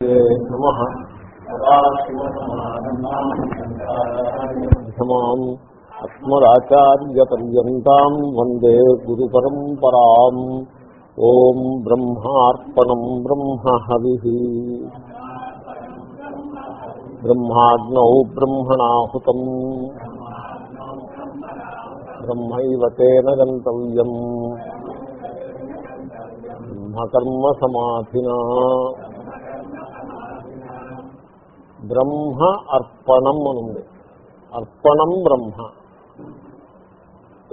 నమః అస్మదాచార్యపర్యంతం వందే గురు పరంపరా ఓం బ్రహ్మార్పణం బ్రహ్మ హవి బ్రహ్మాగ్నౌ బ్రహ్మణాహుతం బ్రహ్మైవ తేన గంతవ్యం బ్రహ్మకర్మ సమాధినా బ్రహ్మ అర్పణం అనుంది. అర్పణం బ్రహ్మ.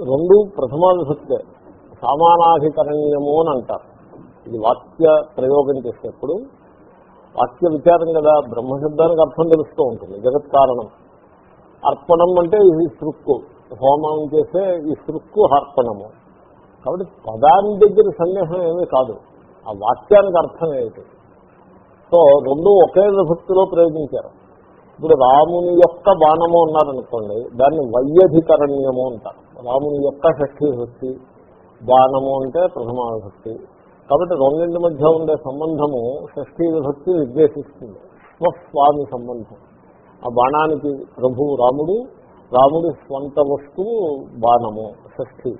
రెండు ప్రథమ విభక్తే సామానాధికరణీయము అని అంటారు. ఇది వాక్య ప్రయోగం చేసేప్పుడు వాక్య విచారం కదా బ్రహ్మశబ్దానికి అర్థం తెలుస్తూ ఉంటుంది జగత్ కారణం. అర్పణం అంటే ఇది సృక్కు హోమం చేసే ఈ సృక్కు అర్పణము కాబట్టి పదాని దగ్గర సందేహం ఏమీ కాదు. ఆ వాక్యానికి అర్థం ఏమిటి? సో రెండు ఒకే విభక్తిలో ప్రయోగించారు. ఇప్పుడు రాముని యొక్క బాణము ఉన్నారనుకోండి దాన్ని వైయధికరణ్యము అంటారు. రాముని యొక్క షష్ఠీ భక్తి బాణము అంటే ప్రథమ విభక్తి. కాబట్టి రెండింటి మధ్య ఉండే సంబంధము షష్ఠీ విభక్తి నిర్దేశిస్తుంది. స్వస్వామి సంబంధం. ఆ బాణానికి ప్రభువు రాముడు రాముడి స్వంత వస్తువు బాణము షష్ఠి.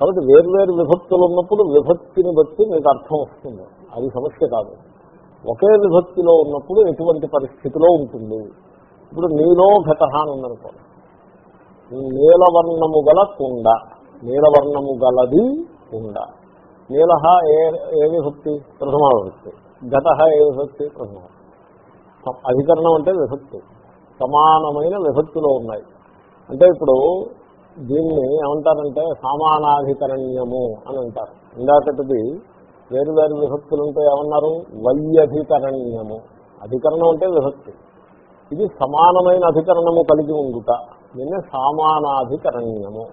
కాబట్టి వేర్వేరు విభక్తులు ఉన్నప్పుడు విభక్తిని బట్టి మీకు అర్థం వస్తుంది. అది సమస్య కాదు. ఒకే విభక్తిలో ఉన్నప్పుడు ఎటువంటి పరిస్థితిలో ఉంటుంది? ఇప్పుడు నీలో ఘటహ అని ఉందనుకోండి నీలవర్ణము గల కుండ. నీలవర్ణము గలది కుండ. నీల ఏ ఏ విభక్తి? ప్రథమ విభక్తి. ఘట ఏ విభక్తి? ప్రథమ. అధికరణం అంటే విభక్తి. సమానమైన విభక్తిలో ఉన్నాయి. అంటే ఇప్పుడు దీన్ని ఏమంటారంటే సమానాధికరణ్యము అని అంటారు. ఇందాకటిది వేరు వేరు విభక్తులు ఉంటే ఏమన్నారు? వైయధికరణ్యము అధికరణం అంటే విభక్తి. ఇది సమానమైన అధికరణము కలిగి ఉండుట. నేను సమానాధికరణీయము.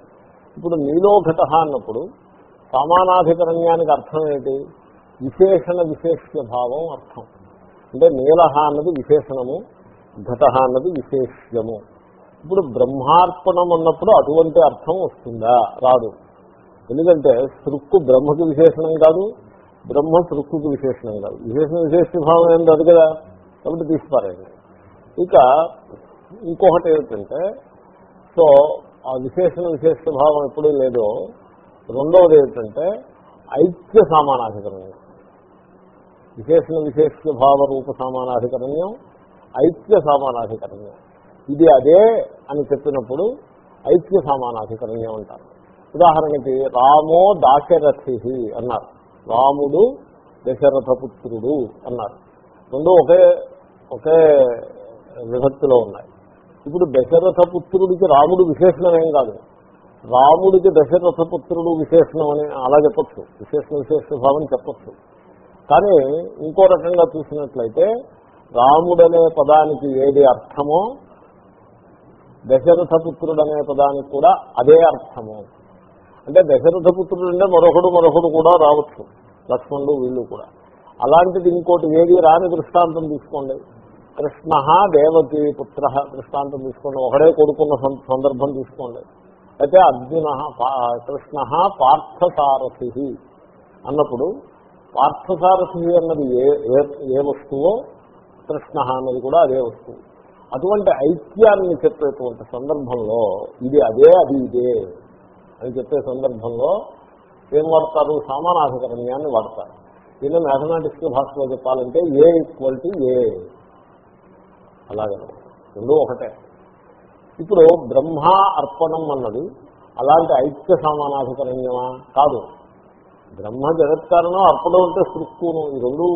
ఇప్పుడు నీలో ఘట అన్నప్పుడు సమానాధికరణ్యానికి అర్థం ఏంటి? విశేషణ విశేష్య భావం అర్థం. అంటే నీలహ అన్నది విశేషణము ఘట అన్నది విశేష్యము. ఇప్పుడు బ్రహ్మార్పణం అన్నప్పుడు అటువంటి అర్థం వస్తుందా? రాదు. ఎందుకంటే సృక్కు బ్రహ్మకి విశేషణం కాదు బ్రహ్మ ప్రకృతి విశేషణం కాదు. విశేషణ విశేష భావం ఏం కాదు కదా కాబట్టి తీసిపారండి ఇక ఇంకొకటి ఏమిటంటే సో ఆ విశేషణ విశేష భావం ఎప్పుడూ లేదో రెండవది ఏమిటంటే ఐక్య సామానాధికరణ్యం విశేషణ విశేష భావ రూప సామానాధికరణ్యం ఐక్య సామానాధికరణ్యం ఇది అదే అని చెప్పినప్పుడు ఐక్య సామానాధికరణ్యం అంటారు. ఉదాహరణకి రామో దాశరథి అన్నారు. రాముడు దశరథపుత్రుడు అన్నారు. రెండు ఒకే ఒకే విభక్తిలో ఉన్నాయి. ఇప్పుడు దశరథపుత్రుడికి రాముడు విశేషణమేం కాదు. రాముడికి దశరథపుత్రుడు విశేషణం అని అలా చెప్పచ్చు. విశేషణ విశేష భావం చెప్పచ్చు. కానీ ఇంకో రకంగా చూసినట్లయితే రాముడనే పదానికి ఏది అర్థమో దశరథపుత్రుడు అనే పదానికి కూడా అదే అర్థము. అంటే దశరథపుత్రుడు అంటే మరొకడు మరొకడు కూడా రావచ్చు. లక్ష్మణుడు వీళ్ళు కూడా. అలాంటిది ఇంకోటి ఏది రాని దృష్టాంతం తీసుకోండి. కృష్ణ దేవకి పుత్ర దృష్టాంతం తీసుకోండి. ఒకడే కొడుకున్న సందర్భం తీసుకోండి. అయితే అర్జున కృష్ణ పార్థసారథి అన్నప్పుడు పార్థసారథి అన్నది ఏ ఏ వస్తువో కృష్ణ అన్నది కూడా అదే వస్తువు. అటువంటి ఐక్యాన్ని చెప్పేటువంటి సందర్భంలో ఇది అదే అది ఇదే. అని చెప్పే సందర్భంలో ఏం వాడతారు? సామానాధికరణ్యాన్ని వాడతారు. దీన్ని మ్యాథమెటిక్స్ భాషలో చెప్పాలంటే ఏ ఈక్వల్ టు ఏ అలాగే రెండు ఒకటే. ఇప్పుడు బ్రహ్మ అర్పణం అన్నది అలాంటి ఐక్య సమానాధికరణ్యమా? కాదు. బ్రహ్మ జగత్కారణం అర్పణం అంటే సృక్కును ఈ రెండు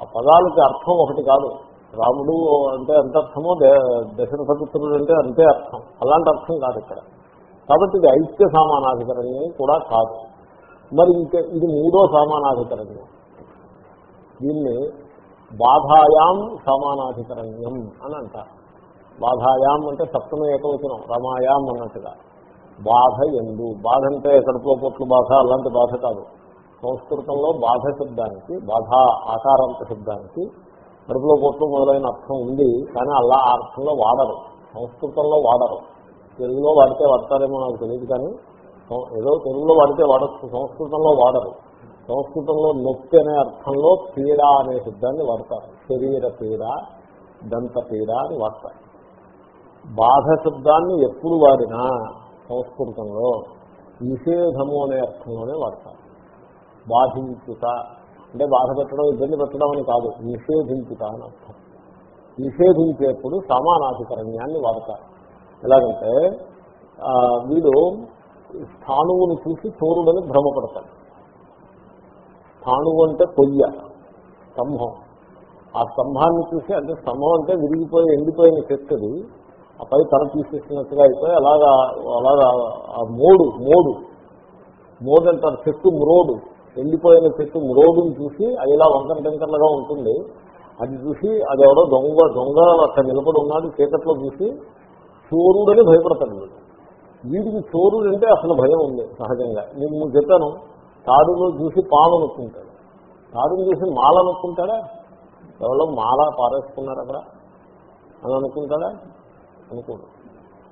ఆ పదాలకి అర్థం ఒకటి కాదు. రాముడు అంటే ఎంత అర్థమో దశరథపుత్రుడు అంటే అంతే అర్థం. అలాంటి అర్థం కాదు ఇక్కడ. కాబట్టి ఇది ఐక్య సామానాధికరణ్యం కూడా కాదు. మరి ఇంకా ఇది మూడో సామానాధికరణ్యం. దీన్ని బాధాయాం సమానాధికరణ్యం అని అంటారు. బాధాయాం అంటే సప్తమ ఏకవచనం రమాయాం అన్నట్టుగా. బాధ ఎందు. బాధ అంటే కడుపులో పొట్లు బాధ అలాంటి బాధ కాదు. సంస్కృతంలో బాధ శబ్దానికి బాధ ఆకారాంత శబ్దానికి కడుపులో పొట్లు మొదలైన అర్థం ఉంది కానీ అలా ఆ అర్థంలో వాడరు. సంస్కృతంలో వాడరు. తెలుగులో వాడితే వాడతారేమో నాకు తెలియదు కానీ ఏదో తెలుగులో వాడితే వాడచ్చు సంస్కృతంలో వాడరు. సంస్కృతంలో నొప్పి అనే అర్థంలో పీడ అనే శబ్దాన్ని వాడతారు. శరీర పీడ దంత పీడ అని వాడతారు. బాధ శబ్దాన్ని ఎప్పుడు వాడినా సంస్కృతంలో నిషేధము అనే అర్థంలోనే వాడతారు. బాధించుట అంటే బాధ పెట్టడం ఇబ్బంది పెట్టడం అని కాదు నిషేధించుట అని అర్థం. నిషేధించేప్పుడు సమానాధికరణ్యాన్ని వాడతారు. ఎలాగంటే వీడు స్థాణువుని చూసి చోరుడని భ్రమపడతాడు. స్థాణువు అంటే కొయ్య స్తంభం. ఆ స్తంభాన్ని చూసి అంటే స్తంభం అంటే విరిగిపోయి ఎండిపోయిన చెట్టుది. ఆ పై తల తీసేసినట్టుగా అయిపోయి అలాగా అలాగా ఆ మోడు మోడు. మోడు అంటారు చెట్టు మ్రోడు. ఎండిపోయిన చెట్టు మ్రోడుని చూసి అది ఇలా వంకర టెంకర్లుగా ఉంటుంది. అది చూసి అది ఎవడో దొంగ దొంగ అక్కడ నిలబడి ఉన్నాడు చీకట్లో చూసి చోరుడని భయపడతాడు వీడు. వీడికి చోరుడు అంటే అసలు భయం ఉంది సహజంగా. నేను నువ్వు చెప్పాను తాడును చూసి పాము నొక్కుంటాడు తాడుని చూసి మాల నొక్కుంటాడా ఎవరో మాల పారేసుకున్నారు అక్కడ? అని అనుకుంటాడా? అనుకోడు.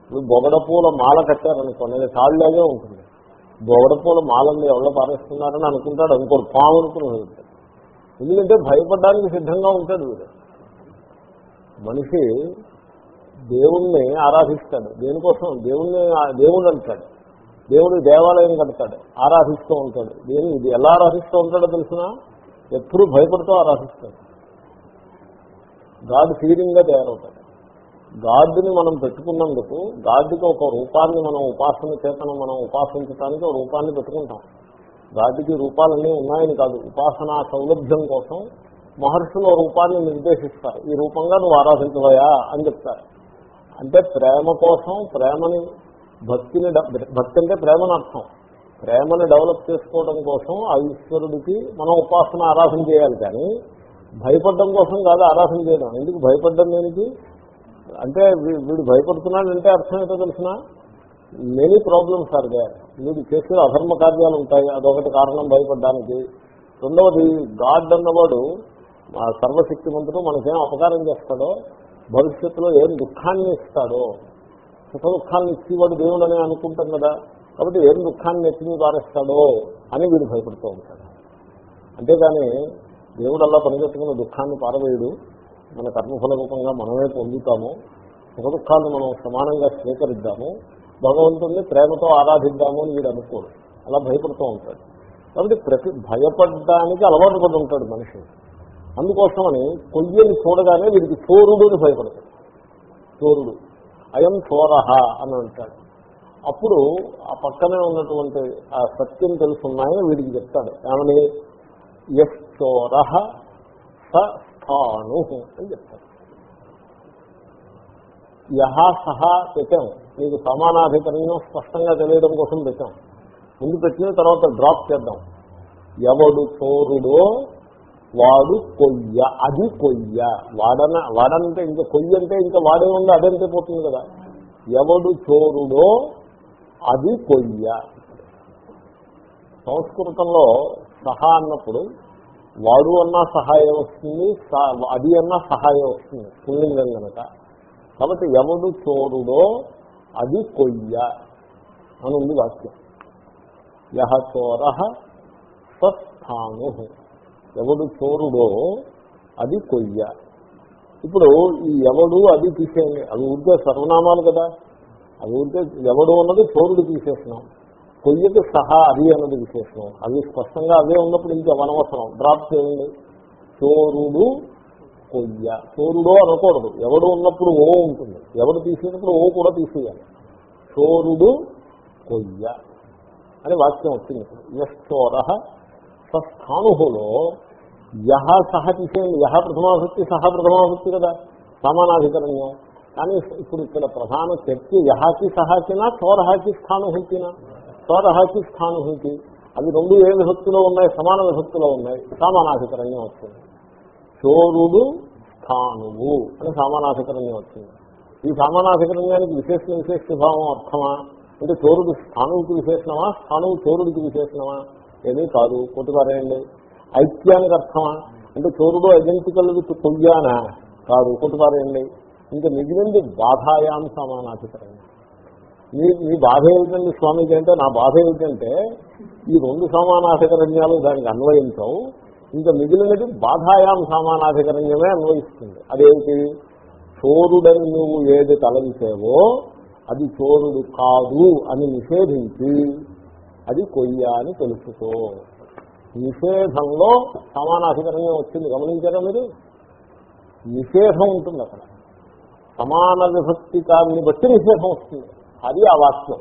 ఇప్పుడు బొగడ పూల మాల కట్టారనుకోండి నేను తాళ్ళలాగే ఉంటుంది. బొగడ పూల మాలని ఎవరో పారేస్తున్నారని అనుకుంటాడు అనుకోడు పాము అనుకుని ఎందుకంటే భయపడడానికి సిద్ధంగా ఉంటాడు వీడు. మనిషి దేవుణ్ణి ఆరాధిస్తాడు. దేనికోసం? దేవుణ్ణి దేవుడు అంటాడు. దేవుడు దేవాలయం కడతాడు. ఆరాధిస్తూ ఉంటాడు. దేని ఇది ఎలా ఆరాధిస్తూ ఉంటాడో తెలిసిన? ఎప్పుడు భయపడుతూ ఆరాధిస్తాడు. గాడ్ ఫీలింగ్గా తయారవుతాడు. గాడ్ని మనం పెట్టుకున్నందుకు గాడ్కి ఒక రూపాన్ని మనం ఉపాసన చేతనం మనం ఉపాసించడానికి ఒక రూపాన్ని పెట్టుకుంటాం. గాడ్కి రూపాలన్నీ ఉన్నాయని కాదు. ఉపాసనా సౌలభ్యం కోసం మహర్షులు రూపాన్ని నిర్దేశిస్తారు. ఈ రూపంగా నువ్వు ఆరాధించవయా అని చెప్తారు. అంటే ప్రేమ కోసం ప్రేమని భక్తిని భక్తి అంటే ప్రేమని అర్థం ప్రేమని డెవలప్ చేసుకోవడం కోసం ఆ ఈశ్వరుడికి మనం ఉపాసన ఆరాధన చేయాలి కానీ భయపడడం కోసం కాదు ఆరాధన చేయడం. ఎందుకు భయపడ్డం దేనికి? అంటే వీడు భయపడుతున్నాడంటే అర్థం ఏంటో తెలిసిన? మెనీ ప్రాబ్లమ్స్ ఆర్ దే వీడు చేసే అధర్మ కార్యాలు ఉంటాయి. అదొకటి కారణం భయపడడానికి. రెండవది గాడ్ అన్నవాడు ఆ సర్వశక్తిమంతుడు మనకేం అపకారం చేస్తాడో భవిష్యత్తులో ఏం దుఃఖాన్ని ఇస్తాడో సుఖ దుఃఖాన్ని ఇచ్చేవాడు దేవుడు అని అనుకుంటాం కదా కాబట్టి ఏం దుఃఖాన్ని ఎత్తిని పారేస్తాడో అని వీడు భయపడుతూ ఉంటాడు. అంతేగాని దేవుడు అలా పనిగట్టుకున్న దుఃఖాన్ని పారవేయుడు మన కర్మఫల రూపంగా మనమే పొందుతాము సుఖ దుఃఖాలను మనం సమానంగా స్వీకరిద్దాము భగవంతుణ్ణి ప్రేమతో ఆరాధిద్దాము అని వీడు అనుకోడు. అలా భయపడుతూ ఉంటాడు. కాబట్టి ప్రతి భయపడడానికి అలవాటు పడి ఉంటాడు మనిషి. అందుకోసమని కొయ్యని చూడగానే వీడికి చోరుడు అని భయపడతాడు. చోరుడు. అయం చోరహ అని అంటాడు. అప్పుడు ఆ పక్కనే ఉన్నటువంటి ఆ సత్యం తెలుసున్నాయని వీడికి చెప్తాడు. ఏమని? ఎస్ చోరహ స స్థాను అని చెప్తాడు. యహ సహ పెట్టాం. మీకు సమానాధికరణం స్పష్టంగా తెలియడం కోసం పెట్టాం. ముందు పెట్టిన తర్వాత డ్రాప్ చేద్దాం. ఎవడు చోరుడో వాడు కొయ్య అది కొయ్య. వాడన వాడంటే ఇంకా కొయ్య అంటే ఇంకా వాడే ఉంది అదంతే పోతుంది కదా. ఎవడు చోరుడో అది కొయ్య. సంస్కృతంలో సహా అన్నప్పుడు వాడు అన్నా సహాయం వస్తుంది స- అది అన్నా సహాయం వస్తుంది. పుల్లింగం కనుక. కాబట్టి ఎవడు చోరుడో అది కొయ్య అని ఉంది వాక్యం. యహ చోర స్వస్థాను. ఎవడు చోరుడో అది కొయ్య. ఇప్పుడు ఈ ఎవడు అది తీసేయండి. అవి ఊరికే సర్వనామాలు కదా. అవి ఊరికే ఎవడు అన్నది చోరుడు తీసేసినాం. కొయ్యకి సహా అది అన్నది విశేషణం అది స్పష్టంగా అదే ఉన్నప్పుడు ఇంకా వనవసరం. డ్రాప్ చేయండి. చోరుడు కొయ్య. చోరుడో అనకూడదు. ఎవడు ఉన్నప్పుడు ఓ ఉంటుంది. ఎవడు తీసేటప్పుడు ఓ కూడా తీసేయాలి. చోరుడు కొయ్య అని వాక్యం వచ్చింది. ఎస్ చోర సస్థానుహులో యహ సహ తీసేయండి యహ ప్రథమాభక్తి సహ ప్రథమాభక్తి కదా సమానాధికరణ్యం. కానీ ఇప్పుడు ఇక్కడ ప్రధాన చర్చ యహాకి సహాకినా చోరహాకి స్థానుహుతినా చోరహాకి స్థానుహుతి అవి రెండు ఏ విభక్తిలో ఉన్నాయి? సమాన విభక్తిలో ఉన్నాయి. సమానాధికరణ్యం వస్తుంది చోరుడు స్థానువు అని సమానాధికరణ్యం వచ్చింది. ఈ సమానాధికరణ్యానికి విశేష విశేష భావం అర్థమా? అంటే చోరుడు స్థానువుకి విశేషణమా? స్థానువు చోరుడికి విశేషణమా? ఏమీ కాదు కొట్టుకారేయండి ఐక్యానికి అర్థమా? అంటే చోరుడు ఐడెంటికల్ విత్ కొయ్యానా కాదు కొట్టుకారేయండి ఇంకా మిగిలింది బాధాయాం సమానాధికరణ. మీ మీ బాధ ఏమిటండి స్వామికి అంటే నా బాధ ఏమిటంటే ఈ రెండు సమానాధికరణ్యాలు దానికి అన్వయించవు. ఇంకా మిగిలినది బాధాయాం సమానాధికరణ్యమే అన్వయిస్తుంది. అదేమిటి? చోరుడని నువ్వు ఏది తలంచేవో అది చోరుడు కాదు అని నిషేధించి అది కొయ్య అని తెలుసుకో నిషేధంలో సమానాధికరణ్యం వచ్చింది. గమనించారా మీరు? నిషేధం ఉంటుంది అక్కడ. సమాన విభక్తికాన్ని బట్టి నిషేధం వస్తుంది. అది ఆ వాక్యం.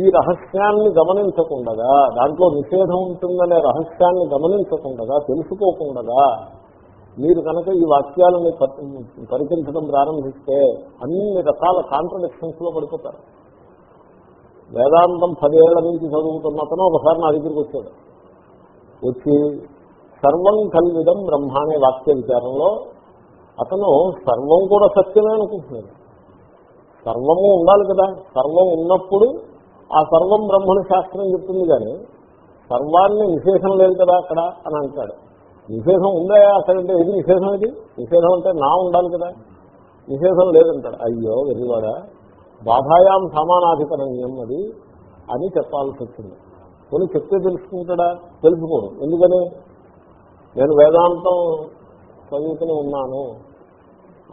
ఈ రహస్యాన్ని గమనించకుండగా దాంట్లో నిషేధం ఉంటుందనే రహస్యాన్ని గమనించకుండగా తెలుసుకోకుండగా మీరు కనుక ఈ వాక్యాలను ప- పరిచరించడం ప్రారంభిస్తే అన్ని రకాల కాంట్రడిక్షన్స్లో పడిపోతారు. వేదాంతం పదేళ్ళ నుంచి చదువుతున్న అతను ఒకసారి నా దగ్గరికి వచ్చాడు. వచ్చి సర్వం కల్విదం బ్రహ్మ అనే వాక్య విచారంలో అతను సర్వం కూడా సత్యమే అనుకుంటున్నాడు. సర్వము ఉండాలి కదా. సర్వం ఉన్నప్పుడు ఆ సర్వం బ్రహ్మని శాస్త్రం చెప్తుంది కానీ సర్వాన్ని విశేషం లేదు కదా అక్కడ అని అంటాడు. విశేషం ఉందా అక్కడంటే ఇది విశేషం ఇది విశేషం అంటే నా ఉండాలి కదా. విశేషం లేదంటాడు. అయ్యో వెర్రివాడ బాధాయాం సమానాధికరణ్యం అది అని చెప్పాల్సి వచ్చింది. కొన్ని చెప్తే తెలుసుకుంటాడా? తెలుసుకోడు. ఎందుకని? నేను వేదాంతం చదువుతూనే ఉన్నాను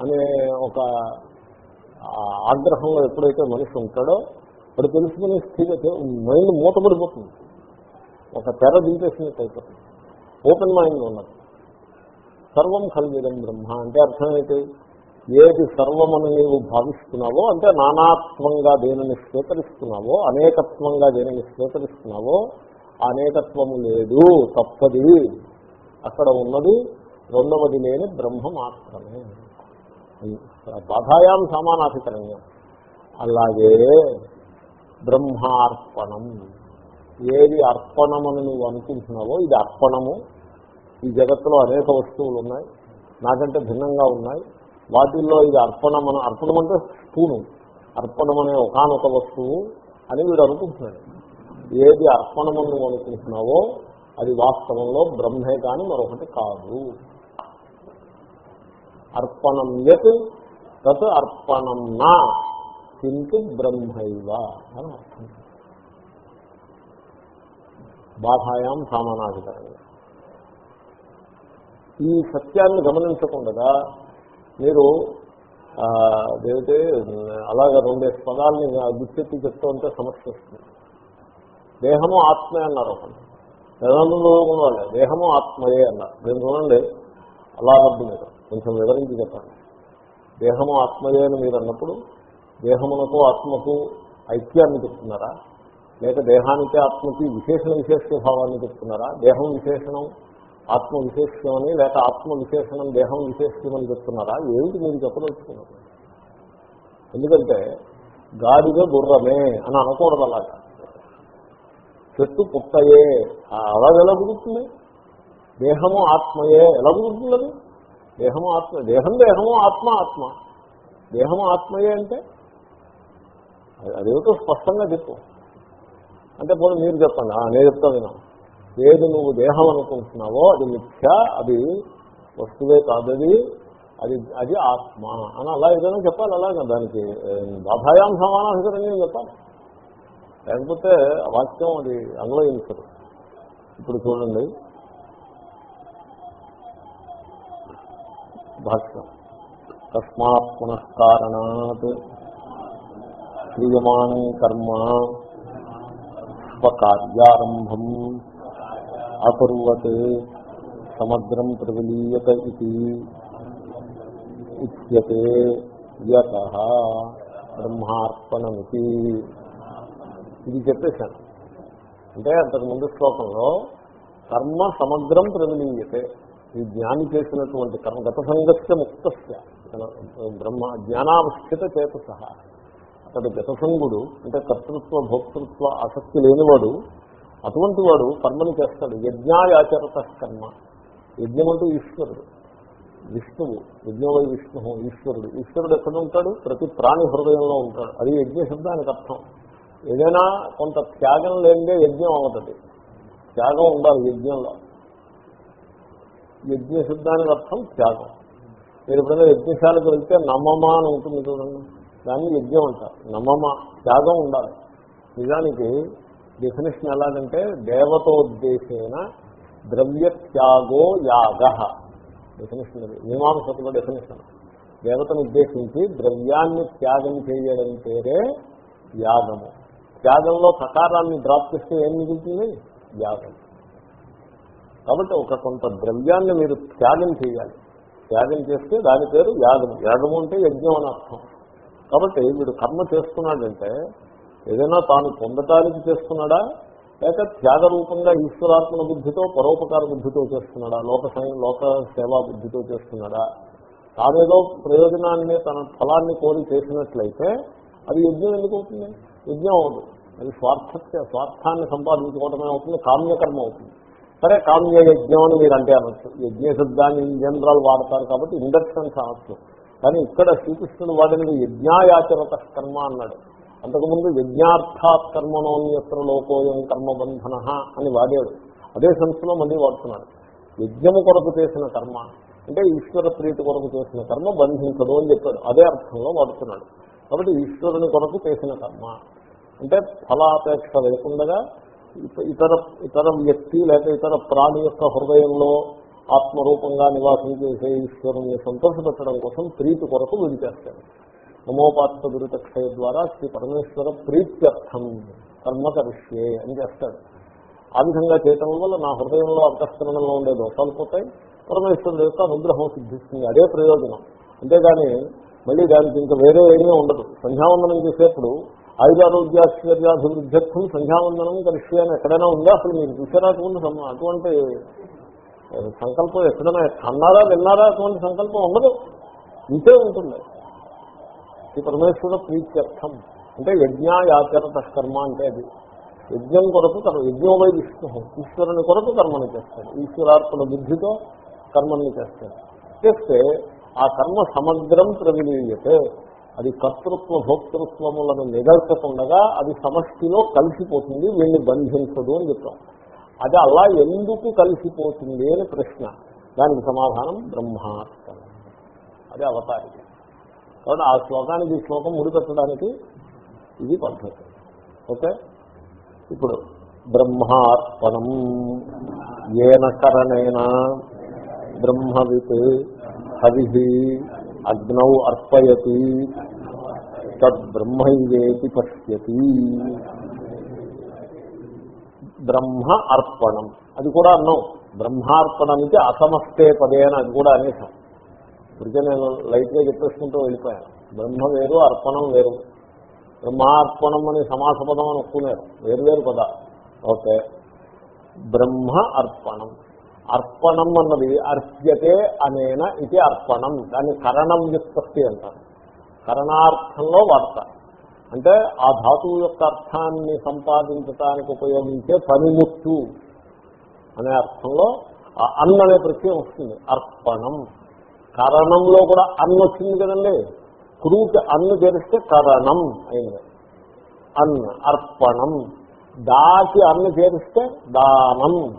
అనే ఒక ఆగ్రహంలో ఎప్పుడైతే మనిషి ఉంటాడో అప్పుడు తెలుసుకునే స్థితి మైండ్ మూతపడిపోతుంది. ఒక తెర దింపేసినట్టు అయిపోతుంది. ఓపెన్ మైండ్ ఉన్నది. సర్వం కలిగిదం బ్రహ్మ అంటే అర్థమైతే ఏది సర్వమని నీవు భావిస్తున్నావో అంటే నానాత్వంగా దేనిని స్వీకరిస్తున్నావో అనేకత్వంగా దేనిని స్వీకరిస్తున్నావో అనేకత్వము లేదు తప్పది. అక్కడ ఉన్నది రెండవది లేని బ్రహ్మ మాత్రమే. బాధాయాం సమానాధికరణ్యం. అలాగే బ్రహ్మార్పణం. ఏది అర్పణమని నువ్వు అనుకుంటున్నావో ఇది అర్పణము. ఈ జగత్తులో అనేక వస్తువులు ఉన్నాయి నాకంటే భిన్నంగా ఉన్నాయి. వాటిల్లో ఇది అర్పణం అర్పణం అంటే స్థూను అర్పణం అనే ఒకనొక వస్తువు అని వీడు అనుకుంటున్నాడు. ఏది అర్పణమని నువ్వు అనుకుంటున్నావో అది వాస్తవంలో బ్రహ్మే కానీ మరొకటి కాదు. అర్పణం యత్ తత్ అర్పణం నా కింటు బ్రహ్మైవ అని అర్థం. బాధాయాం సామానాధికరంగా ఈ సత్యాన్ని గమనించకుండా మీరు ఆ, అదేమిటి అలాగ రెండు పదాలని గుర్తెత్తి చెప్తూ ఉంటే సమస్య వస్తుంది. దేహము ఆత్మే అన్నారు ఒకటి వేదాంతం ఉన్నవాళ్ళే దేహము ఆత్మయే అన్నారు. నేను చూడండి అలా వద్దు మీరు కొంచెం వివరించి చెప్పండి. దేహము ఆత్మయే అని మీరు అన్నప్పుడు దేహమునకు ఆత్మకు ఐక్యాన్ని చెప్తున్నారా? లేక దేహానికి ఆత్మకి విశేషణ విశేష భావాన్ని చెప్తున్నారా? దేహం విశేషణం ఆత్మ విశేషమని లేక ఆత్మ విశేషణం దేహం విశేషమని చెప్తున్నారా? ఏమిటి మీరు చెప్పదలుచుకున్నారు ఎందుకంటే గాడిద గుర్రమే అని అనకూడదు అలాగా. చెట్టు పుట్టయే. ఆ అలాగ ఎలా కుదురుతుంది దేహము ఆత్మయే. ఎలా కుదురుతుంది దేహము ఆత్మ దేహం దేహము ఆత్మ ఆత్మ. దేహము ఆత్మయే అంటే? అది- అదేమిటో స్పష్టంగా చెప్పు. అంటే పోనీ మీరు చెప్పండి. ఆ, నేను చెప్తా ఏది నువ్వు దేహం అనుకుంటున్నావో అది మిథ్య అది వస్తువే కాదది అది అది ఆత్మ అని అలా ఏదైనా చెప్పాలి అలాగే దానికి. బాధాయాం సమానాధికరంగా చెప్పాలి? లేకపోతే వాక్యం అది అన్వయించదు ఇప్పుడు చూడండి. భాష్యం. తస్మాత్ పునఃకారణాత్ క్రియమాణం కర్మ స్వకార్యారంభం అకర్వత్ సమగ్రం ప్రవిలీయత ఇది ఉచ్యతే యత బ్రహ్మార్పణమితి. ఇది చెప్పేశాను. అంటే అంతకుముందు శ్లోకంలో కర్మ సమగ్రం ప్రవిలీయతే ఈ జ్ఞాని చేసినటువంటి కర్మ గత సంగస్య ముక్తస్య. బ్రహ్మ జ్ఞానావస్థిత చేత సహా అతడు గతసంగుడు అంటే కర్తృత్వ భోక్తృత్వ ఆసక్తి లేనివాడు అటువంటి వాడు కర్మను చేస్తాడు. యజ్ఞాయాచరత కర్మ యజ్ఞం అంటే ఈశ్వరుడు. విష్ణువు. యజ్ఞవై విష్ణు ఈశ్వరుడు. ఈశ్వరుడు ఎక్కడ ఉంటాడు? ప్రతి ప్రాణి హృదయంలో ఉంటాడు. అది యజ్ఞ శబ్దానికి అర్థం. ఏదైనా కొంత త్యాగం లేనిదే యజ్ఞం అవుతుంది త్యాగం ఉండాలి యజ్ఞంలో. యజ్ఞ శబ్దానికి అర్థం త్యాగం. మీరు ఎప్పుడైనా యజ్ఞశాలకు వెళ్తే నమ్మమా అని ఉంటుంది చూడండి. దాన్ని యజ్ఞం అంటారు. నమ్మమా త్యాగం ఉండాలి. నిజానికి డెఫినేషన్ ఎలాగంటే దేవతోద్దేశేన ద్రవ్య త్యాగో యాగ. డెఫినేషన్ అది. మీమాంసకుల డెఫినేషన్ దేవతను ఉద్దేశించి ద్రవ్యాన్ని త్యాగం చేయడం పేరే యాగము. త్యాగంలో సకారాన్ని డ్రాప్ చేస్తే ఏం మిగులుతుంది? యాగం. కాబట్టి ఒక కొంత ద్రవ్యాన్ని మీరు త్యాగం చేయాలి. త్యాగం చేస్తే దాని పేరు యాగము. యాగము అంటే యజ్ఞం అని అర్థం. కాబట్టి వీడు కర్మ చేస్తున్నాడంటే ఏదైనా తాను పొందటానికి చేస్తున్నాడా? లేక త్యాగరూపంగా ఈశ్వరాత్మ బుద్ధితో పరోపకార బుద్ధితో చేస్తున్నాడా? లోక లోక సేవా బుద్ధితో చేస్తున్నాడా? తానేదో ప్రయోజనాన్ని తన ఫలాన్ని కోరి చేసినట్లయితే అది యజ్ఞం ఎందుకు అవుతుంది యజ్ఞం అవుతుంది అది స్వార్థ స్వార్థాన్ని సంపాదించుకోవడమే అవుతుంది కామ్యకర్మ అవుతుంది. సరే కామ్య యజ్ఞం అని మీరు అంటే అనొచ్చు. యజ్ఞ శబ్దాన్ని ఇన్ జనరల్ వాడతారు కాబట్టి ఇండక్షన్ అనొచ్చు కానీ ఇక్కడ శ్రీకృష్ణుడు వాడిని యజ్ఞాయాచరత కర్మ అన్నాడు. అంతకుముందు యజ్ఞార్థాత్ కర్మణోన్యత్ర లోకోయం కర్మబంధన అని వాడాడు అదే సంస్థలో మళ్ళీ వాడుతున్నాడు యజ్ఞము కొరకు చేసిన కర్మ అంటే ఈశ్వర ప్రీతి కొరకు చేసిన కర్మ బంధించదు అని చెప్పాడు. అదే అర్థంలో వాడుతున్నాడు. కాబట్టి ఈశ్వరుని కొరకు చేసిన కర్మ. అంటే ఫలాపేక్ష లేకుండా ఇతర ఇతర వ్యక్తి లేక ఇతర ప్రాణి యొక్క హృదయంలో ఆత్మరూపంగా నివాసం చేసే ఈశ్వరుని సంతోషపెట్టడం కోసం ప్రీతి కొరకు వీడి చేస్తాడు. హోమోపాత్ర దురిత ద్వారా శ్రీ పరమేశ్వర ప్రీత్యర్థం కర్మ కరిష్యే అని చేస్తాడు. ఆ విధంగా చేయటం వల్ల నా హృదయంలో అంతఃకరణంలో ఉండే దోషాలు పోతాయి. పరమేశ్వరుడు యొక్క అనుగ్రహం సిద్ధిస్తుంది. అదే ప్రయోజనం. అంతేగాని మళ్ళీ దానికి ఇంకా వేరే ఏమీ ఉండదు. సంధ్యావందనం చేసేప్పుడు ఆయురారోగ్యాశ్చర్యాభివృద్ధ్యర్థం సంధ్యావందనం కలిసి అని ఎక్కడైనా ఉందా? అసలు మీరు చూసారా అటువంటి అటువంటి సంకల్పం ఎక్కడైనా కన్నారా విన్నారా? అటువంటి సంకల్పం ఉండదు. ఇంతే ఉంటుంది. ఈ పరమేశ్వర ప్రీత్యర్థం. అంటే యజ్ఞాయాచరత కర్మ అంటే అది. యజ్ఞం కొరకు కర్మ యజ్ఞోవై విష్ణు ఈశ్వరుని కొరకు కర్మను చేస్తాడు. ఈశ్వరార్పణ బుద్ధితో కర్మల్ని చేస్తాడు. చేస్తే ఆ కర్మ సమగ్రం ప్రవిలీయతే అది కర్తృత్వ భోక్తృత్వములను నిగల్చకుండగా అది సమష్టిలో కలిసిపోతుంది వీళ్ళని బంధించదు అని చెప్తాం. అది అలా ఎందుకు కలిసిపోతుంది అని ప్రశ్న. దానికి సమాధానం బ్రహ్మాత్మ అది అవతారిక. కాబట్టి ఆ శ్లోకానికి ఈ శ్లోకం ముడిపెట్టడానికి ఇది పద్ధతి. ఓకే? ఇప్పుడు బ్రహ్మార్పణం ఏన కరణేన బ్రహ్మవిత్ హరి అగ్నౌ అర్పయతి తద్బ్రహ్మైవేతి పశ్యతి. బ్రహ్మ అర్పణం. అది కూడా అన్నాం. బ్రహ్మార్పణానికి అసమస్తే పదే అని అది కూడా అనేసాం. ఇప్పటికే నేను లైట్గా చెప్పేసుకుంటూ వెళ్ళిపోయాను. బ్రహ్మ వేరు అర్పణం వేరు. బ్రహ్మార్పణం అని సమాస పదం అని ఒప్పుకున్నారు. వేరు వేరు పద. ఓకే. బ్రహ్మ అర్పణం. అర్పణం అన్నది అర్ప్యతే అనేన ఇది అర్పణం. దాన్ని కరణం వ్యుత్పత్తి అంటారు. కరణార్థంలో వాడతారు అంటే ఆ ధాతువు యొక్క అర్థాన్ని సంపాదించడానికి ఉపయోగించే పనిముట్టు అనే అర్థంలో అన్న అనే ప్రత్యయం వస్తుంది. అర్పణం. కరణంలో కూడా అన్న వచ్చింది కదండి. క్రూకి అన్ను చేరిస్తే కరణం అయింది అన్న అర్పణం. దాకి అన్ను చేరిస్తే దానం.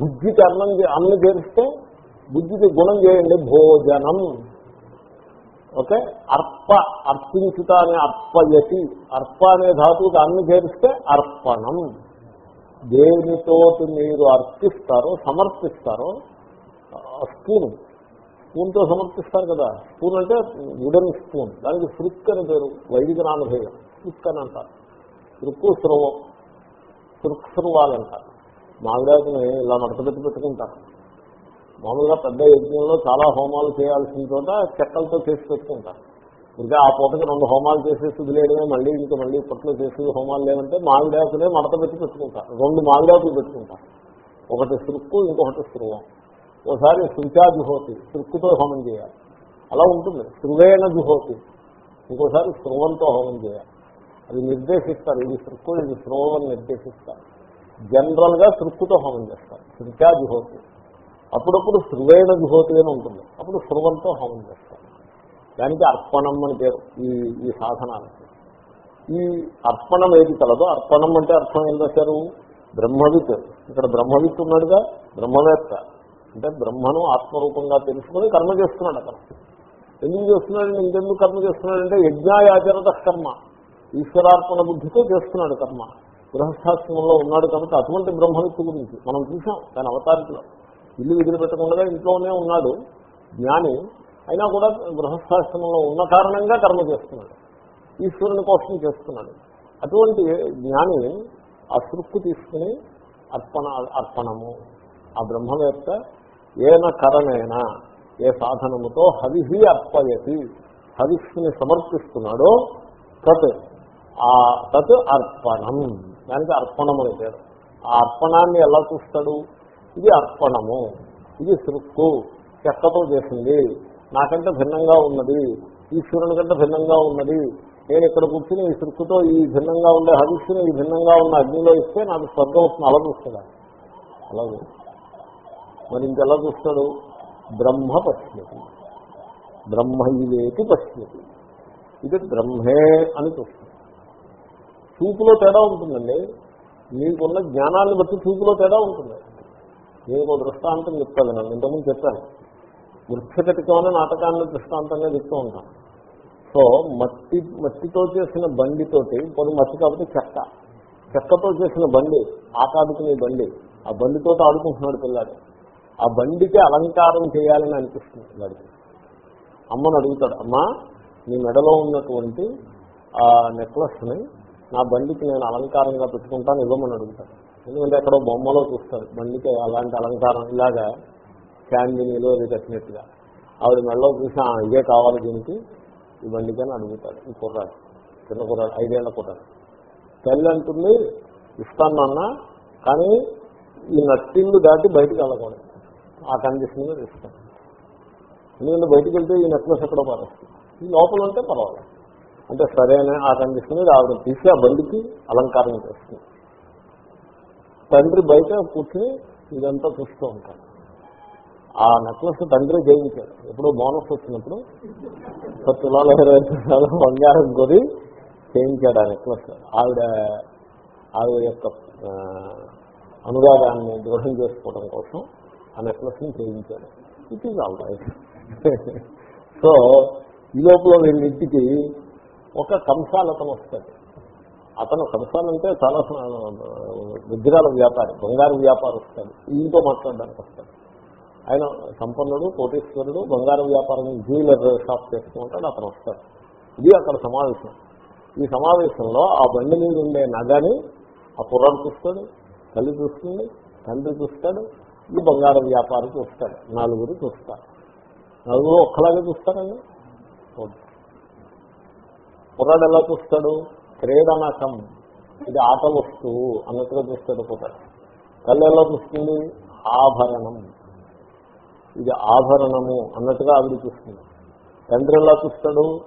బుద్ధికి అన్నం అన్న అన్ను చేరిస్తే బుద్ధికి గుణం చేయండి భోజనం. ఓకే? అర్ప అర్పించుట అనే అర్పయతి. అర్ప అనే ధాతువుకి అన్ను చేరిస్తే అర్పణం. దేనితో మీరు అర్పిస్తారో సమర్పిస్తారో ఆ స్పూన్తో సమర్పిస్తారు కదా. స్పూన్ అంటే వుడెన్ స్పూన్. దానికి ఫ్రిక్ అని పేరు. వైదిక నామధేయం. ఫ్రిక్ అని అంటారు. ఫ్రిక్కు స్రవం. ఫ్రిక్ స్రవాలంటారు. మామిడాకుని ఇలా మడత పెట్టి పెట్టుకుంటారు. మామూలుగా పెద్ద యజ్ఞంలో చాలా హోమాలు చేయాల్సిన చోట చెక్కలతో చేసి పెట్టుకుంటారు. ఇంకా ఆ పూటకి రెండు హోమాలు చేసేసి వదిలేయడమే మళ్ళీ ఇంకా మళ్ళీ ఇప్పట్లో చేసేది హోమాలు లేవంటే మామిడాకునే మడత పెట్టి పెట్టుకుంటారు. రెండు మామిడాకులు పెట్టుకుంటారు. ఒకటి సృక్కు ఇంకొకటి స్రువం. ఒకసారి శృతా జుహోతి శృక్కుతో హోమం చేయాలి. అలా ఉంటుంది. శృవేణ జుహోతి ఇంకోసారి శృవంతో హోమం చేయాలి. అది నిర్దేశిస్తారు. ఇది శృక్కు ఇది స్రువం నిర్దేశిస్తారు. జనరల్గా హోమం చేస్తారు. శృచా జుహోతి అప్పుడప్పుడు శృవేణ జుహోతి అని ఉంటుంది. అప్పుడు శృవంతో హోమం చేస్తారు. దానికి అర్పణం అని పేరు. ఈ ఈ సాధనానికి. ఈ అర్పణం ఏది కలదో అర్పణం అంటే అర్థం ఏం రాశారు? బ్రహ్మవిత్. ఇక్కడ బ్రహ్మవిత్ ఉన్నాడుగా? బ్రహ్మవేత్త. అంటే బ్రహ్మను ఆత్మరూపంగా తెలుసుకుని కర్మ చేస్తున్నాడు అతను ఎందుకు చేస్తున్నాడు? ఇంకెందుకు కర్మ చేస్తున్నాడంటే యజ్ఞాయాచరత కర్మ. ఈశ్వరార్పణ బుద్ధితో చేస్తున్నాడు కర్మ. గృహస్థాశ్రమంలో ఉన్నాడు కాబట్టి అటువంటి బ్రహ్మవిత్తు గురించి మనం చూసాం దాని అవతారికలో. ఇల్లు విధులు పెట్టకుండా ఇంట్లోనే ఉన్నాడు జ్ఞాని. అయినా కూడా గృహస్థాశ్రమంలో ఉన్న కారణంగా కర్మ చేస్తున్నాడు. ఈశ్వరుని కోసం చేస్తున్నాడు. అటువంటి జ్ఞాని ఆ సృక్కు తీసుకుని అర్పణ అర్పణము. ఆ బ్రహ్మవేత్త ఏన కరణేన ఏ సాధనముతో హరిహి అర్పయతి హరిష్ని సమర్పిస్తున్నాడో తత్ ఆ తత్ అర్పణం. దానికి అర్పణం అని పేరు. ఆ అర్పణాన్ని ఎలా చూస్తాడు? ఇది అర్పణము ఇది సృక్కు చెక్కతో చేసింది నాకంటే భిన్నంగా ఉన్నది ఈశ్వరుని కంటే భిన్నంగా ఉన్నది నేను ఇక్కడ కూర్చుని ఈ సృక్కుతో ఈ భిన్నంగా ఉండే హరిష్ని ఈ భిన్నంగా ఉన్న అగ్నిలో ఇస్తే నాకు స్వర్గం వస్తుంది. అలా చూస్తాడా. అలాగే మరి ఇంకెలా చూస్తాడు? బ్రహ్మ పశ్యతి. బ్రహ్మ ఇవేటి పశ్యతి. ఇది బ్రహ్మే అని చూస్తాడు. చూపులో తేడా ఉంటుందండి. మీకున్న జ్ఞానాన్ని బట్టి చూపులో తేడా ఉంటుంది. నేను ఒక దృష్టాంతం చెప్తాను నన్ను ఇంతకుముందు చెప్పాను. వృక్షకటికం నాటకాన్ని దృష్టాంతంగా చెప్తూ ఉంటాను. సో మట్టి మట్టితో చేసిన బండితోటి కొన్ని మట్టి కాబట్టి చెక్క. చెక్కతో చేసిన బండి ఆటాడుకునే బండి ఆ బండితో ఆడుకుంటున్నాడు పిల్లాడు. ఆ బండికి అలంకారం చేయాలని అనిపిస్తుంది వాడికి. అమ్మను అడుగుతాడు అమ్మా నీ మెడలో ఉన్నటువంటి ఆ నెక్లెస్ని నా బండికి నేను అలంకారంగా పెట్టుకుంటాను ఇవ్వమని అడుగుతాడు. ఎందుకంటే ఎక్కడో బొమ్మలో చూస్తాడు బండికి అలాంటి అలంకారం ఇలాగా క్యాండినీలో అది కట్టినట్టుగా. ఆవిడ మెడలో చూసి ఇదే కావాలి దీనికి ఈ బండికి అని అడుగుతాడు ఈ కుర్రాడు చిన్న కుర్రాడు ఐదేళ్ళ కుర్రాడు. తల్లి అంటుంది ఇస్తాను అన్న కానీ ఈ నట్టిల్లు దాటి బయటకు వెళ్ళకూడదు. ఆ కండిషన్ మీద ఇస్తాను ఎందుకంటే బయటకు వెళ్తే ఈ నెక్లెస్ ఎక్కడ పారేస్తుంది. ఈ లోపల ఉంటే పర్వాలేదు. అంటే సరైన ఆ కండిషన్ మీద ఆవిడ తీసి ఆ బండికి అలంకారం చేస్తుంది. తండ్రి బయట కూర్చుని ఇదంతా చూస్తూ ఉంటాడు. ఆ నెక్లెస్ తండ్రి జయించాడు. ఎప్పుడో బోనస్ వచ్చినప్పుడు తులాల ఇరవై తులాలు బంగారం కొని చేయించాడు ఆ నెక్లెస్ ఆవిడ ఆవిడ యొక్క అనురాగాన్ని దృఢం చేసుకోవడం కోసం ఆ నెక్లెస్ చేయించాడు it is all right so ఈ లోపల వీళ్ళింటికి ఒక కంసాల అతను వస్తాడు అతను కంసాలంటే చాలా విగ్రహాల వ్యాపారి బంగారు వ్యాపారం వస్తాడు ఈయనతో మాట్లాడడానికి వస్తాడు ఆయన సంపన్నుడు కోటేశ్వరుడు బంగారు వ్యాపారం జ్యువెలర్ షాప్ చేసుకుంటాడు అతను వస్తాడు. ఇది అక్కడ సమావేశం. ఈ సమావేశంలో ఆ బండి మీద ఉండే నగని ఆ కుర్రాడు చూస్తాడు తల్లి చూస్తుంది తండ్రి చూస్తాడు ఈ బంగారం వ్యాపారం చూస్తాడు నలుగురు చూస్తారు. నలుగురు ఒక్కలాగే చూస్తారండి? చూడరు. కుర్రాడు ఎలా చూస్తాడు? క్రీడనకం. ఇది ఆట వస్తువు అన్నట్టుగా చూస్తాడు కుర్రాడు. తల్లి ఎలా చూస్తుంది? ఆభరణం. ఇది ఆభరణము అన్నట్టుగా ఆవిడ చూస్తుంది. తండ్రి ఎలా చూస్తాడు?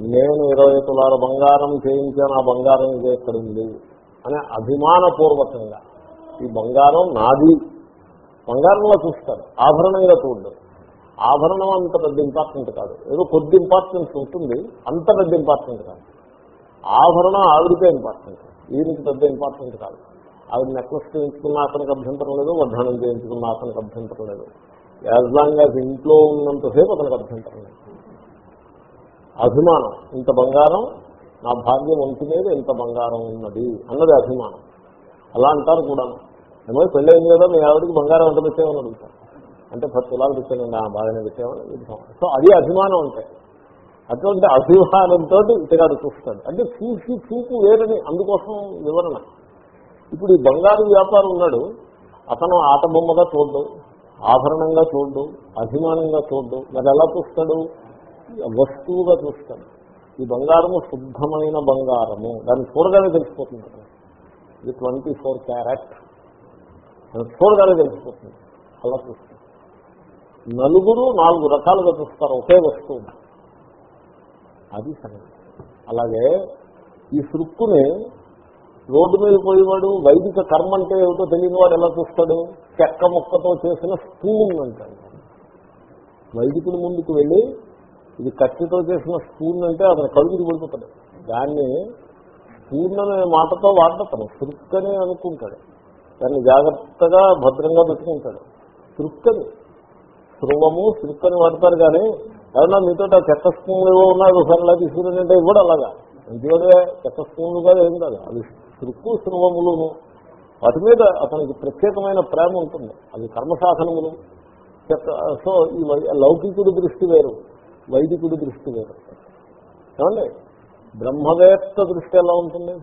నేను ఇరవై తులాల బంగారం చేయించాను ఆ బంగారం ఇదే ఎక్కడుంది అని అనే అభిమానపూర్వకంగా ఈ బంగారం నాది బంగారంలో చూస్తారు. ఆభరణంగా చూడదు ఆభరణం అంత పెద్ద ఇంపార్టెంట్ కాదు. ఏదో కొద్ది ఇంపార్టెన్స్ ఉంటుంది. అంత పెద్ద ఇంపార్టెంట్ కాదు. ఆభరణం ఆవిడకే ఇంపార్టెంట్ ఈయనకి పెద్ద ఇంపార్టెంట్ కాదు. ఆవిడ నెక్లెస్ చేయించుకున్న అతనికి అభ్యంతరం లేదు వడ్డానం చేయించుకున్న అతనికి అభ్యంతరం లేదు. యాజ్ లాంగ్ యాజ్ ఇంట్లో ఉన్నంతసేపు అతనికి అభ్యంతరం లేదు. అభిమానం. ఇంత బంగారం నా భాగ్యం ఒంటి మీద ఇంత బంగారం ఉన్నది అన్నది అభిమానం. అలా అంటారు కూడా. ఏమో పెళ్ళైంది కదా మీ ఆవిడకి బంగారం ఎంత పెట్టామని అడుగుతారు. అంటే పది తులాలు పెట్టానండి ఆ బాగానే పెట్టామని అడుగుతాం. సో అది అభిమానం అంటే. అటువంటి అభిమానంతో ఇతగాడు చూస్తాడు. అంటే చూసి చూపు వేరని అందుకోసం వివరణ. ఇప్పుడు ఈ బంగారు వ్యాపారం ఉన్నాడు. అతను ఆట బొమ్మగా చూడ్డు ఆభరణంగా చూడ్డు అభిమానంగా చూడ్డు. మరి ఎలా చూస్తాడు? వస్తువుగా చూస్తాడు. ఈ బంగారము శుద్ధమైన బంగారము. దాన్ని చూడగానే తెలిసిపోతుంది ఇది ట్వంటీ ఫోర్ క్యారెట్. చూడగానే తెలిసిపోతుంది. అలా చూస్తుంది. నలుగురు నాలుగు రకాలుగా చూస్తారు. ఒకే వస్తువు. అది సంగతి. అలాగే ఈ సృక్కుని రోడ్డు మీద పోయేవాడు వైదిక కర్మ అంటే ఏమిటో తెలియని వాడు ఎలా చూస్తాడు? చెక్క ముక్కతో చేసిన స్పూన్ అంటాడు వైదికుడి ముందుకు వెళ్ళి ఇది కత్తితో చేసిన స్పూన్ అంటే అతను కడుగుడు పడిపోతాడు. దాన్ని స్పూన్ అనే మాటతో వాడతాను సృక్కని అనుకుంటాడు. దాన్ని జాగ్రత్తగా భద్రంగా పెట్టుకుంటాడు. తృప్తని శృవము సృక్కని వాడతారు కానీ ఏమన్నా మీతో ఆ చెత్త స్పూన్లు ఏవో ఉన్నాయి ఒకసారి ఇలా ఇవ్వడు అలాగా. ఇంకేదే చెత్త స్పూన్లు కాదు ఏం కాదు. అవి శృక్కు శృవములును వాటి మీద అతనికి ప్రత్యేకమైన ప్రేమ ఉంటుంది. అది కర్మసాధనములు. చెత్త సో ఈ లౌకికుడి దృష్టి వేరు. వైదికుడి దృష్టి వేరు. ఏమండి? బ్రహ్మవేత్త దృష్టి ఎలా ఉంటుంది?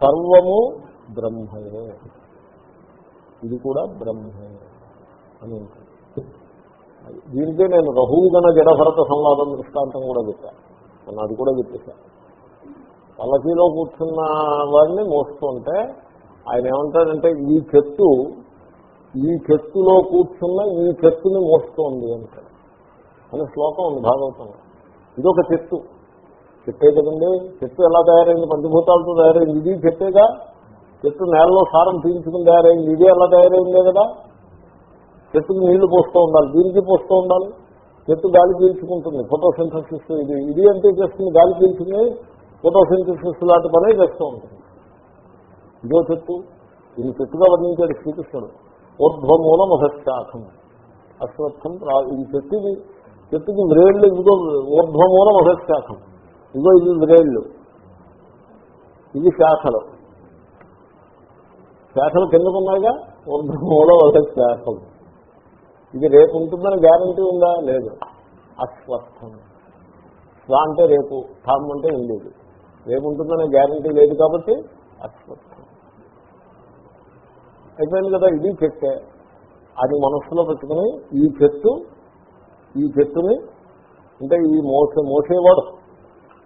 సర్వము బ్రహ్మయే. ఇది కూడా బ్రహ్మే అని దీనికే నేను రహుగణ జడభరత సంవాదం దృష్టాంతం కూడా చెప్పాను మొన్న అది కూడా చెప్పేశాను పల్లకీలో కూర్చున్న వాడిని మోస్తుంటే ఆయన ఏమంటాడంటే ఈ చెట్టు ఈ చెట్టులో కూర్చున్న ఈ చెట్టుని మోస్తోంది అంటాడు. అనే శ్లోకం ఉంది భాగవతంలో ఇదొక చెట్టు. చెట్టే కదండి. చెట్టు ఎలా తయారైంది? పంచభూతాలతో తయారైంది. ఇది చెట్టేగా? చెట్టు నేలలో సారం పీల్చుకుని తయారైంది. ఇది అలా తయారైందే కదా? చెట్టుకు నీళ్ళు పోస్తూ ఉండాలి. దీనికి పోస్తూ ఉండాలి. చెట్టు గాలి పీల్చుకుంటుంది. ఫోటోసింథసిస్ ఇది. ఇది అంటే చేస్తుంది గాలి పీల్చుకుని ఫోటోసింథసిస్ లాంటి పనే చేస్తూ ఉంటుంది. ఇదో చెట్టు. దీన్ని చెట్టుగా వర్ణించాడు శ్రీకృష్ణుడు. ఊర్ధ్వమూలం అసత్యాఖం అశ్వత్థం రా- ఇది చెట్టుది చెట్టుకి మ్రేళ్ళు ఇదిగో ఊర్ధ్వమూలం అసత్యాఖం ఇదిగో ఇది మ్రేళ్ళు ఇది శాఖలు. శాఖలు కిందకున్నాయిగా ఊర్ధ్వమూలం అసత్యాఖం ఇది రేపు ఉంటుందని గ్యారంటీ ఉందా? లేదు. అస్వస్థం. స్వ అంటే రేపు థామ్ అంటే ఉండేది రేపు ఉంటుందనే గ్యారంటీ లేదు కాబట్టి అస్వస్థం. అయిపోయింది కదా ఇది చెట్టే. అది మనస్సులో పెట్టుకుని ఈ చెట్టు ఈ చెట్టుని అంటే ఈ మోసే మోసేవాడు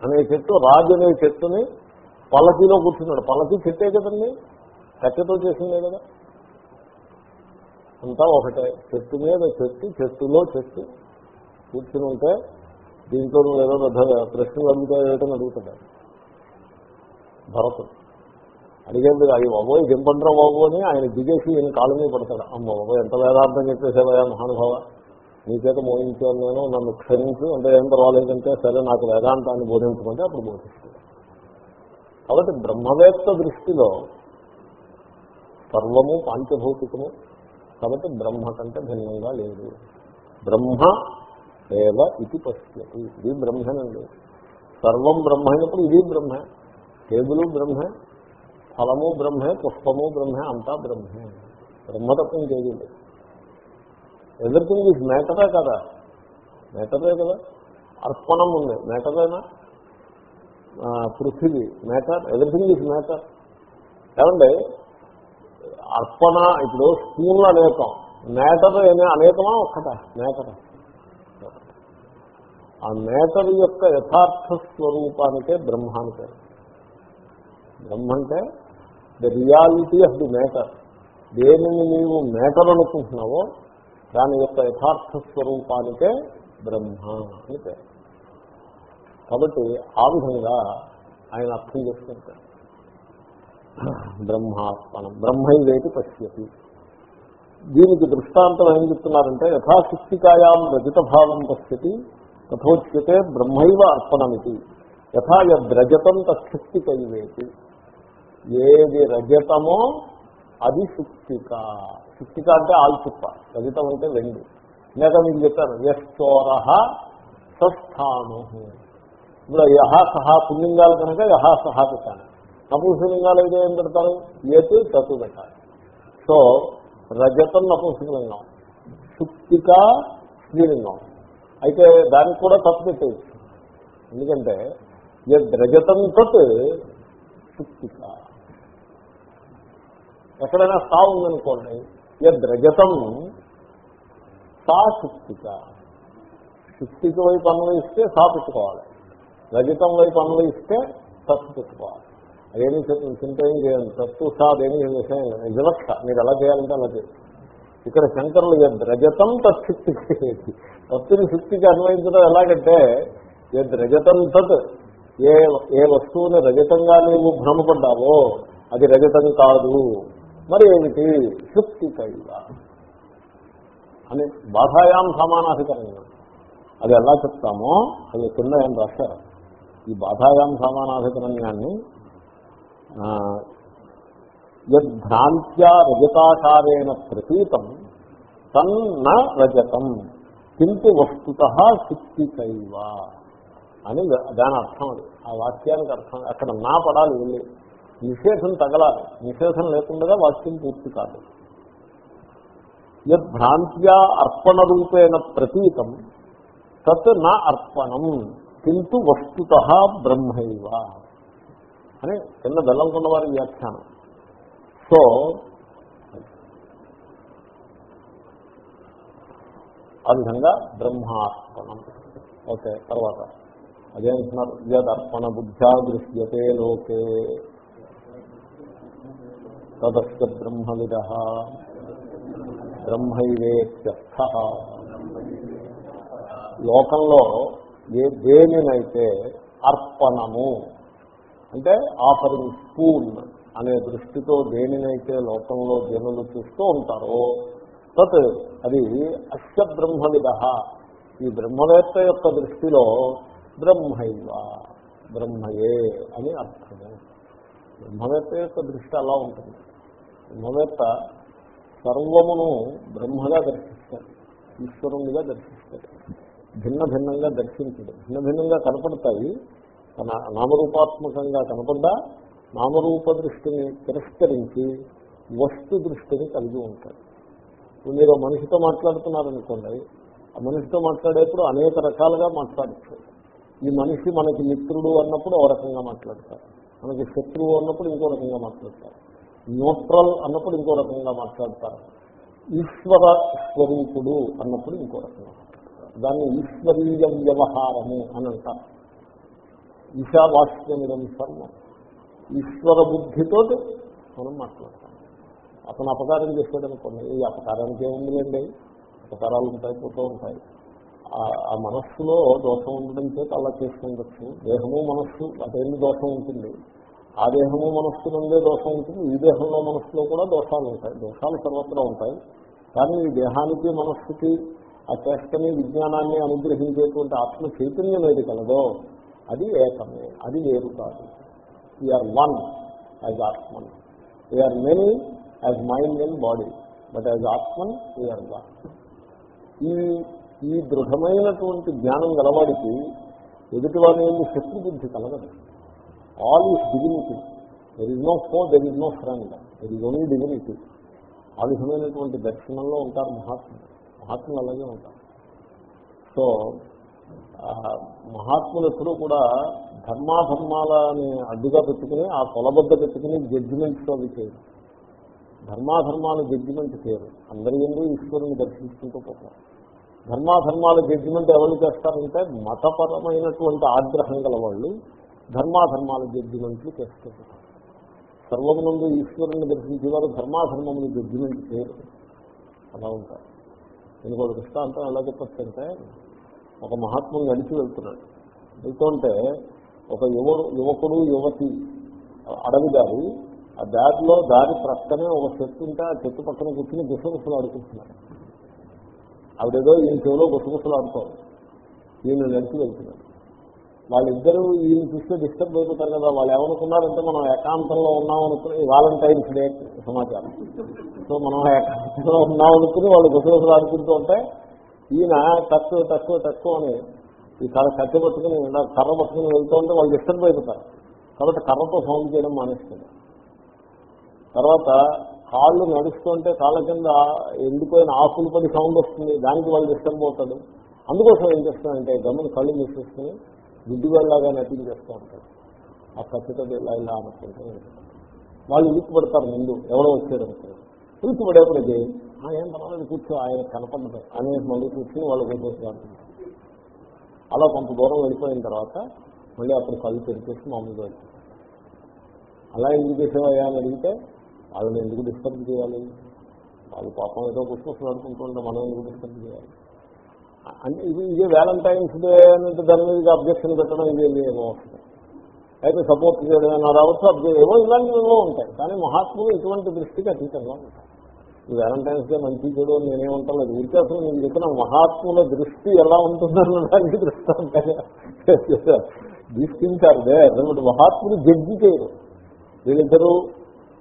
అనే చెట్టు రాజు అనే చెట్టుని పల్లకీలో కూర్చున్నాడు. పల్లకి చెట్టే కదండి. కట్టెతో చేసిందే కదా. అంతా ఒకటే. చెట్టు మీద చెట్టు చెట్టులో చెట్టు. కూర్చుని ఉంటే దీంట్లో నువ్వు ఏదో పెద్ద ప్రశ్నలు అడుగుతాయేటని అడుగుతాడు. భరతుడు. అడిగేందుకు అయ్యి బాబోయ్ దింపండ్రా బాబు అని ఆయన దిగేసి ఈయన కాళ్ళ మీద పడతాడు. అమ్మ బాబోయ్ ఎంత వేదార్థం చెప్పేసేవా మహానుభావ? నీ చేత మోహించాను నేను నన్ను క్షమించు. అంటే ఏం పర్వాలేదంటే సరే నాకు వేదాంతాన్ని బోధించమంటే అప్పుడు బోధిస్తాడు. కాబట్టి బ్రహ్మవేత్త దృష్టిలో సర్వము పాంచభౌతికము. కాబట్టి బ్రహ్మ కంటే భిన్నంగా లేదు. బ్రహ్మ ఏవ ఇది పశ్యతి. ఇది బ్రహ్మనండి. సర్వం బ్రహ్మ అయినప్పుడు ఇది బ్రహ్మే. టేబుల్ బ్రహ్మే ఫలము బ్రహ్మే పుష్పము బ్రహ్మే అంతా బ్రహ్మే. బ్రహ్మ తప్ప ఇంకేది లేదు. ఎవ్రీథింగ్ ఈజ్ మ్యాటరే కదా. మ్యాటరే కదా. అర్పణం ఉంది. మ్యాటరేనా? పృథివీ. మ్యాటర్? Everything is matter. ఏమండి? అర్పణ ఇప్పుడు స్పూన్లు అనేకం. మేటర్ అనేకమా ఒక్కట? మేటర్. ఆ మేటర్ యొక్క యథార్థ స్వరూపానికే బ్రహ్మ అంటే బ్రహ్మ అంటే the reality of the matter దేనిని నీవు మేటర్ అనుకుంటున్నావో దాని యొక్క యథార్థ స్వరూపానికే బ్రహ్మ అని పేరు. కాబట్టి ఆ విధంగా ఆయన అర్థం చేసుకుంటారు బ్రహ్మాత్మనం. బ్రహ్మైవేటి పశ్యతి. దీనికి దృష్టాంతం ఏం చెప్తున్నారంటే యథాశక్తికాయాం రజత భావం పశ్యతి తథోచ్యతే బ్రహ్మైవ అర్పణమితి. యథా యద్రజతం తశక్తికైవేతి ఏది రజతమో అది శుక్తిక శుక్తిక అంటే ఆల్చిప్ప రజతం అంటే వెండి. ఇందాక మీకు చెప్పాను యశ్చోర సస్థాను ఇప్పుడు యహా సహా పుల్లింగాలు కనుక యహా సహా పెట్టాను నపుంసలింగాలు అయితే ఏం పెడతారు? ఏతు తత్తు పెట్టాలి. సో రజతం నపుంసలింగం శుక్తిక స్త్రీలింగం. అయితే దానికి కూడా తప్పు పెట్టేయచ్చు. ఎందుకంటే యద్ రజతం తత్ శుక్తిక ఎక్కడైనా సా ఉందనుకోండి యద్ రజతం సా శుక్తిక శుక్తిక వైపు అన్వయిస్తే సా పెట్టుకోవాలి. రజతం వైపు అన్వయిస్తే తత్తు పెట్టుకోవాలి. అదేమీ చింత ఏం చేయండి తత్తు సా విషయం వివక్ష. మీరు ఎలా చేయాలంటే అలా చేయండి. ఇక్కడ శంకరులు యద్ రజతం తత్శక్తి తత్తుని శక్తికి అన్వయించడం ఎలాగంటే యద్ రజతం తత్ ఏ ఏ వస్తువుని రజతంగా నీవు భ్రమపడ్డావో అది రజతం కాదు. మరి ఏమిటి? శుక్తికైవ అని బాధాయాం సమానాధికరంగా. అది ఎలా చెప్తామో అది కింద ఏం రాశారు. ఈ బాధాయాం సమానాధికరణ్యాన్ని యద్భ్రాంత్యా రజతాకారేణ ప్రతీతం తన్న రజతం కింటు వస్తుత శక్తికైవ అని దాని అర్థం అది. ఆ వాక్యానికి అర్థం అక్కడ నా పడాలి వెళ్ళి. నిషేధం తగలాలి. నిషేధం లేకుండా వాక్యం పూర్తి కాదు. యద్భ్రాంత్యా అర్పణ రూపేణ ప్రతీతం తత్ నా అర్పణం కింటు వస్తుత బ్రహ్మైవ అని కింద బెల్లం వారి వ్యాఖ్యానం. సో ఆ విధంగా బ్రహ్మార్పణం. ఓకే తర్వాత. అదేంటున్నారు యదర్పణ బుద్ధ్యా దృశ్యతే లోకే. తదస్య బ్రహ్మవిద. బ్రహ్మైవేత్యర్థ. లోకంలో ఏ దేనినైతే అర్పణము అంటే ఆఫరింగ్ స్పూన్ అనే దృష్టితో దేనినైతే లోకంలో జనులు చూస్తూ ఉంటారో తత్ అది అస్య బ్రహ్మవిద. ఈ బ్రహ్మవేత్త యొక్క దృష్టిలో బ్రహ్మైవ బ్రహ్మయే అని అర్థము. బ్రహ్మవేత్త యొక్క దృష్టి అలా ఉంటుంది. బ్రహ్మవేత్త సర్వమును బ్రహ్మగా దర్శిస్తాడు ఈశ్వరునిగా దర్శిస్తాడు. భిన్న భిన్నంగా దర్శించడు. భిన్న భిన్నంగా కనపడతాయి నామరూపాత్మకంగా కనపడ్డా నామరూప దృష్టిని తిరస్కరించి వస్తు దృష్టిని కలిగి ఉంటాడు. ఇప్పుడు మీరు మనిషితో మాట్లాడుతున్నారనుకోండి ఆ మనిషితో మాట్లాడేప్పుడు అనేక రకాలుగా మాట్లాడచ్చు. ఈ మనిషి మనకి మిత్రుడు అన్నప్పుడు ఒక రకంగా మాట్లాడతారు మనకి శత్రువు అన్నప్పుడు ఇంకో రకంగా మాట్లాడతారు న్యూట్రల్ అన్నప్పుడు ఇంకో రకంగా మాట్లాడతారు ఈశ్వర స్వరూపుడు అన్నప్పుడు ఇంకో రకంగా మాట్లాడతారు దాన్ని ఈశ్వరీయ వ్యవహారము అని అంటారు. ఈశావాస్యమిదం సర్వం. ఈశ్వర బుద్ధితో మనం మాట్లాడతాం. అతను అపకారం చేశాడనుకోండి ఈ అపకారానికి ఏముందిలేండి? అపకారాలు ఉంటాయి పోతూ ఉంటాయి. ఆ మనస్సులో దోషం ఉండడం చేత అలా చేసుకుండొచ్చు. దేహము మనస్సు అదేమి దోషం ఉంటుంది? ఆ దేహము మనస్సు నుండే దోషం ఉంటుంది. ఈ దేహంలో మనస్సులో కూడా దోషాలు ఉంటాయి. దోషాలు సర్వత్రా ఉంటాయి. కానీ ఈ దేహానికి మనస్సుకి ఆ చేష్టని విజ్ఞానాన్ని అనుగ్రహించేటువంటి ఆత్మ చైతన్యం ఏది కలదో అది ఏకమే అది వేరు కాదు. We are one as atman we are many as mind and body but as atman we are one ఈ ఈ దృఢమైనటువంటి జ్ఞానం గలవాడికి ఎదుటివాడి శక్తి బుద్ధి కలగదు. All is dignity there is no foe there is no friend there is only dignity ఆ విధమైనటువంటి దర్శనంలో ఉంటారు మహాత్ములు. మహాత్ములు అలాగే ఉంటారు. సో మహాత్ములు ఎప్పుడూ కూడా ధర్మాధర్మాలని అడ్డుగా పెట్టుకుని ఆ కొలబద్ద పెట్టుకుని జడ్జిమెంట్స్ అవి చేయరు. ధర్మాధర్మాల జడ్జిమెంట్ చేయరు. అందరి ఎందు ఈశ్వరుని దర్శించుకుంటూ పోతారు. ధర్మాధర్మాల జడ్జిమెంట్ ఎవరు చేస్తారంటే మతపరమైనటువంటి ఆగ్రహం గల వాళ్ళు ధర్మాధర్మాల జడ్జిమెంట్లు చేస్తూ సర్వమునందు ఈశ్వరుని దర్శించే వారు ధర్మాధర్మములు జడ్జిమెంట్ చేయరు. అలా ఉంటారు. నేను ఒక దృష్టాంతం ఎలా అంటే ఒక మహాత్ముడు నడిచి వెళ్తున్నాడు. వెళ్తుంటే ఒక యువ యువకుడు యువతి అడవి దారి ఆ దారిలో దారి ప్రక్కనే ఒక చెట్టు ఉంటే ఆ చెట్టు పక్కన కూర్చుని గుసగుసలు ఆడుకుంటున్నాడు. ఆవిడేదో ఈయన చెవిలో గుసగుసలు ఆడుతారు. ఈయన నడిచి వెళ్తున్నాడు. వాళ్ళిద్దరూ ఈయన చూస్తే డిస్టర్బ్ అయిపోతారు కదా. వాళ్ళు ఏమనుకున్నారంటే మనం ఏకాంతంలో ఉన్నాం అనుకుని వాలంటైన్స్ డే సమాచారం. సో మనం ఏకాంతంలో ఉన్నాం అనుకుని వాళ్ళు గుసగుసలు ఆడుకుంటూ ఉంటే ఈయన తక్కువ తక్కువ తక్కువ అని ఈ కర్ర కట్టె పట్టుకుని కర్ర పట్టుకుని వెళ్తూ ఉంటే వాళ్ళు డిస్టర్బ్ అయిపోతారు. కాబట్టి కర్రతో సౌండ్ చేయడం మానేస్తుంది తర్వాత కాళ్ళు నడుస్తుంటే కాళ్ళ కింద ఎండిపోయిన ఆకులు పడి సౌండ్ వస్తుంది. దానికి వాళ్ళు డిస్టర్బ్ అవుతాడు అందుకోసం ఏం చేస్తానంటే గమని కళ్ళు మూసేసుకుని గుడ్డి వెళ్ళలాగా నటించేస్తూ ఉంటాడు ఆ కత్తితో ఇలా ఇలా అనుకుంటే వాళ్ళు ఉలిక్కి పడతారు ముందు ఎవడో వచ్చారనుకో ఉలిక్కి పడేప్పటికి ఏం పర్వాలేదు కూర్చో ఆయన కనపడదు అనేసి మళ్ళీ కూర్చొని వాళ్ళు కూర్చోసి అలా కొంత దూరం వెళ్ళిపోయిన తర్వాత మళ్ళీ అప్పుడు కళ్ళు తెరిచేసి మామూలుగా వెళ్తారు అలా ఎందుకు చేసేవయ్యా అని అడిగితే వాళ్ళని ఎందుకు డిస్టర్బ్ చేయాలి? వాళ్ళు పాపం ఏదో పుస్తకం అనుకుంటుంటే మనం ఎందుకు డిస్టర్బ్ చేయాలి? అంటే ఇది ఇదే వ్యాలంటైన్స్ డే అనేది దాని మీద అబ్జెక్షన్ పెట్టడం ఇదే ఏమో అయితే సపోర్ట్ చేయడం అయినా రావచ్చు అబ్జెక్ట్ ఏవో ఇలాంటివి ఉంటాయి. కానీ మహాత్ములు ఇటువంటి దృష్టికి అతీతంగా ఉంటాయి ఈ వ్యాలంటైన్స్ డే మంచి చెడు అని నేనేమంటాను అది ఊరికే అసలు నేను చెప్పిన మహాత్ముల దృష్టి ఎలా ఉంటుందన్న దానికి దృష్టి ఉంటాయి తీసుకుంటారు దే మహాత్ములు జడ్జి చేయరు. వీళ్ళిద్దరూ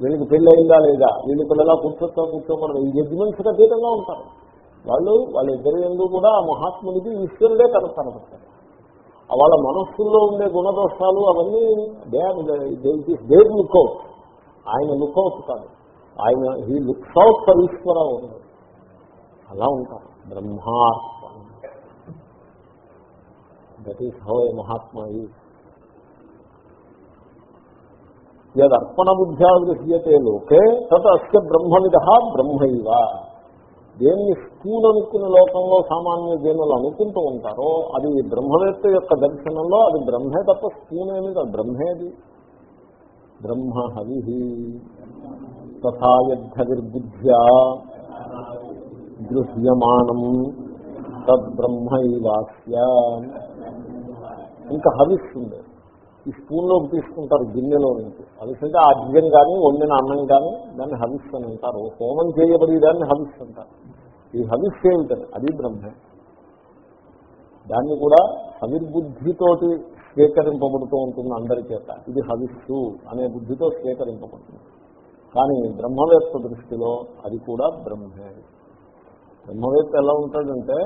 వీళ్ళకి పెళ్ళి అయిందా లేదా వీళ్ళు పిల్లలా కూర్చోతో కూర్చోకూడదు? ఈ జడ్జిమెంట్స్ అతీతంగా ఉంటారు. వాళ్ళు వాళ్ళిద్దరి ఎందు కూడా ఆ మహాత్ముడికి ఈశ్వరుడే కనపడతారు వాళ్ళ మనస్సుల్లో ఉండే గుణదోషాలు అవన్నీ దే దే లుక్అవుట్ ఆయన లుక్అవుట్ కాదు. ఆయన he looks out for Ishwara అలా ఉంటారు. బ్రహ్మాత్మ that is how a mahatma ఈ యదర్పణ బుద్ధ్యా గృహ్యతే లోకే తత్ అస్య బ్రహ్మవిధ బ్రహ్మైవ. దేన్ని స్కూల్ అనుకునే లోకంలో సామాన్య జనులు అనుకుంటూ ఉంటారో అది బ్రహ్మవేత్త యొక్క దర్శనంలో అది బ్రహ్మే తప్ప స్కూల్ ఏమి కాదు బ్రహ్మేది. బ్రహ్మ హవి తథాయద్ధవిర్బుద్ధ్యా గృహ్యమాణం తద్బ్రహ్మైవాస్య ఇంకా హవిస్ ఉంది. ఈ స్పూన్లోకి తీసుకుంటారు గిన్నెలో నుంచి. హవిస్ అంటే ఆద్యం కానీ వండిన అన్నం కానీ దాన్ని హవిస్ అని అంటారు. హోమం చేయబడి దాన్ని హవిస్ అంటారు. ఈ హవిస్ ఏమిటని అది బ్రహ్మే. దాన్ని కూడా హవిర్బుద్ధితోటి స్వీకరింపబడుతూ ఉంటుంది అందరి చేత. ఇది హవిస్సు అనే బుద్ధితో స్వీకరింపబడుతుంది. కానీ బ్రహ్మవేత్త దృష్టిలో అది కూడా బ్రహ్మే. బ్రహ్మవేత్త ఎలా ఉంటాడంటే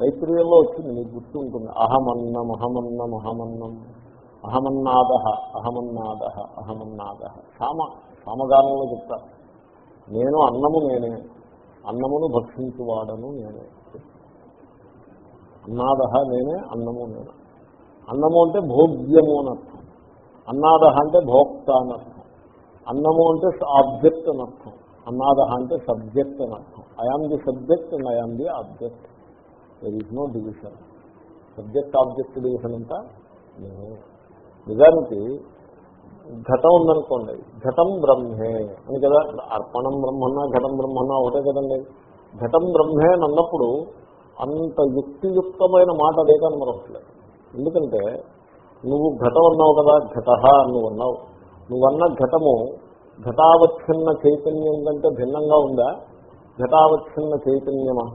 తైత్రీయంలో వచ్చింది నీకు గుర్తు ఉంటుంది. అహమన్నం అహమన్నం అహమన్నం. అహమన్నాద అహమన్నాద అహమన్నాద. సామ సామగానంలో చెప్తారు నేను అన్నము నేనే. అన్నమును భక్షించువాడను నేనే. అన్నాద నేనే అన్నము నేను. అన్నము అంటే భోగ్యము అన్నాద అంటే భోక్త అనర్థం అన్నము అంటే ఆబ్జెక్ట్ అని అర్థం. అన్నాదహ అంటే సబ్జెక్ట్ అని అర్థం. I am the subject and I am the object there is no division subject object division అంతా నేను నిజానికి ఘటం ఉందనుకోండి. ఘటం బ్రహ్మే అని కదా. అర్పణం బ్రహ్మన్నా ఘటం బ్రహ్మన్నా ఒకటే కదండి. ఘటం బ్రహ్మే అని అన్నప్పుడు అంత యుక్తియుక్తమైన మాట అదే కనమరవట్లేదు ఎందుకంటే నువ్వు ఘటం అన్నావు కదా ఘట నువ్వు అన్నావు. నువ్వన్న ఘటము ఘటావచ్ఛిన్న చైతన్యం కంటే భిన్నంగా ఉందా? ఘటావచ్ఛిన్న చైతన్యమా?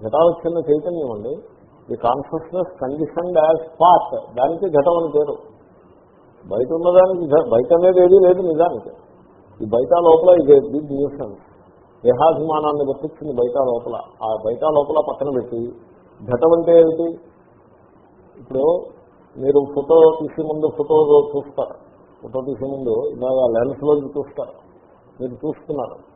ఘటావచ్ఛిన్న చైతన్యం అండి. ఈ కాన్షియస్నెస్ కండిషన్ యాజ్ పాత్ దానికి ఘటం అని పేరు. బయట ఉన్నదానికి బయట అనేది ఏదీ లేదు నిజానికి. ఈ బయట లోపల ఇది బిగ్ న్యూసెన్స్ దేహాభిమానాన్ని గుర్తించింది బయట లోపల. ఆ బయట లోపల పక్కన పెట్టి ఘటం అంటే ఏమిటి? ఇప్పుడు మీరు ఫోటో తీసి ముందు ఫోటో చూస్తారు. ఫోటో తీసే ముందు ఇలాగ లెన్స్లోకి చూస్తారు. మీరు చూస్తున్నారు.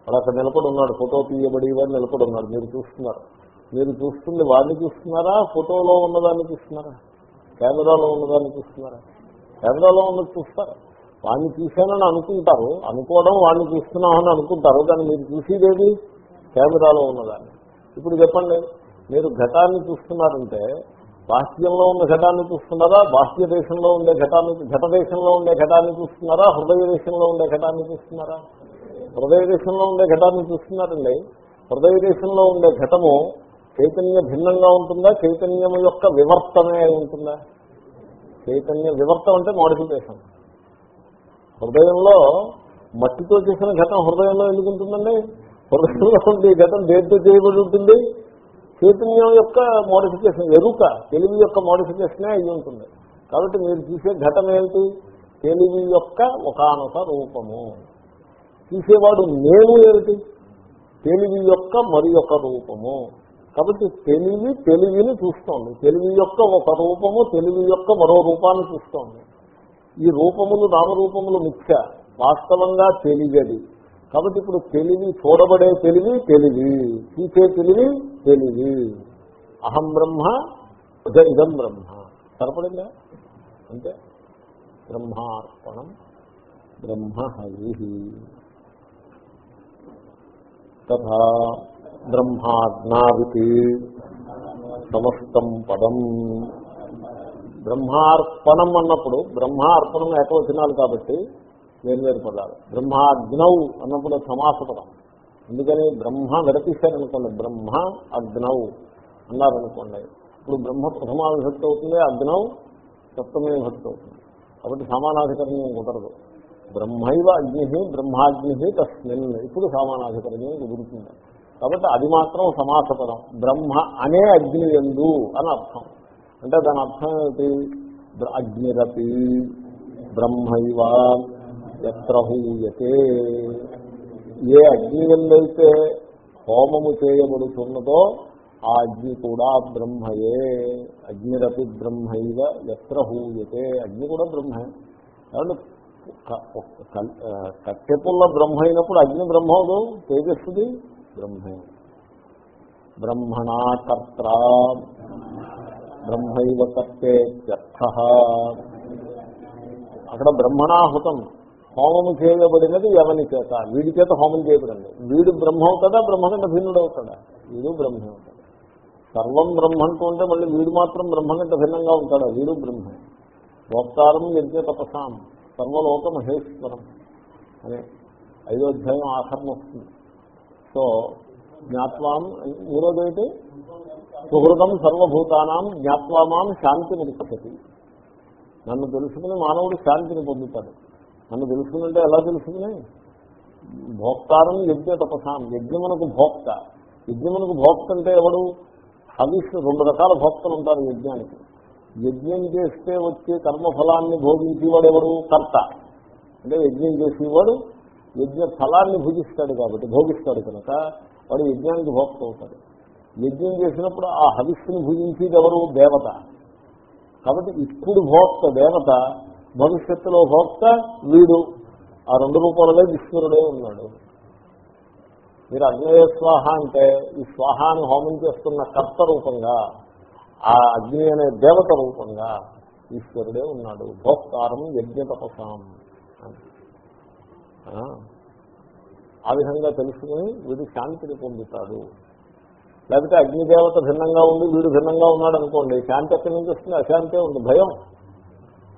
వాడు అక్కడ నిలబడి ఉన్నాడు ఫోటో తీయబడి వాడు నిలబడి ఉన్నాడు మీరు చూస్తున్నారు. మీరు చూస్తుంది వాడిని చూస్తున్నారా? ఫోటోలో ఉన్నదాన్ని చూస్తున్నారా? కెమెరాలో ఉన్నదాన్ని చూస్తున్నారా? కెమెరాలో ఉన్నది చూస్తారు. వాడిని చూశానని అనుకుంటారు. అనుకోవడం వాడిని చూస్తున్నామని అనుకుంటారు. కానీ మీరు చూసేదేది? కెమెరాలో ఉన్నదాన్ని. ఇప్పుడు చెప్పండి మీరు ఘటాన్ని చూస్తున్నారంటే బాహ్యంలో ఉన్న ఘటాన్ని చూస్తున్నారా? బాహ్య దేశంలో ఉండే ఘటాన్ని ఘట దేశంలో ఉండే ఘటాన్ని చూస్తున్నారా? హృదయ దేశంలో ఉండే ఘటాన్ని చూస్తున్నారా? హృదయ దేశంలో ఉండే ఘటాన్ని చూస్తున్నారండి. హృదయ దేశంలో ఉండే ఘటము చైతన్య భిన్నంగా ఉంటుందా? చైతన్యం యొక్క వివర్తమే ఉంటుందా? చైతన్య వివర్తం అంటే మోడిఫికేషన్. హృదయంలో మట్టితో చేసిన ఘటం హృదయంలో ఎందుకుంటుందండి హృదయంలో ఉండే ఘటం దేంతో చేయబడి ఉంటుంది? చైతన్యం యొక్క మోడిఫికేషన్ ఎరుక తెలివి యొక్క మోడిఫికేషనే అయి ఉంటుంది. కాబట్టి మీరు చూసే ఘటన ఏంటి? తెలివి యొక్క ఒకనొక రూపము. చూసేవాడు నేను ఏమిటి? తెలివి యొక్క మరి ఒక రూపము. కాబట్టి తెలివి తెలివిని చూస్తోంది. తెలివి యొక్క ఒక రూపము తెలివి యొక్క మరో రూపాన్ని చూస్తోంది. ఈ రూపములు నామరూపములు ముఖ్య వాస్తవంగా తెలియదు కాబట్టి ఇప్పుడు తెలివి చూడబడే తెలివి తెలివి. చూసే తెలివి తెలివి. అహం బ్రహ్మ ఇదం బ్రహ్మ. సరిపడిందా? అంటే బ్రహ్మార్పణం బ్రహ్మ హరి తథా బ్రహ్మాజ్ఞావితి సమస్తం పదం. బ్రహ్మార్పణం అన్నప్పుడు బ్రహ్మార్పణం ఏకవచనాలు కాబట్టి వేర్వేరు పదాలు బ్రహ్మాగ్నౌ అన్నప్పుడు సమాస పదం ఎందుకని? బ్రహ్మ విడతీశారనుకోండి బ్రహ్మ అగ్నౌ అన్నారనుకోండి. ఇప్పుడు బ్రహ్మ ప్రథమా విభక్తి అవుతుంది అగ్నౌ సప్తమే విభక్తి అవుతుంది. కాబట్టి సమానాధికరణం కుదరదు. బ్రహ్మైవ అగ్ని బ్రహ్మాగ్ని తస్మిన్. ఇప్పుడు సమానాధికరణం కుదురుతుంది. కాబట్టి అది మాత్రం సమాస పదం బ్రహ్మ అనే అగ్ని ఎందు అని అర్థం. అంటే దాని అర్థం ఏమిటి? అగ్నిరపి బ్రహ్మైవ ఎత్రహూయతే. ఏ అగ్ని ఎందైతే హోమము చేయబడుతున్నదో ఆ అగ్ని కూడా బ్రహ్మయే. అగ్నిరపి బ్రహ్మైవ ఎత్ర హూయతే అగ్ని కూడా బ్రహ్మే. కాబట్టి కట్టెపుల్ల బ్రహ్మ అయినప్పుడు అగ్ని బ్రహ్మవుదు తేజస్సుది బ్రహ్మే. బ్రహ్మణా కర్త బ్రహ్మైవ కర్తే అక్కడ బ్రహ్మణాహుతం హోమము చేయబడినది ఎవని చేత? వీడి చేత హోమం చేయబడింది. వీడు బ్రహ్మ అవుతాడా బ్రహ్మ కంటే భిన్నుడు అవుతాడా. వీడు బ్రహ్మే అవుతాడు సర్వం బ్రహ్మ అంటూ ఉంటే మళ్ళీ వీడు మాత్రం బ్రహ్మ కంటే భిన్నంగా ఉంటాడా. వీడు బ్రహ్మే. భోక్తారం యజ్ఞ తపసాం. సర్వలోక మహేశ్వరం. అనే ఐదో అధ్యాయం ఆఖరణ వస్తుంది. సో జ్ఞాత్వాం ఈరోజైతే సుహృదం సర్వభూతానాం జ్ఞాత్వామాం శాంతి నిలిపతి నన్ను తెలుసుకుని మానవుడు శాంతిని పొందుతాడు. నన్ను తెలుసుకుందంటే ఎలా తెలుసుకుని భోక్తారం యజ్ఞ తపసాం యజ్ఞమునకు భోక్త యజ్ఞమునకు భోక్త అంటే ఎవడు? హవిష్ రెండు రకాల భోక్తలు ఉంటారు యజ్ఞానికి. యజ్ఞం చేస్తే వచ్చే కర్మఫలాన్ని భోగించేవాడు ఎవడు? కర్త. అంటే యజ్ఞం చేసేవాడు యజ్ఞ ఫలాన్ని భుజిస్తాడు కాబట్టి భోగిస్తాడు కనుక వాడు యజ్ఞానికి భోక్త అవుతాడు. యజ్ఞం చేసినప్పుడు ఆ హవిస్సుని భుజించేది ఎవరు? దేవత. కాబట్టి ఇప్పుడు భోక్త దేవత భవిష్యత్తులో భోక్త వీడు. ఆ రెండు రూపాలలో ఈశ్వరుడే ఉన్నాడు. మీరు అగ్నేయ స్వాహ అంటే ఈ స్వాహాన్ని హోమం చేస్తున్న కర్త రూపంగా ఆ అగ్ని అనే దేవత రూపంగా ఈశ్వరుడే ఉన్నాడు. భోక్తారం యజ్ఞ తపసాం. అని. ఆ, ఆ విధంగా తెలుసుకుని వీడు శాంతిని పొందుతాడు. లేకపోతే అగ్నిదేవత భిన్నంగా ఉండి వీడు భిన్నంగా ఉన్నాడు అనుకోండి శాంతి ఎక్కడి నుంచి వస్తుంది? అశాంతే ఉంది భయం.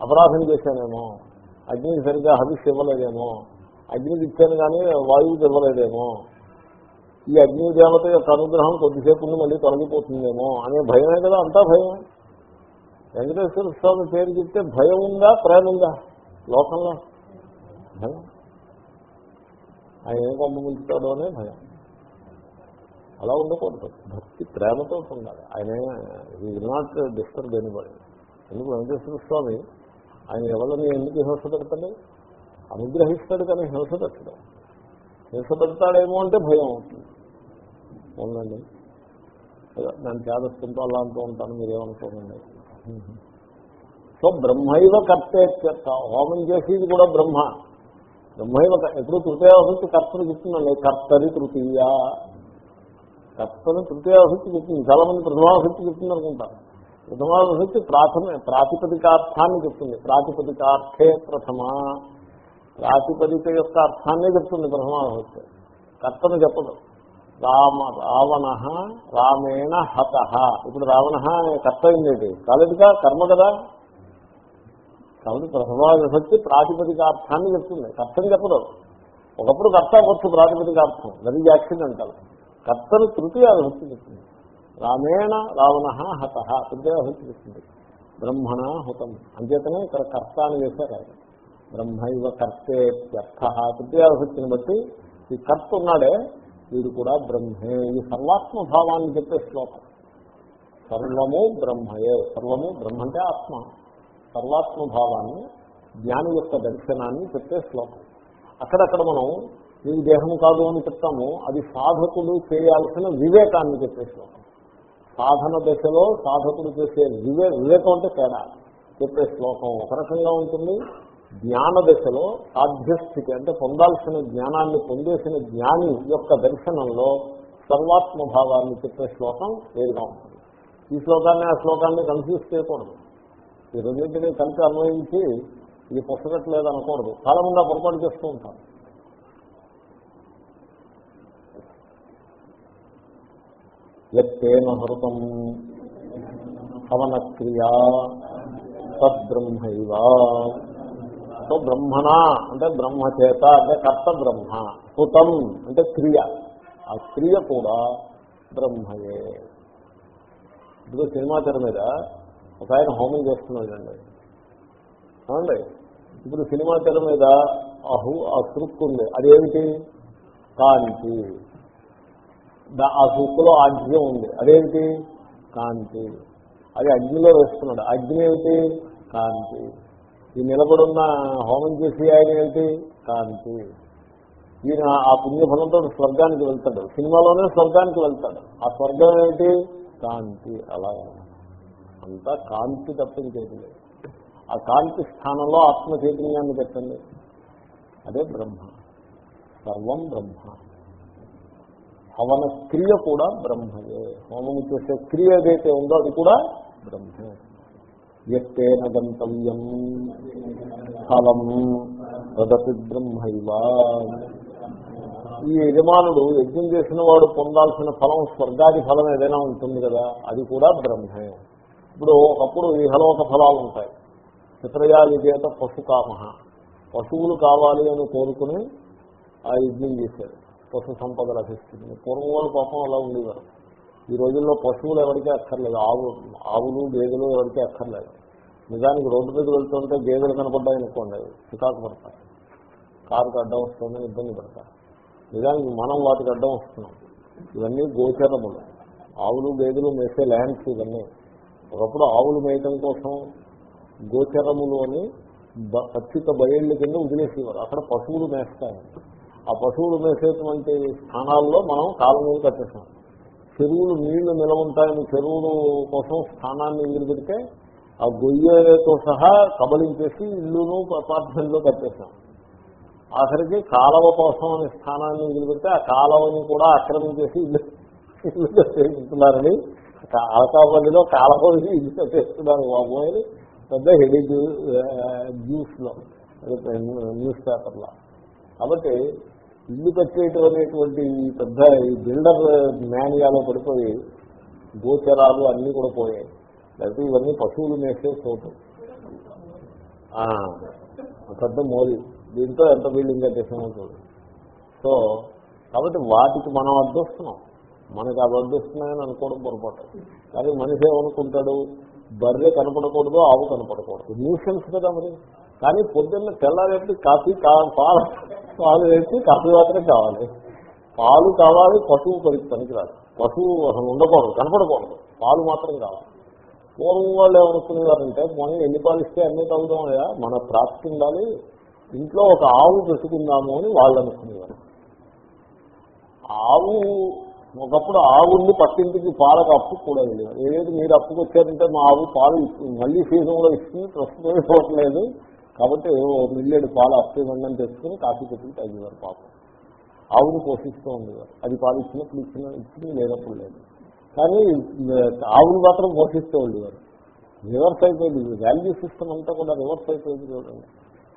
అపరాధం చేశానేమో అగ్నికి సరిగ్గా హవిష్ ఇవ్వలేదేమో అగ్నికి ఇచ్చాను కానీ వాయువుకి ఇవ్వలేదేమో ఈ అగ్ని దేవత యొక్క అనుగ్రహం కొద్దిసేపు మళ్ళీ తొలగిపోతుందేమో అనే భయమే కదా అంతా భయమే. వెంకటేశ్వర స్వామి పేరు చెప్తే భయం ఉందా ప్రేమ ఉందా? లోకంలో భయం. ఆయన ఏం కొమ్మ ముంచుతాడో అనే భయం. అలా ఉండకూడదు. భక్తి ప్రేమతో ఉండాలి. ఆయన ఈ నాట్ డిస్టర్బ్ ఎనిబడి ఎందుకు వెంకటేశ్వర స్వామి ఆయన ఎవరిని ఎందుకు హింస పెడతాడు? అనుగ్రహిస్తాడు కానీ హింస పెట్టడం. హింస పెడతాడేమో అంటే భయం అవుతుంది. ఉందండి నేను చేదస్తుంటూ అలా అంటూ ఉంటాను మీరేమనుకోనండి సో బ్రహ్మైవ కర్తే హోమం చేసేది కూడా బ్రహ్మ. బ్రహ్మైవ క- ఎప్పుడు తృతీయావృత్తి కర్తను చెప్తున్నాను. కర్తరి తృతీయ. కర్తను తృతీయావృత్తి చెప్తుంది. చాలా మంది ప్రథమావృత్తి చెప్తుంది అనుకుంటారు ప్రథమావృత్తి ప్రాథమ ప్రాతిపదికార్థాన్ని చెప్తుంది. ప్రాతిపదికార్థే ప్రథమ. ప్రాతిపదిక యొక్క అర్థాన్నే చెప్తుంది ప్రథమావృత్తి కర్తను చెప్పదు. రామ రావణ రామేణ హత. ఇప్పుడు రావణ అనే కర్త ఏంటి కాలేదుగా? కర్మ కదా? కాబట్టి ప్రథమా విభక్తి ప్రాతిపదికార్థాన్ని చెప్తుంది. కర్తని చెప్పదు. ఒకప్పుడు కర్త వచ్చు ప్రాతిపదికార్థం. దరి ఈజ్ యాక్సిడెంటల్ కర్తను తృతీయ విభక్తి చెప్తుంది. రామేణ రావణ హత తృతీయ చెప్తుంది బ్రహ్మణ హుతం. అంచేతనే ఇక్కడ కర్త అని చేశారు ఆయన. బ్రహ్మైవ కర్తే వ్యర్థ విభక్తిని బట్టి ఈ కర్త ఉన్నాడే వీడు కూడా బ్రహ్మే. ఈ సర్వాత్మభావాన్ని చెప్పే శ్లోకం. సర్వము బ్రహ్మయే. సర్వము బ్రహ్మ అంటే ఆత్మ. సర్వాత్మభావాన్ని జ్ఞాని యొక్క దర్శనాన్ని చెప్పే శ్లోకం. అక్కడక్కడ మనం నీకు దేహం కాదు అని చెప్తాము అది సాధకులు చేయాల్సిన వివేకాన్ని చెప్పే శ్లోకం. సాధన దశలో సాధకుడు చేసే వివే వివేకం అంటే తేడా. చెప్పే శ్లోకం ఒక రకంగా ఉంటుంది. జ్ఞాన దశలో సాధ్యస్థితి అంటే పొందాల్సిన జ్ఞానాన్ని పొందేసిన జ్ఞాని యొక్క దర్శనంలో సర్వాత్మ భావాన్ని చెప్పే శ్లోకం వేరుగా ఉంటుంది ఈ శ్లోకాన్ని ఆ శ్లోకాన్ని కన్ఫ్యూజ్ చేయకూడదు. ఈ రెండింటినీ కలిపి అన్వయించి ఇది పుస్తకట్లేదు అనకూడదు చాలా మంది పొరపాటు చేస్తూ ఉంటారు. ఎత్తేన హృతం హవనక్రియా తద్బ్రహ్మైవ. సో బ్రహ్మణ అంటే బ్రహ్మచేత అంటే కర్త బ్రహ్మ హుతం అంటే క్రియ. ఆ క్రియ కూడా బ్రహ్మయే. ఇప్పుడు సినిమా తెర మీద ఒక ఆయన హోమం చేస్తున్నాడండి అవునండి ఇప్పుడు సినిమా తెర మీద అహు ఆ సురుక్కు ఉంది. అదేమిటి? కాంతి. ఆ సుక్కులో ఆజ్యం ఉంది. అదేమిటి కాంతి. అది అగ్నిలో వేస్తున్నాడు. అగ్ని ఏమిటి? కాంతి. ఈ నిలబడున్న హోమం చేసి ఆయన ఏమిటి? కాంతి. ఈయన ఆ పుణ్యఫలంతో స్వర్గానికి వెళ్తాడు. సినిమాలోనే స్వర్గానికి వెళ్తాడు. ఆ స్వర్గం ఏమిటి? కాంతి. అలా అంతా కాంతి తప్పించేది లేదు. ఆ కాంతి స్థానంలో ఆత్మ చైతన్యాన్ని పెట్టండి. అదే బ్రహ్మ. సర్వం బ్రహ్మ. హవన క్రియ కూడా బ్రహ్మయే. హోమము చేసే క్రియ ఏదైతే ఉందో అది కూడా బ్రహ్మే. ఎత్తేన గంతవ్యం ఫలం వదతి బ్రహ్మైవా. ఈ యజమానుడు యజ్ఞం చేసిన వాడు పొందాల్సిన ఫలం స్వర్గాది ఫలం ఏదైనా ఉంటుంది కదా అది కూడా బ్రహ్మే. ఇప్పుడు ఒకప్పుడు ఇహలోక ఫలాలు ఉంటాయి. పిత్రయాది చేత పశుకామ పశువులు కావాలి అని కోరుకుని ఆ యజ్ఞం చేశారు. పశు సంపద లభిస్తుంది. పూర్వం వాళ్ళు పాపం అలా ఉండేవారు. ఈ రోజుల్లో పశువులు ఎవరికీ అక్కర్లేదు. ఆవు ఆవులు గేదెలు ఎవరికీ అక్కర్లేదు. నిజానికి రోడ్డు మీద వెళ్తుంటే గేదెలు కనపడ్డాయి అనుకోండి చికాకు పడతాయి. కారుకు అడ్డం వస్తుందని ఇబ్బంది పడతారు నిజానికి మనం వాటికి అడ్డం వస్తున్నాం. ఇవన్నీ గోచరములు. ఆవులు గేదెలు మేసే ల్యాండ్స్ ఇవన్నీ. ఒకప్పుడు ఆవులు మేయటం కోసం గోచరములు అని బ- బయళ్ళ కింద వదిలేసేవారు. అక్కడ పశువులు మేస్తాయి ఆ పశువులు మేసేటువంటి స్థానాల్లో మనం కాలనీలు కట్టేసాం చెరువులు నీళ్ళు నిలవంటాయని చెరువులు కోసం స్థానాన్ని ఇల్లు పెడితే ఆ గొయ్యతో సహా కబలించేసి ఇల్లును అపార్ట్మెంట్లో కట్టేసాం ఆఖరికి కాలవ కోసం అనే స్థానాన్ని వదిలిపెడితే ఆ కాలవని కూడా ఆక్రమించేసి ఇల్లు ఇల్లు కట్టేస్తున్నారని అలకాపల్లిలో కాలవ ఇల్లు కట్టేస్తున్నారు బాబోయని పెద్ద హెడీ న్యూస్లో న్యూస్ పేపర్లో. కాబట్టి ఇల్లు కట్టేయటం అనేటువంటి ఈ పెద్ద ఈ బిల్డర్ మేనియాలో పడిపోయి గోచరాలు అన్నీ కూడా పోయాయి. లేకపోతే ఇవన్నీ పశువులు మేసే చోటు. ఆ, పెద్ద మోదీ దీంతో ఎంత బిల్డింగ్ కట్టేసామో చూడు. సో కాబట్టి వాటికి మనం అడ్డొస్తున్నాం మనకి అవి అడ్డొస్తున్నాయని అనుకోవడం పొరపాటు. కానీ మనిషి ఏమనుకుంటాడు? బర్రె కనపడకూడదు ఆవు కనపడకూడదు. న్యూసెన్స్ కదా మరి. కానీ పొద్దున్న తెల్లారేపు కాఫీ కా- పాలు పాలు వేసి కాఫీ మాత్రమే కావాలి. పాలు కావాలి పశువు పనికి పనికిరాదు. పశువు అసలు ఉండకూడదు కనపడకూడదు. పాలు మాత్రం కావాలి. పూర్వం వాళ్ళు ఏమనుకునేవారంటే మనం ఎన్ని పాలు ఇస్తే అన్ని లేదా మన ప్రాప్తి ఉండాలి. ఇంట్లో ఒక ఆవు పెట్టుకుందాము అని వాళ్ళు అనుకునేవారు. ఆవు ఒకప్పుడు ఆవుని పట్టింటికి పాలకు అప్పు కూడా లేదు. ఏది మీరు అప్పుకు వచ్చారంటే మా ఆవు పాలు ఇస్తుంది. మళ్ళీ సీజన్లో ఇస్తుంది ప్రస్తుతం ఇవ్వట్లేదు కాబట్టి ఓ మిల్లెడు పాలు అప్పు తెచ్చుకుని కాఫీ పెట్టుకుని తగ్గేవారు పాపం. ఆవును పోషిస్తూ ఉండేవారు. అది పాలు ఇచ్చినప్పుడు ఇచ్చిన ఇచ్చింది లేనప్పుడు లేదు. కానీ ఆవును మాత్రం పోషిస్తూ ఉండేవారు. రివర్స్ అయిపోయింది. వాల్యూ సిస్టమ్ అంతా కూడా రివర్స్ అయిపోయింది చూడండి.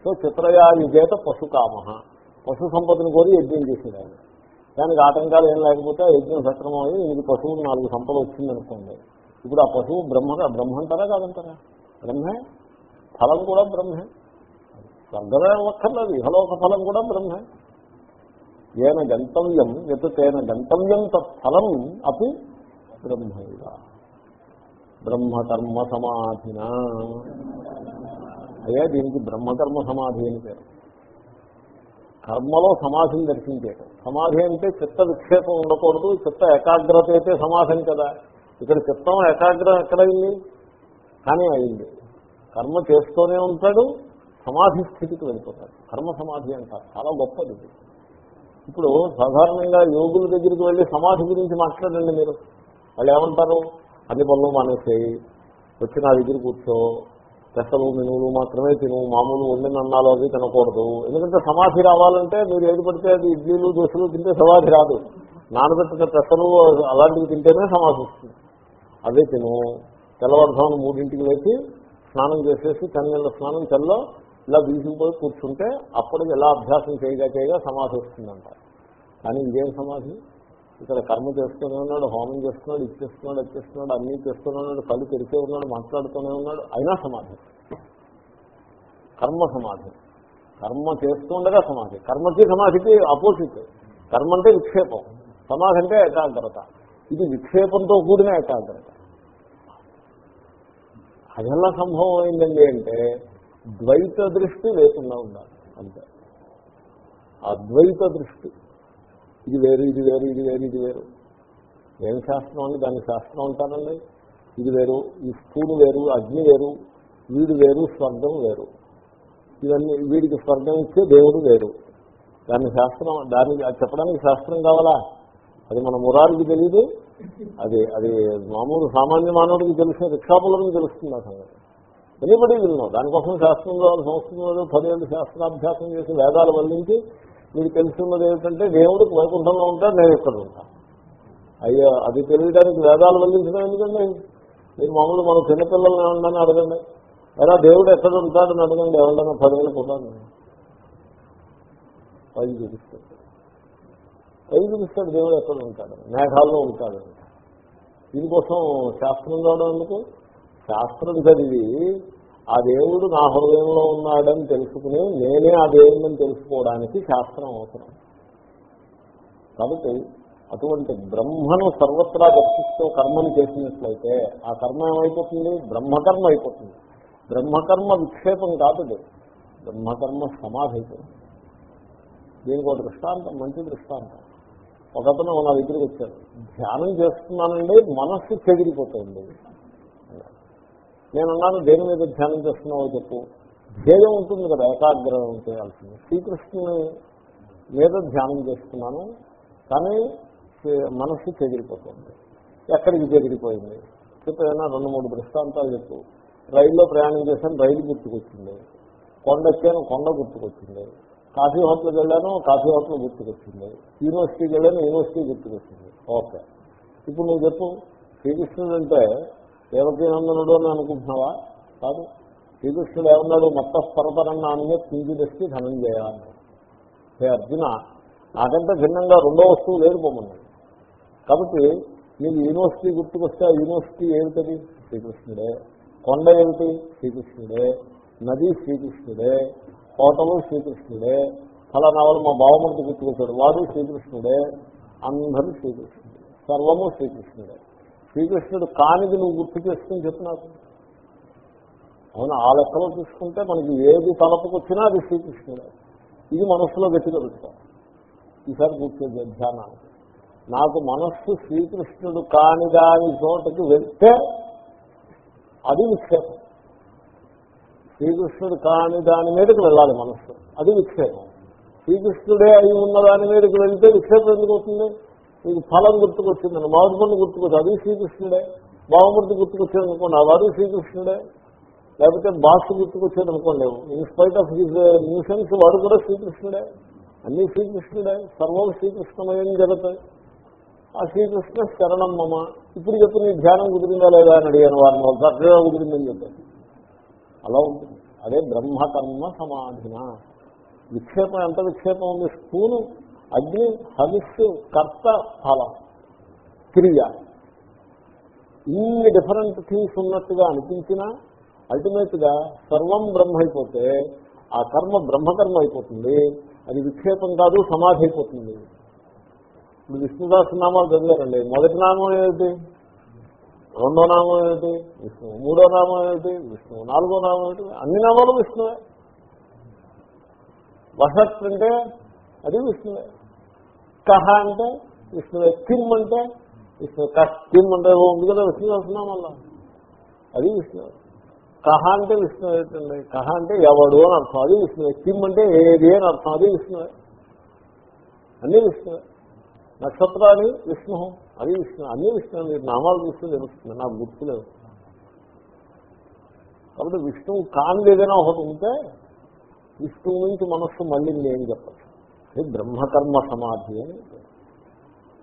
సో చిత్రయాది చేత పశు కామ పశు సంపదను కోరి యజ్ఞం చేసేది ఆయన. దానికి ఆటంకాలు ఏం లేకపోతే ఆ యజ్ఞం సక్రమం అయ్యి ఇది పశువులు నాలుగు సంపద వచ్చింది అనుకోండి ఇప్పుడు ఆ పశువు బ్రహ్మ బ్రహ్మంటారా కాదంటారా? బ్రహ్మే? ఫలం కూడా బ్రహ్మే. స్వర్గమే ఒక్కర్లేదు ఇహలోక ఫలం కూడా బ్రహ్మే. ఏన గంతవ్యం ఎత్ తేన గంతవ్యం తత్ఫలం అపి బ్రహ్మైవ. బ్రహ్మకర్మ సమాధిన. అయ్యా దీనికి బ్రహ్మకర్మ సమాధి అని పేరు. కర్మలో సమాధిని దర్శించేయటం సమాధి అంటే చిత్త విక్షేపం ఉండకూడదు చిత్త ఏకాగ్రత అయితే సమాధిని కదా. ఇక్కడ చిత్తం ఏకాగ్రం ఎక్కడైంది కానీ అయింది. కర్మ చేస్తూనే ఉంటాడు సమాధి స్థితికి వెళ్ళిపోతారు. కర్మ సమాధి అంటారు. చాలా గొప్పది ఇప్పుడు సాధారణంగా యోగుల దగ్గరికి వెళ్ళి సమాధి గురించి మాట్లాడండి మీరు. వాళ్ళు ఏమంటారు? అన్ని పనులు మానేసేయి. వచ్చి నా దగ్గర కూర్చో. పెసలు మినువులు మాత్రమే తిను. మామూలు వండిన అన్నాలు అవి తినకూడదు. ఎందుకంటే సమాధి రావాలంటే మీరు ఏది పడితే అది ఇడ్లీలు దోశలు తింటే సమాధి రాదు. నానబెట్టిన పెసలు అలాంటివి తింటేనే సమాధి వస్తుంది. అదే తిను. తెల్లవారుధామను మూడింటికి వెళ్ళి స్నానం చేసేసి చన్నీళ్ళ స్నానం చల్లో ఇలా బీసుకుపోయి కూర్చుంటే అప్పటికి ఎలా అభ్యాసం చేయగా చేయగా సమాధి వస్తుందంట. కానీ ఇదేం సమాధి? ఇక్కడ కర్మ చేస్తూనే ఉన్నాడు హోమం చేస్తున్నాడు ఇచ్చేస్తున్నాడు ఇచ్చేస్తున్నాడు అన్నీ చేస్తూనే ఉన్నాడు కళ్ళు తెరిచే ఉన్నాడు మాట్లాడుతూనే ఉన్నాడు అయినా సమాధి. కర్మ సమాధి. కర్మ చేస్తుండగా సమాధి. కర్మకి సమాధికి ఆపోజిట్ కర్మ అంటే విక్షేపం. సమాధి అంటే ఏకాగ్రత. ఇది విక్షేపంతో కూడిన ఏకాగ్రత. అది ఎలా సంభవం అయిందండి అంటే ద్వైత దృష్టి లేకుండా ఉండాలి. అంతే. అద్వైత దృష్టి. ఇది వేరు ఇది వేరు ఇది వేరు ఇది వేరు. ఏం శాస్త్రం అండి? దాని శాస్త్రం అంటారండి? ఇది వేరు ఈ స్థూలు వేరు అగ్ని వేరు వీడు వేరు స్వర్గం వేరు. ఇవన్నీ వీడికి స్వర్గం ఇచ్చే దేవుడు వేరు. దాన్ని శాస్త్రం దానికి అది చెప్పడానికి శాస్త్రం కావాలా? అది మన మురారికి తెలియదు అది అది మామూలు సామాన్య మానవుడికి తెలిసిన రిక్షాపులకు తెలుస్తుంది ఆ సంగతి. ఎనిబడి విన్నాం దానికోసం శాస్త్రం కావాలి సంస్కృతం లేదు పదేళ్ళు శాస్త్రాభ్యాసం చేసి వేదాలు వల్లించి మీకు తెలుసున్నది ఏమిటంటే దేవుడికి వైకుంఠంలో ఉంటాడు నేను ఇక్కడ ఉంటాను. అయ్యో అది తెలియడానికి వేదాలు వల్లించడం ఎందుకండి? మీరు మామూలు మన చిన్నపిల్లల్ని ఏమన్నా అడగండి? ఎలా దేవుడు ఎక్కడ ఉంటాడని అడగండి ఎవరైనా పదేళ్ళు పోతాను పైకి చూపిస్తాడు. పైకి చూపిస్తాడు దేవుడు ఎక్కడ ఉంటాడు మేఘాల్లో ఉంటాడు. దీనికోసం శాస్త్రం కావడం ఎందుకు? శాస్త్రం చదివి ఆ దేవుడు నా హృదయంలో ఉన్నాడని తెలుసుకుని నేనే ఆ దేవుడిని తెలుసుకోవడానికి శాస్త్రం అవసరం. కాబట్టి అటువంటి బ్రహ్మను సర్వత్రా దర్శిస్తూ కర్మను చేసినట్లయితే ఆ కర్మ ఏమైపోతుంది? బ్రహ్మకర్మ అయిపోతుంది. బ్రహ్మకర్మ విక్షేపం కాదు బ్రహ్మకర్మ సమాధి అయిపోతుంది. దీనికి ఒక దృష్టాంతం మంచి దృష్టాంతం. ఒకతను నా దగ్గరికి వచ్చాడు. ధ్యానం చేస్తున్నానండి మనస్సు చెదిరిపోతుంది. నేనున్నాను దేని మీద ధ్యానం చేస్తున్నావో చెప్పు. ధ్యేయం ఉంటుంది కదా ఏకాగ్రం చేయాల్సింది. శ్రీకృష్ణుని మీద ధ్యానం చేస్తున్నాను కానీ మనస్సు చెదిరిపోతుంది. ఎక్కడికి చెదిరిపోయింది? చెప్పేదైనా రెండు మూడు దృష్టాంతాలు చెప్పు. రైల్లో ప్రయాణం చేశాను రైలు గుర్తుకొచ్చింది. కొండ ఎక్కాను కొండ గుర్తుకొచ్చింది. కాఫీ హోటల్కి వెళ్ళాను కాఫీ హోటల్ గుర్తుకొచ్చింది. యూనివర్సిటీకి వెళ్ళాను యూనివర్సిటీ గుర్తుకొచ్చింది. ఓకే. ఇప్పుడు నువ్వు చెప్పు శ్రీకృష్ణుడు అంటే దేవకీనందనుడు అని అనుకుంటున్నావా? కాదు. శ్రీకృష్ణుడు ఏమన్నాడు? మొత్త పరపరన్న అనే పింజిదస్తి ధనం చేయాలి హే అర్జున నాకంటే భిన్నంగా రెండో వస్తువు లేదు పోమన్నాడు కాబట్టి నీకు యూనివర్సిటీ గుర్తుకొస్తే ఆ యూనివర్సిటీ ఏమిటది? శ్రీకృష్ణుడే. కొండ ఏమిటి? శ్రీకృష్ణుడే. నది శ్రీకృష్ణుడే. కోటలు శ్రీకృష్ణుడే. ఫలానా వాడు మా బావమూర్తి గుర్తుకొచ్చాడు. వాడు శ్రీకృష్ణుడే. అందరూ శ్రీకృష్ణుడే. సర్వము శ్రీకృష్ణుడే. శ్రీకృష్ణుడు కానిది నువ్వు గుర్తు చేసుకుని చెప్పు నాకు. అవును? ఆ లెక్కలో చూసుకుంటే మనకి ఏది తలపుకొచ్చినా అది శ్రీకృష్ణుడే. ఇది మనస్సులో గట్టిగా ఈసారి కూర్చోదు ధ్యానానికి. నాకు మనస్సు శ్రీకృష్ణుడు కాని దాని చోటకి వెళ్తే అది విక్షేపం. శ్రీకృష్ణుడు కాని దాని మీదకి వెళ్ళాలి మనస్సు. అది విక్షేపం. శ్రీకృష్ణుడే అయి ఉన్న దాని మీదకి వెళ్తే విక్షేపం ఎందుకు అవుతుంది? మీకు ఫలం గుర్తుకొచ్చిందని. మామిడి పండు గుర్తుకొచ్చి అది శ్రీకృష్ణుడే. బావమూర్తి గుర్తుకొచ్చేది అనుకోండి అది శ్రీకృష్ణుడే. లేకపోతే బాస్ గుర్తుకొచ్చేది అనుకోండి in spite of his nuisance వాడు కూడా శ్రీకృష్ణుడే. అన్ని శ్రీకృష్ణుడే. సర్వం శ్రీకృష్ణమయం జరుగుతాయి ఆ శ్రీకృష్ణ శరణం మమ. ఇప్పుడు చెప్పు నీ ధ్యానం కుదిరిందా లేదా అని అడిగాను వారిని. చక్కగా కుదిరిందని చెప్పారు. అలా ఉంటుంది. అదే బ్రహ్మకర్మ సమాధిన. విక్షేపం ఎంత విక్షేపం ఉంది? స్పూను. అగ్ని హవిస్సు కర్త ఫలం క్రియ. ఇన్ని డిఫరెంట్ థింగ్స్ ఉన్నట్టుగా అనిపించినా అల్టిమేట్గా సర్వం బ్రహ్మ అయిపోతే ఆ కర్మ బ్రహ్మకర్మ అయిపోతుంది. అది విక్షేపం కాదు సమాధి అయిపోతుంది. ఇప్పుడు విష్ణుదాస్ నామాలు చదివారండి. మొదటి నామం ఏమిటి? రెండో నామం ఏమిటి? విష్ణువు. మూడో నామం ఏమిటి? విష్ణువు. నాలుగో నామం ఏమిటి? అన్ని నామాలు విష్ణువే. వసత్ అంటే అది విష్ణువే. కహ అంటే విష్ణువే. కిమ్ అంటే విష్ణు కిమ్ అంటే ఉంది కదా విష్ణుదాస్ నామల్లా అది విష్ణువే. కహ అంటే విష్ణు ఏంటండి కహ అంటే ఎవడు అని అర్థం. అది విష్ణువే. కిమ్ అంటే ఏది అని అర్థం. అది విష్ణువే. అన్నీ విష్ణువే. నక్షత్రాన్ని విష్ణు. అది విష్ణు అన్ని విష్ణు మీరు నామాలు చూస్తే తెలుస్తుంది. నాకు గుర్తులేదు కాబట్టి విష్ణువు కాని ఏదైనా ఒకటి ఉంటే విష్ణువు నుంచి మనస్సు మళ్ళీ నేను చెప్పచ్చు. బ్రహ్మకర్మ సమాధి అని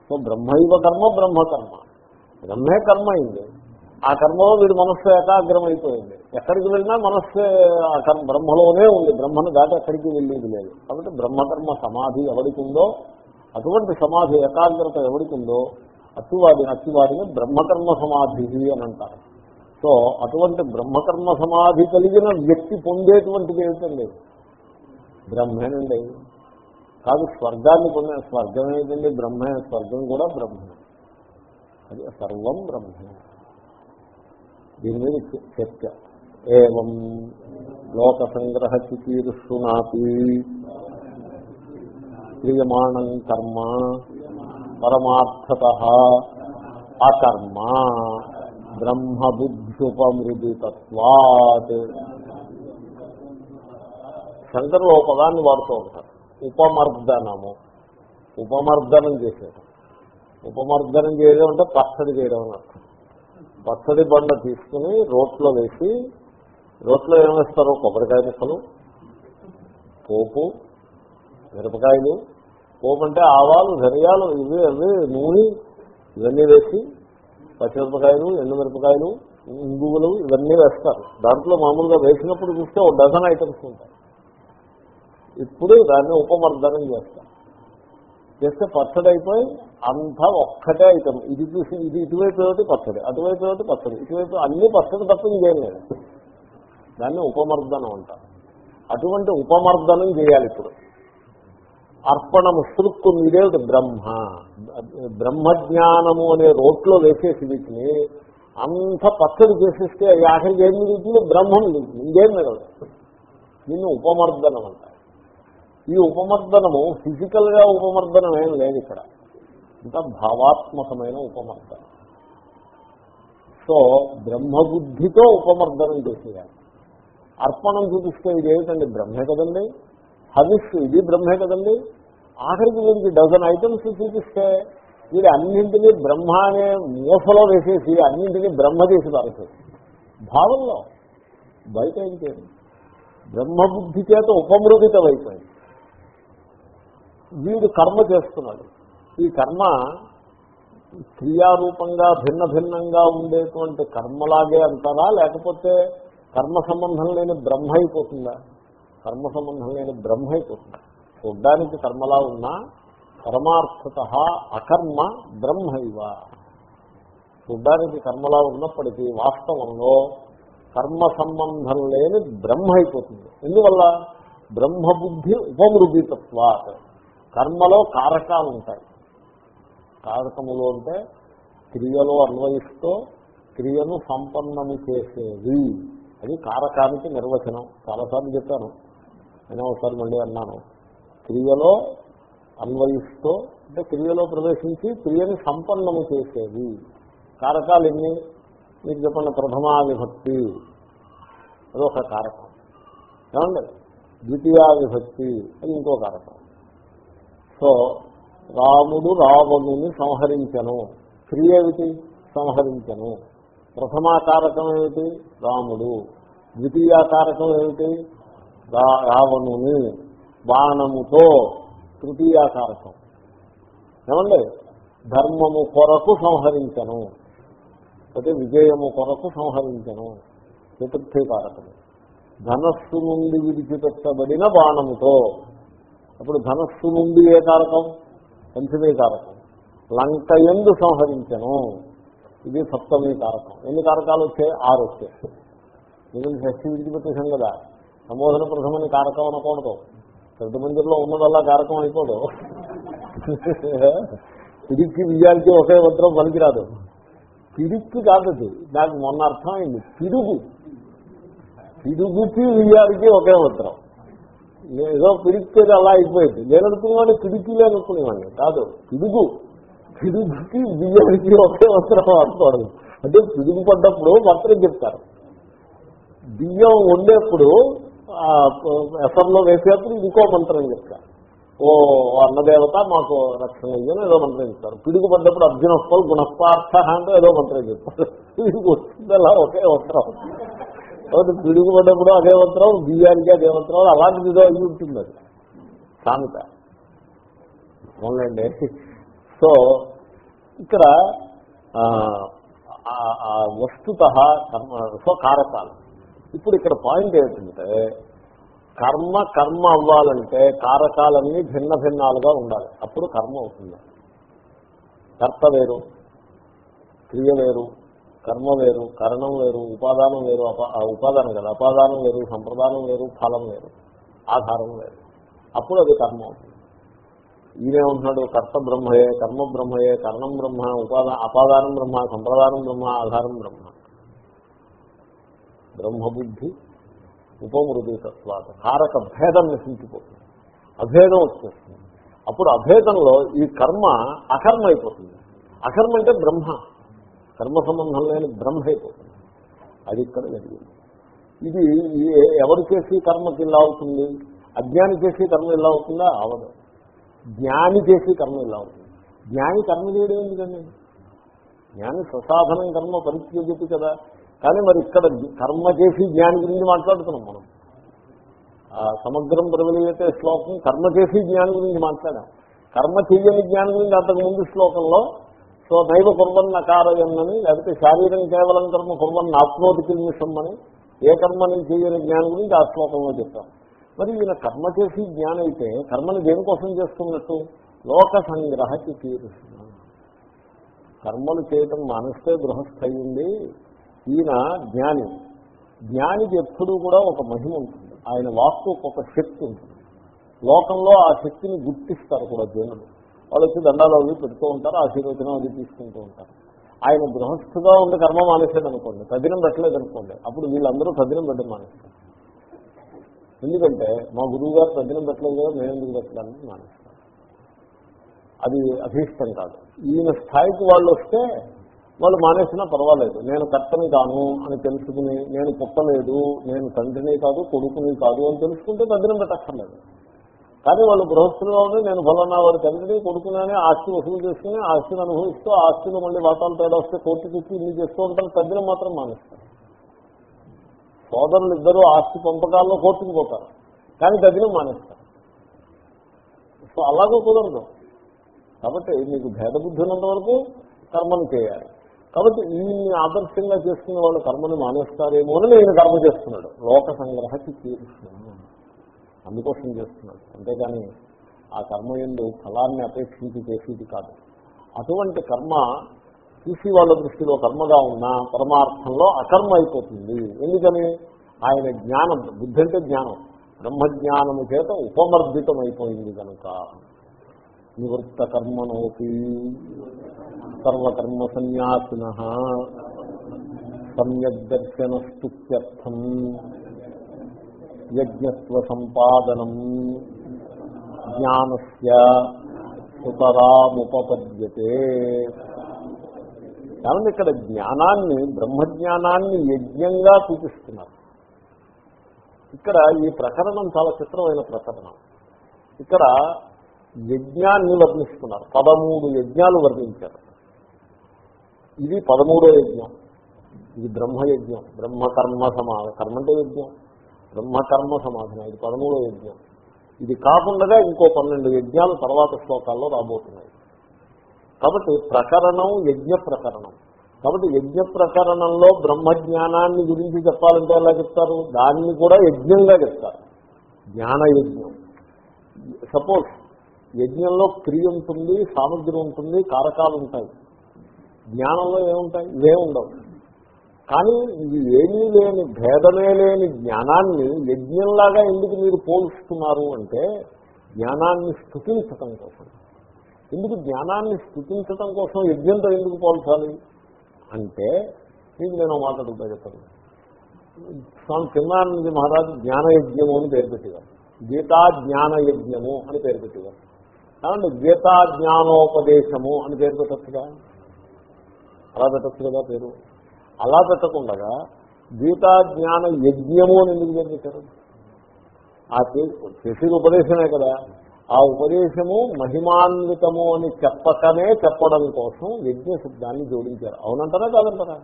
సో బ్రహ్మైవ కర్మ బ్రహ్మకర్మ. బ్రహ్మే కర్మ అయింది. ఆ కర్మలో వీడి మనస్సు ఏకాగ్రం అయిపోయింది ఎక్కడికి వెళ్ళినా మనస్సు ఆ కర్మ బ్రహ్మలోనే ఉంది. బ్రహ్మను దాటి ఎక్కడికి వెళ్ళేది లేదు. కాబట్టి బ్రహ్మకర్మ సమాధి ఎవరికి ఉందో అటువంటి సమాధి ఏకాగ్రత ఎవరికి ఉందో అత్తివాడిని అతివాడిని బ్రహ్మకర్మ సమాధి అని అంటారు. సో అటువంటి బ్రహ్మకర్మ సమాధి కలిగిన వ్యక్తి పొందేటువంటిది ఏమిటండి? బ్రహ్మేనండి కాదు స్వర్గాన్ని పొందే స్వర్గం ఏంటండి బ్రహ్మే స్వర్గం కూడా బ్రహ్మే. అది సర్వం బ్రహ్మే. దీని మీద చర్చ. ఏం లోక సంగ్రహ చికీర్షునాపి క్రియమాణం కర్మ. పరమార్థత. అకర్మ. బ్రహ్మబుద్ధ్యుపమృదితత్వాత్. శంకరులు ఒక పదాన్ని వాడుతూ ఉంటారు. ఉపమర్దనము. ఉపమర్దనం చేసేయడం ఉపమర్దనం చేయడం అంటే పచ్చడి చేయడం అని అర్థం. పచ్చడి బండ తీసుకుని రోట్లో వేసి రోట్లో ఏమేస్తారు వేస్తారు? కొబ్బరికాయ ముక్కలు పోపు మిరపకాయలు. పోపు అంటే ఆవాలు ధనియాలు ఇవి అవి నూనె ఇవన్నీ వేసి పచ్చిమిరపకాయలు ఎండుమిరపకాయలు ఇంగువులు ఇవన్నీ వేస్తారు. దాంట్లో మామూలుగా వేసినప్పుడు చూస్తే ఒక డజన్ ఐటమ్స్ ఉంటాయి. ఇప్పుడు దాన్ని ఉపమర్దనం చేస్తాం. చేస్తే పచ్చడి అయిపోయి అంతా ఒక్కటే ఐటమ్ ఇది చూసి ఇది ఇటువైపు పచ్చడి? అటువైపు ఏమిటి పచ్చడి? ఇటువైపు అన్ని పచ్చడి తప్ప ఇంకేం లేదు. దాన్ని ఉపమర్దనం అంటారు అటువంటి ఉపమర్దనం చేయాలి ఇప్పుడు. అర్పణము సృక్కు మీరేమిటి బ్రహ్మ. బ్రహ్మజ్ఞానము అనే రోట్లో వేసేసి వీటిని అంత పచ్చడి చేసేస్తే ఆఖరికి ఏం మిగులుతుంది? బ్రహ్మం మిగులుతుంది. ఇంకేం మిగలదు. దీన్ని ఉపమర్దనం అంటారు ఈ ఉపమర్దనము ఫిజికల్గా ఉపమర్దనం ఏం లేదు ఇక్కడ. ఇంకా భావాత్మకమైన ఉపమర్దనం. సో బ్రహ్మబుద్ధితో ఉపమర్దనం చేసేయాలి అర్పణం చూపిస్తే ఇది ఏమిటండి బ్రహ్మే కదండి. హవిస్ ఇది బ్రహ్మే కదండి. ఆఖరికి వీరికి డజన్ ఐటమ్స్ చూపిస్తే వీడు అన్నింటినీ బ్రహ్మ అనే మూసలో వేసేసి అన్నింటినీ బ్రహ్మ చేసి పారేసేది. భావంలో బయట ఏం చేయండి బ్రహ్మబుద్ధి చేత ఉపమృదితమైపోయింది. వీడు కర్మ చేస్తున్నాడు. ఈ కర్మ క్రియారూపంగా భిన్న భిన్నంగా ఉండేటువంటి కర్మలాగే అంటారా? లేకపోతే కర్మ సంబంధం లేని బ్రహ్మ అయిపోతుందా? కర్మ సంబంధం లేని బ్రహ్మ అయిపోతుందా? చూడ్డానికి కర్మలా ఉన్నా పరమార్థత అకర్మ బ్రహ్మ ఇవ చూడ్డానికి కర్మలా ఉన్నప్పటికీ వాస్తవంలో కర్మ సంబంధం లేని బ్రహ్మ అయిపోతుంది. ఎందువల్ల? బ్రహ్మబుద్ధి ఉపమృగితత్వాత. కర్మలో కారకాలు ఉంటాయి. కారకములు అంటే క్రియలో అన్వయిస్తూ క్రియను సంపన్నము చేసేది అది కారకానికి నిర్వచనం. చాలాసార్లు చెప్పాను. నేను ఒకసారి మళ్ళీ అన్నాను. క్రియలో అన్వయిస్తూ అంటే క్రియలో ప్రవేశించి క్రియని సంపన్నము చేసేది కారకాలు ఎన్ని మీకు చెప్పండి ప్రథమా విభక్తి. అదొక కారకం. ఏమండి? ద్వితీయ విభక్తి. అది ఇంకో కారకం. సో రాముడు రావణుని సంహరించను. క్రియ ఏమిటి? సంహరించను. ప్రథమాకారకం ఏమిటి? రాముడు. ద్వితీయాకారకం ఏమిటి? రావణుని బాణముతో తృతీయాకారకం. ఏమండి? ధర్మము కొరకు సంహరించను. అయితే విజయము కొరకు సంహరించను. చతుర్థీకారకము ధనస్సు నుండి విడిచిపెట్టబడిన బాణముతో అప్పుడు ధనస్సు నుండి ఏ కారకం? పంచమీ కారకం. లంక ఎందు సంహరించను. ఇది సప్తమీ కారకం. ఎన్ని కారకాలు వచ్చాయి? ఆరు వచ్చాయి. మిగిలిన షష్ఠి విడిచిపెట్టేశాం కదా. సంబోధన ప్రథమని కారకం అనకూడదు. పెద్ద మందిలో ఉన్నదల్లా కారకం అయిపోదు. పిడిక్కి విజయానికి ఒకే మంత్రం పనికిరాదు. పిడిక్కి కాదు అది నాకు మొన్న అర్థమైంది. పిడుగు పిడుగుకి విజయానికి ఒకే మంత్రం. ఏదో పిడిక్కేది అలా అయిపోయింది. నేను అనుకునేవాడిని పిడికిలే అనుకునేవాడిని. కాదు పిడుగు. పిడుగుకి బియ్యానికి ఒకే వస్త్రం అనుకోవడం అంటే పిడుగు పడ్డప్పుడు మంత్రం చెప్తారు. బియ్యం వండేప్పుడు ఎఫర్లో వేసేప్పుడు ఇంకో మంత్రం చెప్తారు. ఓ అన్నదేవత మాకు రక్షణ ఇయ్యని ఏదో మంత్రం చెప్తారు. పిడుగు పడ్డప్పుడు అర్జునఫల్ గుణపార్థ అంటే ఏదో మంత్రం చెప్తారు. పిడుగు వస్తుంది అలా ఒకే వస్త్రం కాబట్టి పిడుగుపడ్డప్పుడు అదే మంత్రం బియ్యానికి అదే మంత్రం అలాంటిది ఏదో అయ్యి ఉంటుంది అది. సామెత. అవునండి సో ఇక్కడ వస్తుత కర్మ సో కారకాలు. ఇప్పుడు ఇక్కడ పాయింట్ ఏంటంటే కర్మ కర్మ అవ్వాలంటే కారకాలన్నీ భిన్న భిన్నాలుగా ఉండాలి. అప్పుడు కర్మ అవుతుంది. కర్త వేరు క్రియ వేరు కర్మ వేరు కరణం వేరు ఉపాదానం వేరు ఉపాదానం కదా అపాదానం వేరు సంప్రదానం వేరు ఫలం వేరు ఆధారం వేరు. అప్పుడు అది కర్మ అవుతుంది. ఈయనేమంటున్నాడు కర్త బ్రహ్మయే కర్మ బ్రహ్మయే కరణం బ్రహ్మ ఉపాదా అపాదానం బ్రహ్మ సంప్రదానం బ్రహ్మ ఆధారం బ్రహ్మ. బ్రహ్మబుద్ధి ఉపమృదుతత్వాత కారక భేదం నశించిపోతుంది. అభేదం వచ్చేస్తుంది. అప్పుడు అభేదంలో ఈ కర్మ అకర్మ అయిపోతుంది. అకర్మ అంటే బ్రహ్మ. కర్మ సంబంధం లేని బ్రహ్మ అయిపోతుంది. అది ఇక్కడ జరిగింది. ఇది ఎవరు చేసి కర్మకి ఇలా అవుతుంది? అజ్ఞాని చేసే కర్మ ఇలా అవుతుందా? అవదు. జ్ఞాని చేసే కర్మ ఇలా అవుతుంది. జ్ఞాని కర్మ చేయడం ఎందుకండి? జ్ఞాని స్వసాధనం కర్మ పరిత్యజతి కదా. కానీ మరి ఇక్కడ కర్మ చేసి జ్ఞాని గురించి మాట్లాడుతున్నాం మనం. ఆ సమగ్రం ప్రబలియతే శ్లోకం కర్మ చేసి జ్ఞాని గురించి మాట్లాడాం. కర్మ చెయ్యని జ్ఞాని గురించి అంతకుముందు శ్లోకంలో సో నైవ కుర్వన్ నకారయన్నని లేకపోతే శారీరం కేవలం కర్మ కుర్వన్ ఆత్మోతి నిమిషం అని ఏ కర్మని చేయని జ్ఞానం గురించి ఆ శ్లోకంలో చెప్తాం మరి ఈయన కర్మ చేసి జ్ఞానం అయితే కర్మని దేనికోసం చేస్తున్నట్టు? లోక సంగ్రహకి తీరుస్తున్నాం కర్మలు చేయటం మానేస్తే గృహస్థయింది ఈయన జ్ఞాని. జ్ఞానికి ఎప్పుడూ కూడా ఒక మహిమ ఉంటుంది. ఆయన వాక్కు ఒక శక్తి ఉంటుంది. లోకంలో ఆ శక్తిని గుర్తిస్తారు కూడా జనులు. వాళ్ళు వచ్చి దండాలు అవి పెడుతూ ఉంటారు ఆశీర్వచనం అది తీసుకుంటూ ఉంటారు. ఆయన గృహస్థుగా ఉండి కర్మ మానేసేది అనుకోండి తదినం పెట్టలేదు అనుకోండి అప్పుడు వీళ్ళందరూ తదినం పెట్టడం మానేస్తారు. ఎందుకంటే మా గురువు గారు తదినం పెట్టలేదు కదా నేను ఎందుకు పెట్టడానికి మానేస్తాను అది అభీష్టం కాదు. ఈయన స్థాయికి వాళ్ళు వస్తే వాళ్ళు మానేసినా పర్వాలేదు. నేను కర్తని కాను అని తెలుసుకుని నేను పుట్టలేదు నేను తండ్రిని కాదు కొడుకుని కాదు అని తెలుసుకుంటే తదినం పెట్టక్కర్లేదు. కానీ వాళ్ళు గృహస్థులుగా ఉండి నేను ఫలానా వాడి తండ్రిని కొడుకునని ఆస్తి వసూలు చేసుకుని ఆస్తిని అనుభవిస్తూ ఆస్తిలో మళ్ళీ వాటాలు తేడా వస్తే కోర్టుకి ఇచ్చి ఇన్ని చేస్తూ ఉంటారు తద్దినం మాత్రం మానేస్తారు. సోదరులు ఇద్దరు ఆస్తి పంపకాల్లో కోర్టుకు పోతారు కానీ తగ్గిన మానేస్తారు. సో అలాగే కుదరదు. కాబట్టి మీకు భేదబుద్ధి ఉన్నంత వరకు కర్మను చేయాలి. కాబట్టి ఈ ఆదర్శంగా చేసుకునే వాళ్ళు కర్మను మానేస్తారేమో అని నేను కర్మ చేస్తున్నాడు. లోక సంగ్రహకి తీరుస్తున్నాను అందుకోసం చేస్తున్నాడు. అంతేగాని ఆ కర్మ ఎందు ఫలాన్ని అపేక్షించి చేసేది కాదు. అటువంటి కర్మ చూసి వాళ్ళ దృష్టిలో కర్మగా ఉన్న పరమార్థంలో అకర్మ అయిపోతుంది. ఎందుకని? ఆయన జ్ఞానం బుద్ధి అంటే జ్ఞానం. బ్రహ్మజ్ఞానము చేత ఉపమర్దితం అయిపోయింది కనుక నివృత్త కర్మనోపి సర్వకర్మ సన్యాసిన సమ్యదర్శనస్తుత్యర్థం యజ్ఞత్వ సంపాదనం జ్ఞానస్య సుతరాముపపద్యతే. కాబట్టి ఇక్కడ జ్ఞానాన్ని బ్రహ్మజ్ఞానాన్ని యజ్ఞంగా చూపిస్తున్నారు. ఇక్కడ ఈ ప్రకరణం చాలా చిత్రమైన ప్రకరణం. ఇక్కడ యజ్ఞాన్ని వర్ణిస్తున్నారు. పదమూడు యజ్ఞాలు వర్ణించారు. ఇది పదమూడో యజ్ఞం. ఇది బ్రహ్మయజ్ఞం. బ్రహ్మకర్మ సమాధ కర్మ అంటే యజ్ఞం. బ్రహ్మకర్మ సమాధానం. ఇది పదమూడో యజ్ఞం. ఇది కాకుండా ఇంకో పన్నెండు యజ్ఞాలు తర్వాత శ్లోకాల్లో రాబోతున్నాయి. కాబట్టి ప్రకరణం యజ్ఞ ప్రకరణం. కాబట్టి యజ్ఞ ప్రకరణంలో బ్రహ్మజ్ఞానాన్ని గురించి చెప్పాలంటే ఎలా చెప్తారు? దాన్ని కూడా యజ్ఞంగా చెప్తారు. జ్ఞాన యజ్ఞం. సపోజ్ యజ్ఞంలో క్రియ ఉంటుంది సామగ్రి ఉంటుంది కారకాలు ఉంటాయి. జ్ఞానంలో ఏముంటాయి? ఇవే ఉండవు. కానీ ఇది ఏమీ లేని భేదమే లేని జ్ఞానాన్ని యజ్ఞంలాగా ఎందుకు మీరు పోలుస్తున్నారు అంటే జ్ఞానాన్ని స్థుతించటం కోసం. ఎందుకు జ్ఞానాన్ని స్థుతించటం కోసం యజ్ఞంతో ఎందుకు పోల్చాలి? అంటే మీకు నేను మాట్లాడుతా చెప్పాను స్వామి చిన్నానంద మహారాజు జ్ఞాన యజ్ఞము అని పేరు పెట్టేవారు. గీతా జ్ఞాన యజ్ఞము అని పేరు పెట్టేవారు. కాబట్టి గీతా జ్ఞానోపదేశము అని పేరు పెట్టచ్చుగా? అలా పెట్టచ్చు కదా పేరు. అలా పెట్టకుండా గీతాజ్ఞాన యజ్ఞము అని ఎందుకు పేరు ఆ చేసేది ఉపదేశమే కదా. ఆ ఉపదేశము మహిమాన్వితము అని చెప్పకనే చెప్పడం కోసం యజ్ఞ శబ్దాన్ని జోడించారు. అవునంటారా కాదంటారా?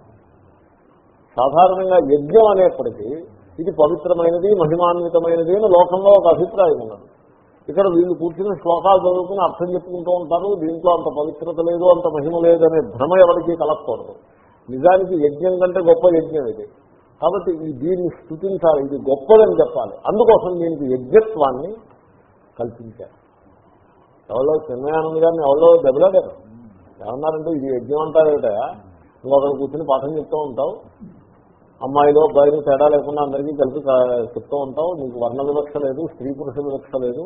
సాధారణంగా యజ్ఞం అనేప్పటికీ ఇది పవిత్రమైనది మహిమాన్వితమైనది అని లోకంలో ఒక అభిప్రాయం ఉన్నది. ఇక్కడ వీళ్ళు కూర్చుని శ్లోకాలు చదువుకుని అర్థం చెప్పుకుంటూ ఉంటారు. దీంట్లో అంత పవిత్రత లేదు అంత మహిమ లేదనే భ్రమ ఎవరికీ కలగకూడదు. నిజానికి యజ్ఞం కంటే గొప్ప యజ్ఞం ఇది. కాబట్టి ఈ దీన్ని స్థుతించాలి ఇది గొప్పదని చెప్పాలి. అందుకోసం దీనికి యజ్ఞత్వాన్ని కల్పించారు. ఎవరో చిన్నయానంద్ గారిని ఎవరో దెబ్బలాడారు. ఏమన్నారంటే ఇది యజ్ఞం అంటారేట? నువ్వు అక్కడ కూర్చొని పాఠం చెప్తూ ఉంటావు. అమ్మాయిలో అబ్బాయిలు తేడా లేకుండా అందరికీ కలిపి చెప్తూ ఉంటావు. నీకు వర్ణ వివక్ష లేదు స్త్రీ పురుష వివక్ష లేదు.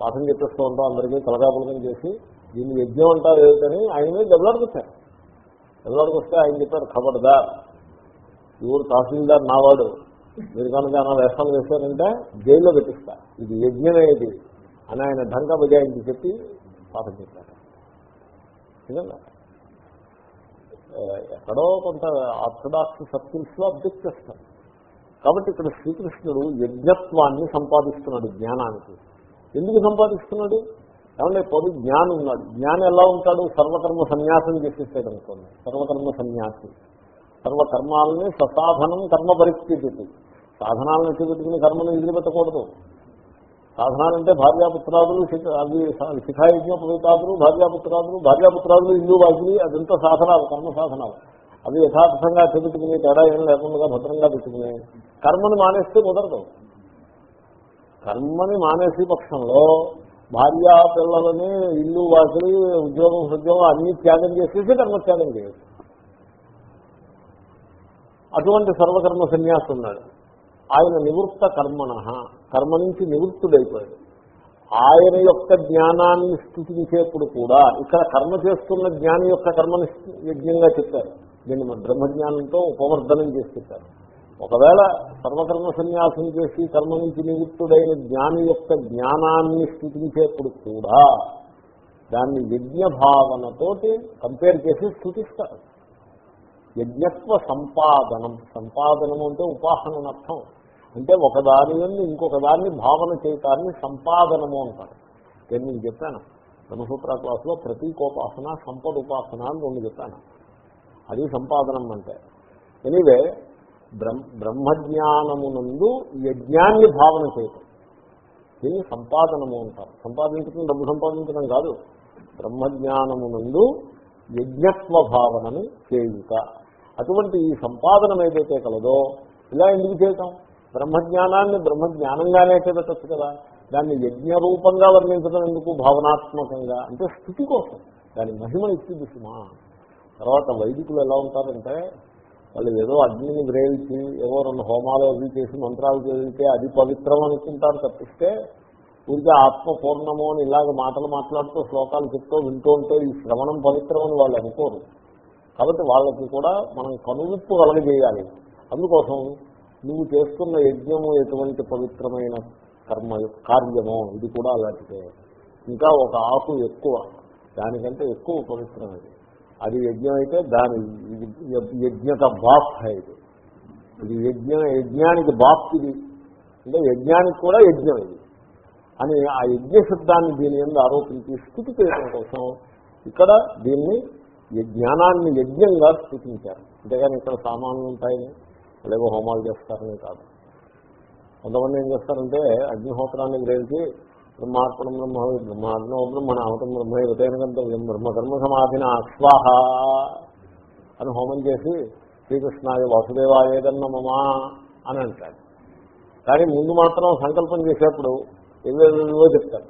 పాఠం చెప్పేస్తూ ఉంటావు అందరికీ కలగాపులకం చేసి. దీన్ని యజ్ఞం అంటారు ఏమిటని ఆయన మీద దెబ్బలాడుకొచ్చారు దెబ్బలాడుకొస్తే ఆయన చెప్పారు ఖబర్దార్. ఎవరు తహసీల్దార్ నావాడు. మీరు కనుక నా వేషాలు వేశారంటే జైల్లో పెట్టిస్తా. ఇది యజ్ఞమే ఇది. అని ఆయన ఢంకా బజాయించి చెప్పి పాఠం చెప్పారు. ఎక్కడో కొంత ఆర్థడాక్స్ సర్కిల్స్లో అబ్జెక్ట్ చేస్తారు. కాబట్టి ఇక్కడ శ్రీకృష్ణుడు యజ్ఞత్వాన్ని సంపాదిస్తున్నాడు జ్ఞానానికి. ఎందుకు సంపాదిస్తున్నాడు? ఏమంటే పొడి జ్ఞానం ఉన్నాడు జ్ఞానం ఎలా ఉంటాడు? సర్వకర్మ సన్యాసం చేసేస్తాడు అనుకోండి సర్వకర్మ సన్యాసి. సర్వకర్మాలని ససాధనం కర్మ పరిస్థితి సాధనాలను ఎత్తుపెట్టుకుని కర్మను వదిలిపెట్టకూడదు. సాధనాలంటే భార్యాపుత్రాదులు శిఖ- అవి శిఖాయజ్ఞ పవితాదులు భార్యాపుత్రాదులు భార్యాపుత్రాదులు ఇల్లు వాకిలి అదంతా సాధనాలు కర్మ సాధనాలు. అవి యథార్థంగా చెబుతుకుని తేడా ఏం లేకుండా భద్రంగా పెట్టుకుని. కర్మని మానేస్తే కుదరదు. కర్మని మానేసే పక్షంలో భార్య పిల్లలని ఇల్లు వాకిలి ఉద్యోగం ఉద్యోగం అన్ని త్యాగం చేసేసి కర్మత్యాగం చేయాలి. అటువంటి సర్వకర్మ సన్యాసి ఉన్నాడు. ఆయన నివృత్త కర్మణ కర్మ నుంచి నివృత్తుడైపోయాడు. ఆయన యొక్క జ్ఞానాన్ని స్థుతించేప్పుడు కూడా ఇక్కడ కర్మ చేస్తున్న జ్ఞాని యొక్క కర్మని యజ్ఞంగా చెప్పారు. దీన్ని బ్రహ్మజ్ఞానంతో ఉపవర్ధనం చేసి చెప్పారు. ఒకవేళ సర్వకర్మ సన్యాసం చేసి కర్మ నుంచి నివృత్తుడైన జ్ఞాని యొక్క జ్ఞానాన్ని స్థుతించేప్పుడు కూడా దాన్ని యజ్ఞ భావనతోటి కంపేర్ చేసి స్థుతిస్తారు. యజ్ఞత్వ సంపాదనం. సంపాదనం అంటే ఉపాసన అర్థం. అంటే ఒకదాని నుండి ఇంకొక దాన్ని భావన చేయటాన్ని సంపాదనము అంటారు. నేను మీకు చెప్పాను. బ్రహ్మసూత్ర క్లాసులో ప్రతీకోపాసన సంపద ఉపాసన అని రెండు చెప్పాను. అది సంపాదనం అంటే. ఎనీవే బ్రహ్మజ్ఞానమునందు యజ్ఞాన్ని భావన చేయటం. దీన్ని సంపాదనము అంటారు. సంపాదించడం డబ్బు సంపాదించడం కాదు. బ్రహ్మజ్ఞానమునందు యజ్ఞత్వ భావనని చేయుట. అటువంటి ఈ సంపాదనం ఏదైతే కలదో ఇలా ఎందుకు చేయటం? బ్రహ్మజ్ఞానాన్ని బ్రహ్మజ్ఞానంగానే పెట్టచ్చు కదా. దాన్ని యజ్ఞ రూపంగా వర్ణించడం ఎందుకు భావనాత్మకంగా? అంటే స్థితి కోసం. దాని మహిమ ఇచ్చింది సుమా. తర్వాత వైదికులు ఎలా ఉంటారంటే వాళ్ళు ఏదో అగ్నిని గ్రహించి ఏవో రెండు హోమాలు అవి చేసి మంత్రాలు చదివితే అది పవిత్రం అనుకుంటారు తప్పిస్తే ఊరికే ఆత్మ పూర్ణము అని ఇలాగ మాటలు మాట్లాడుతూ శ్లోకాలు చెప్తూ వింటూ ఉంటే ఈ శ్రవణం పవిత్రం అని వాళ్ళు అనుకోరు. కాబట్టి వాళ్ళకి కూడా మనం కనువిప్పు కలగజేయాలి. అందుకోసం నువ్వు చేస్తున్న యజ్ఞము ఎటువంటి పవిత్రమైన కర్మ కార్యమో? ఇది కూడా అలాంటిదే. ఇంకా ఒక ఆకు ఎక్కువ. దానికంటే ఎక్కువ పవిత్రమైనది. అది యజ్ఞం అయితే దాని యజ్ఞత బాప్ ఇది. ఇది యజ్ఞ యజ్ఞానికి బాప్ ఇది. అంటే యజ్ఞానికి కూడా యజ్ఞం ఇది. అని ఆ యజ్ఞ శబ్దాన్ని దీని మీద ఆరోపించి స్థుతి చేయడం కోసం ఇక్కడ దీన్ని జ్ఞానాన్ని యజ్ఞంగా స్థుతించారు. అంతేగాని ఇక్కడ సామాన్లు ఉంటాయని లేవో హోమాలు చేస్తారని కాదు. కొంతమంది ఏం చేస్తారంటే అగ్నిహోత్రాన్ని గ్రహించి బ్రహ్మార్పణం బ్రహ్మ బ్రహ్మార్పణ బ్రహ్మణ అవతం బ్రహ్మ ఉదయం గంతవ్యం బ్రహ్మకర్మ సమాధిన అశ్వాహ అని హోమం చేసి శ్రీకృష్ణాయ వాసుదేవాయేదన్న మమా అని అంటాడు కానీ ముందు మాత్రం సంకల్పం చేసేప్పుడు ఏవేవో చెప్తారు.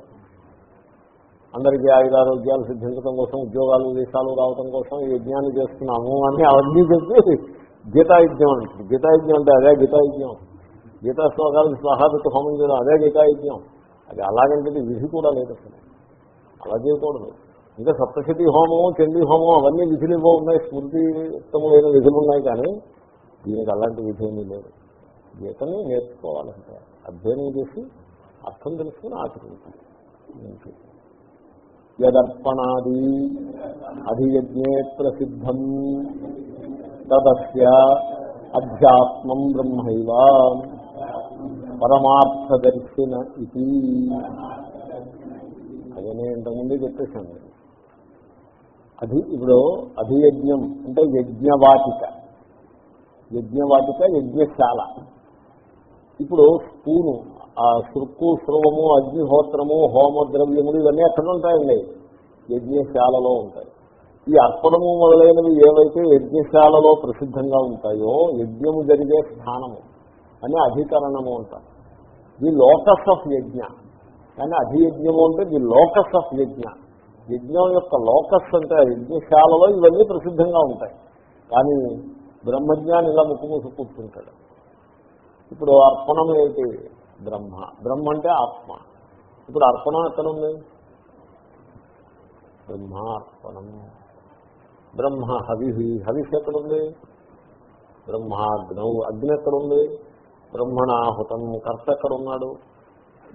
అందరికీ ఆయురారోగ్యాలు సిద్ధించడం కోసం ఉద్యోగాలు దేశాలు రావడం కోసం యజ్ఞాన్ని చేస్తున్నాము అని అవన్నీ చెప్పి గీతాయజ్ఞం అంటారు. గీతాయజ్ఞం అంటే అదే గీతాయజ్ఞం. గీతా శ్లోకాలకు స్వాహాదత్తు హోమం చేయడం అదే గీతాయజ్ఞం. అది అలాగంటే విధి కూడా లేదు అసలు. అలా చేయకూడదు. ఇంకా సప్తశతి హోమం చండీ హోమం అవన్నీ విధులు ఇవ్వ ఉన్నాయి స్మృతియుక్తమైన విధులు ఉన్నాయి కానీ దీనికి అలాంటి విధి ఏమీ లేదు. గీతని నేర్చుకోవాలంటే అధ్యయనం చేసి అర్థం తెలుసుకుని ఆచరించాలి. యదర్పణాది అధియజ్ఞే ప్రసిద్ధం. తదస్య అధ్యాత్మం బ్రహ్మైవ. పరమార్థదర్శిన ఇది. అదే నేను ఇంతకుముందే చెప్పేశాను. అది ఇప్పుడు అధియజ్ఞం అంటే యజ్ఞవాటిక. యజ్ఞవాటిక యజ్ఞశాల. ఇప్పుడు స్పూను ఆ శృక్కు స్రవము అగ్నిహోత్రము హోమ ద్రవ్యములు ఇవన్నీ ఎక్కడ ఉంటాయండి? యజ్ఞశాలలో ఉంటాయి. ఈ అర్పణము మొదలైనవి ఏవైతే యజ్ఞశాలలో ప్రసిద్ధంగా ఉంటాయో యజ్ఞము జరిగే స్థానము. అని అధికరణము అంటారు. ది లోకస్ ఆఫ్ యజ్ఞ. కానీ అధియజ్ఞము అంటే ది లోకస్ ఆఫ్ యజ్ఞ. యజ్ఞం యొక్క లోకస్ అంటే యజ్ఞశాలలో ఇవన్నీ ప్రసిద్ధంగా ఉంటాయి. కానీ బ్రహ్మజ్ఞాని ఇలా ముక్కుమూసి కూర్చుంటాడు. ఇప్పుడు అర్పణం ఏంటి బ్రహ్మ. బ్రహ్మ అంటే ఆత్మ. ఇప్పుడు అర్పణం ఎక్కడుంది? బ్రహ్మార్పణం. బ్రహ్మ హవి హవిష్ ఎక్కడుంది? బ్రహ్మాగ్నౌ. అగ్ని ఎక్కడుంది? బ్రహ్మణాహుతం కర్త ఎక్కడున్నాడు?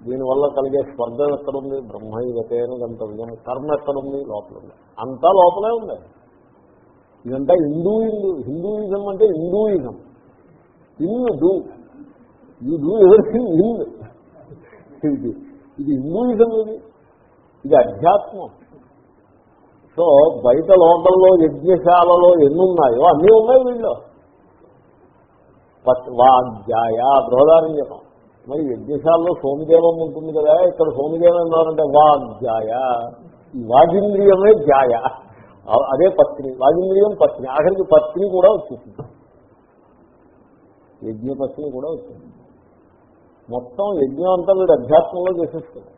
దీనివల్ల కలిగే స్పర్ధ ఎక్కడుంది? బ్రహ్మైవతేన గంతవ్యం. కర్మ ఎక్కడుంది? లోపల ఉంది అంతా లోపలే ఉంది. ఇదంతా హిందూ హిందూ హిందూయిజం అంటే హిందూయిజం. ఇల్లు do. You do everything in ఇది ఇది హిందూయిజం ఇది. ఇది అధ్యాత్మం. సో బయట లోకల్లో యజ్ఞశాలలో ఎన్ని ఉన్నాయో అన్నీ ఉన్నాయి వీళ్ళు. వాగ్యాయ బృహదారణ్యకం. మరి యజ్ఞశాలలో సోమదేవం ఉంటుంది కదా ఇక్కడ సోమదేవం ఉన్నారంటే వాగ్యాయ ఈ వాగింద్రియమే ధ్యాయ. అదే పత్ని వాగింద్రియం పత్ని. ఆఖరికి పత్ని కూడా వచ్చేసింది యజ్ఞ పత్ని కూడా వచ్చింది. మొత్తం యజ్ఞం అంతా వీడు అధ్యాత్మంలో చేసేస్తుంది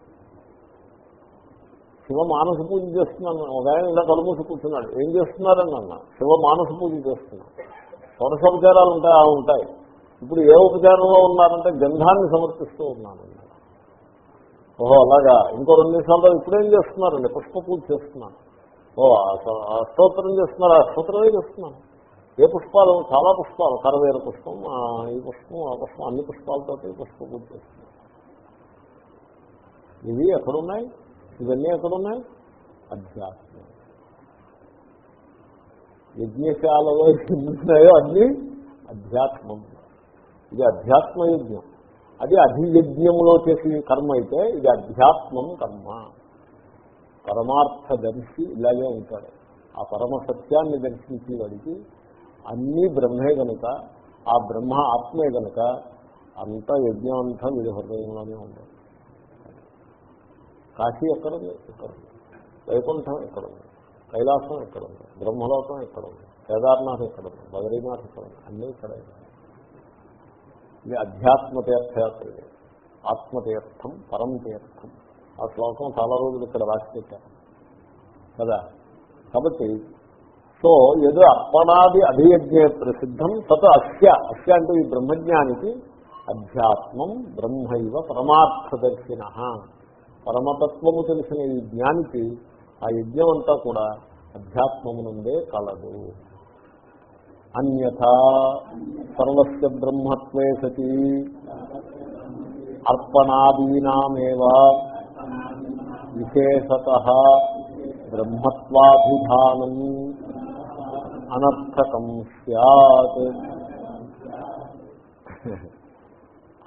శివ మానస పూజ చేస్తున్నాను ఒక ఆయన ఇలా కలుమూసి కూర్చున్నాడు. ఏం చేస్తున్నారని అన్న? శివ మానస పూజ చేస్తున్నాను షోడశోపచారాలు ఉంటాయి ఆ ఉంటాయి. ఇప్పుడు ఏ ఉపచారంలో ఉన్నారంటే గంధాన్ని సమర్పిస్తూ ఉన్నాను. ఓహో అలాగా. ఇంకో రెండు నిమిషాల్లో ఇప్పుడేం చేస్తున్నారండి? పుష్ప పూజ చేస్తున్నాను. ఓ ఆ స్తోత్రం చేస్తున్నారు. ఆ స్తోత్రమే చేస్తున్నాను. ఏ పుష్పాలు? చాలా పుష్పాలు. కరవేర పుష్పం ఆ ఈ పుష్పం ఆ పుష్పం అన్ని పుష్పాలతో పుష్ప పూజ చేస్తున్నాను. ఇవి ఎక్కడున్నాయి? ఇవన్నీ ఎక్కడున్నాయి? అధ్యాత్మం. యజ్ఞశాలలో ఎన్ని ఉన్నాయో అన్ని అధ్యాత్మం. ఇది అధ్యాత్మ యజ్ఞం అది అధియజ్ఞంలో చేసిన కర్మ అయితే ఇది అధ్యాత్మం కర్మ. పరమార్థదర్శి ఇలాగే ఉంటాడు. ఆ పరమ సత్యాన్ని దర్శించే వాడికి అన్నీ బ్రహ్మే గనుక ఆ బ్రహ్మ ఆత్మే గనుక అంతా యజ్ఞం అంతా వీడి హృదయంలోనే ఉండదు. కాశీ ఎక్కడుంది? ఇక్కడ వైకుంఠం ఎక్కడ ఉంది కైలాసం ఎక్కడ ఉంది బ్రహ్మలోకం ఎక్కడ ఉంది కేదార్నాథ్ ఎక్కడ ఉంది బదరీనాథ్ ఎక్కడ ఉంది అన్నీ ఇక్కడ ఇది అధ్యాత్మ తీర్థయాత్ర ఆత్మతీర్థం పరం తీర్థం. ఆ శ్లోకం చాలా రోజులు ఇక్కడ రాసి పెట్టారు కదా? కాబట్టి సో ఏదో అర్పణాది అధియజ్ఞ ప్రసిద్ధం తత అస్య. అస్య అంటే ఈ బ్రహ్మజ్ఞానికి అధ్యాత్మం బ్రహ్మైవ పరమార్థదర్శిన. పరమతత్వము తెలిసిన ఈ జ్ఞానికి ఆ యజ్ఞం అంతా కూడా అధ్యాత్మమునందే కలదు. అన్యథా సర్వస్య బ్రహ్మత్వే సతి. అర్పణాదీనామేవా విశేషత బ్రహ్మత్వాభిధానం అనర్థకం సత్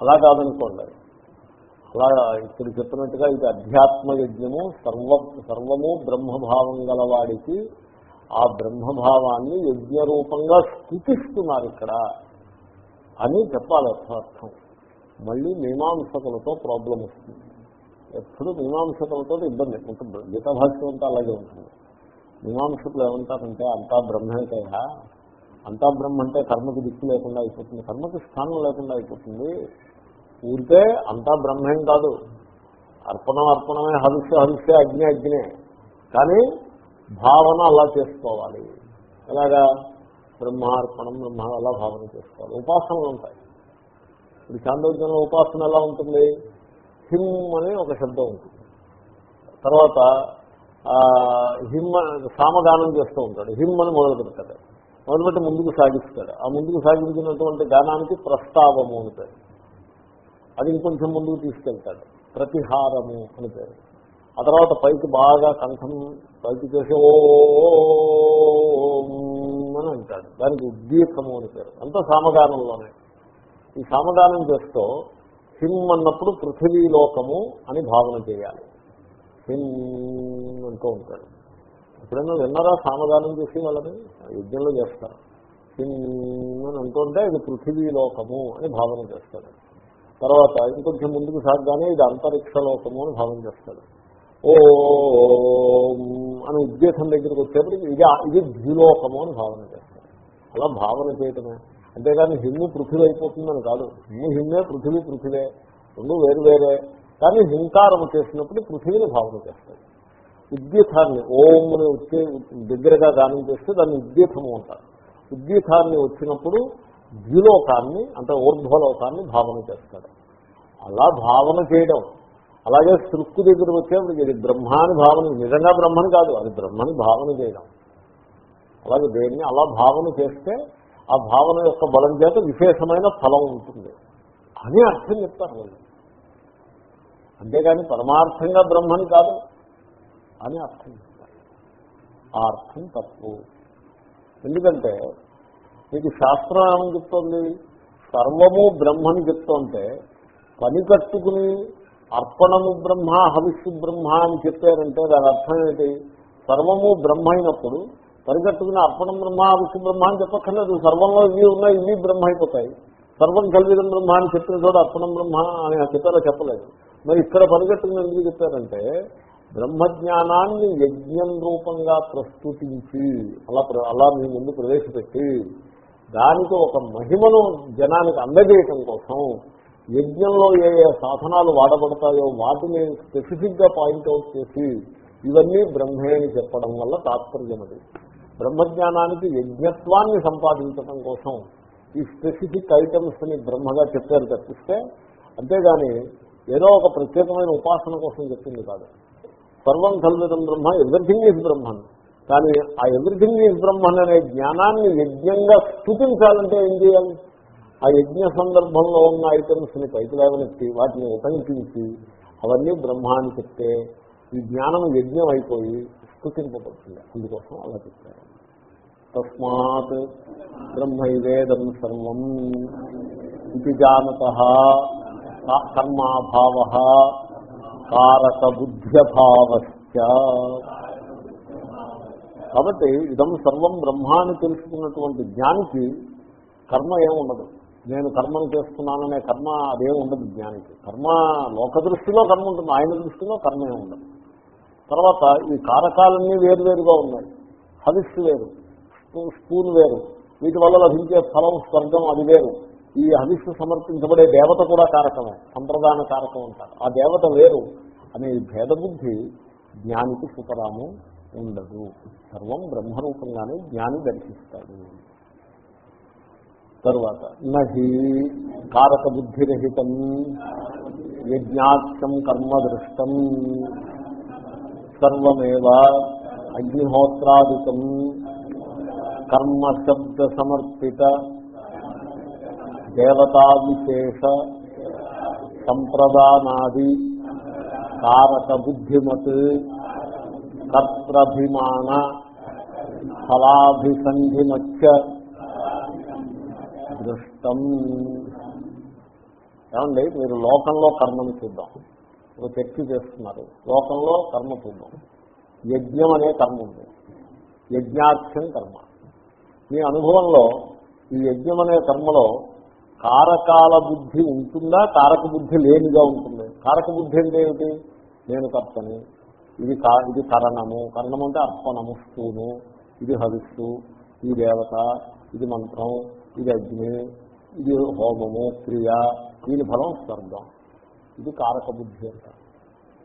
అలా కాదనుకోండి. అలా ఇప్పుడు చెప్పినట్టుగా ఇది అధ్యాత్మ యజ్ఞము సర్వ సర్వము బ్రహ్మభావం గలవాడికి ఆ బ్రహ్మభావాన్ని యజ్ఞరూపంగా స్థుతిస్తున్నారు ఇక్కడ అని చెప్పాలి యథార్థం మళ్ళీ మీమాంసకులతో ప్రాబ్లం వస్తుంది. ఎప్పుడు మీమాంసకులతో ఇబ్బంది. ఉంటుంది గీత భాష్యం అంతా అలాగే ఉంటుంది. మీమాంసకులు ఏమంటారంటే అంతా బ్రహ్మే కదా అంతా బ్రహ్మ అంటే కర్మకు దిక్కు లేకుండా అయిపోతుంది. కర్మకు స్థానం లేకుండా అయిపోతుంది. ఊరికే అంతా బ్రహ్మేం కాదు. అర్పణం అర్పణమే హరిస్తే హరిస్తే అగ్ని అగ్నే. కానీ భావన అలా చేసుకోవాలి. ఎలాగా? బ్రహ్మార్పణం బ్రహ్మ అలా భావన చేసుకోవాలి. ఉపాసనలు ఉంటాయి. ఇప్పుడు చాంద్రోజ్ఞంలో ఉపాసన ఎలా ఉంటుంది? హిమ్ అనే ఒక శబ్దం ఉంటుంది. తర్వాత హిమ్ సామగానం చేస్తూ ఉంటాడు. హిమ్ అని మొదలు పెడతాడు. మొదలుపెట్టి ముందుకు సాగిస్తాడు. ఆ ముందుకు సాగించినటువంటి గానానికి ప్రస్తావము అని పేరు. అది ఇంకొంచెం ముందుకు తీసుకెళ్తాడు. ప్రతిహారము అని పేరు. ఆ తర్వాత పైకి బాగా కంఠం పైకి చేసి ఓం అని అంటాడు దానికి ఉద్దీర్ఘము అని పేరు. అంతా సామగానంలోనే. ఈ సామగానం చేస్తూ హిమ్ అన్నప్పుడు పృథివీలోకము అని భావన చేయాలి. హిమ్ అంటూ ఉంటాడు. ఎప్పుడైనా విన్నారా సామగానం చేసి వాళ్ళని? యజ్ఞంలో చేస్తారు. హిమ్ అని అంటుంటే ఇది పృథివీలోకము అని భావన చేస్తాడు. తర్వాత ఇంకొంచెం ముందుకు సాగగానే ఇది అంతరిక్ష లోకము అని భావన చేస్తాడు. ఓ అని ఉద్దేశం దగ్గరికి వచ్చేప్పటికి ఇది ఇది ద్విలోకము అని భావన చేస్తారు అలా భావన చేయటమే. అంతేగాని హిమ్ము పృథివీ అయిపోతుందని కాదు. హిమ్ము హిమ్మే పృథివీ పృథివే రెండు వేరు వేరే. కానీ హింకారము చేసినప్పుడు పృథివీని భావన చేస్తాడు ఉద్గీతాన్ని ఓంని వచ్చే దగ్గరగా గానం చేస్తే దాన్ని ఉద్గీతము అంటారు. ఉద్గీతాన్ని వచ్చినప్పుడు ద్విలోకాన్ని అంటే ఊర్ధ్వలోకాన్ని భావన చేస్తాడు. అలా భావన చేయడం అలాగే సృక్కు దగ్గర వచ్చేప్పుడు ఇది బ్రహ్మాని భావన నిజంగా బ్రహ్మని కాదు అది బ్రహ్మని భావన చేయడం. అలాగే దేన్ని అలా భావన చేస్తే ఆ భావన యొక్క బలం చేత విశేషమైన ఫలం ఉంటుంది. అని అర్థం చెప్తారు వాళ్ళు. అంతేగాని పరమార్థంగా బ్రహ్మని కాదు అని అర్థం చెప్తారు. ఆ అర్థం తప్పు. ఎందుకంటే మీకు శాస్త్రం ఏమని చెప్తోంది? సర్వము బ్రహ్మని చెప్తుంటే పని కట్టుకుని అర్పణము బ్రహ్మ హవిష్యు బ్రహ్మ అని చెప్పారంటే దాని అర్థం ఏంటి? సర్వము బ్రహ్మ అయినప్పుడు పరిగెట్టుకుని అర్పణం బ్రహ్మ హవిష్యు బ్రహ్మ అని చెప్పక్కర్లేదు. సర్వంలో ఇవి ఉన్నాయి ఇవి బ్రహ్మ అయిపోతాయి. సర్వం కలిగిన బ్రహ్మ అని చెప్పిన చోట అర్పణం బ్రహ్మ అని చెప్పారో చెప్పలేదు. మరి ఇక్కడ పరిగెట్టుకుని ఎందుకు చెప్పారంటే బ్రహ్మజ్ఞానాన్ని యజ్ఞం రూపంగా ప్రస్తుతించి అలా ప్ర- అలా మీ ముందు ప్రవేశపెట్టి దానికి ఒక మహిమను జనానికి అందజేయటం కోసం యజ్ఞంలో ఏ ఏ సాధనాలు వాడబడతాయో వాటిని స్పెసిఫిక్గా పాయింట్అవుట్ చేసి ఇవన్నీ బ్రహ్మే అని చెప్పడం వల్ల తాత్పర్యమది. బ్రహ్మజ్ఞానానికి యజ్ఞత్వాన్ని సంపాదించడం కోసం ఈ స్పెసిఫిక్ ఐటమ్స్ని బ్రహ్మగా చెప్పారు తప్పిస్తే అంతేగాని ఏదో ఒక ప్రత్యేకమైన ఉపాసన కోసం చెప్పింది కాదు. సర్వం కల్వితం బ్రహ్మ ఎవ్రీథింగ్ ఈజ్ బ్రహ్మన్. కానీ ఆ ఎవ్రీథింగ్ ఈజ్ బ్రహ్మన్ అనే జ్ఞానాన్ని యజ్ఞంగా స్థుతించాలంటే ఏం చేయాలి? ఆ యజ్ఞ సందర్భంలో ఉన్న ఐటమ్స్ని పైకి లేవనెత్తి వాటిని ఉటంకించి అవన్నీ బ్రహ్మ అని చెప్తే ఈ జ్ఞానం యజ్ఞం అయిపోయి స్థుతింపబడుతుంది. అందుకోసం అలా చెప్పారు. తస్మాత్ బ్రహ్మైవేదం సర్వం ఇది జానత కర్మాభావ కారక బుద్ధ్యభావశ్చ కాబట్టి ఇదం సర్వం బ్రహ్మాన్ని తెలుసుకున్నటువంటి జ్ఞానికి కర్మ ఏముండదు. నేను కర్మను చేస్తున్నాననే కర్మ అదే ఉండదు జ్ఞానికి. కర్మ లోక దృష్టిలో కర్మ ఉంటుంది ఆయన దృష్టిలో కర్మే ఉండదు. తర్వాత ఈ కారకాలన్నీ వేరువేరుగా ఉన్నాయి. హవిస్సు వేరు స్పూన్ వేరు. వీటి వల్ల లభించే ఫలం స్వర్గం అది వేరు. ఈ హవిస్సు సమర్పించబడే దేవత కూడా కారకమే సంప్రదాన కారకం అంటారు. ఆ దేవత వేరు అనే భేద భేదబుద్ధి జ్ఞానికి సుతరాము ఉండదు. సర్వం బ్రహ్మరూపంగానే జ్ఞాని దర్శిస్తాడు. తరువాత నహి కారక బుద్ధిరహితం యజ్ఞాఖ్యం కర్మ దృష్టం సర్వమేవ అగ్నిహోత్రాదికం కర్మ శబ్ద సమర్పిత దేవతా విశేష సంప్రదానాది కారక బుద్ధిమత్ కర్త్రభిమాన ఫలాభిసంధిమచ్చ తమ్ ఏమండి? మీరు లోకంలో కర్మను చూద్దాం. ఒక చర్చ చేస్తున్నారు. లోకంలో కర్మ చూద్దాం. యజ్ఞం అనే కర్మ ఉంది. యజ్ఞాఖ్యం కర్మ. మీ అనుభవంలో ఈ యజ్ఞం అనే కర్మలో కారకాల బుద్ధి ఉంటుందా? కారక బుద్ధి లేనిగా ఉంటుంది. కారక బుద్ధి అంటే ఏమిటి? నేను కర్తని. ఇది కా ఇది కరణము. కరణం అంటే అర్పణము స్థూను. ఇది హవిస్సు. ఈ దేవత. ఇది మంత్రం. ఇది అగ్ని. ఇది హోమము క్రియ దీని ఫలం స్వర్గం. ఇది కారక బుద్ధి అంట.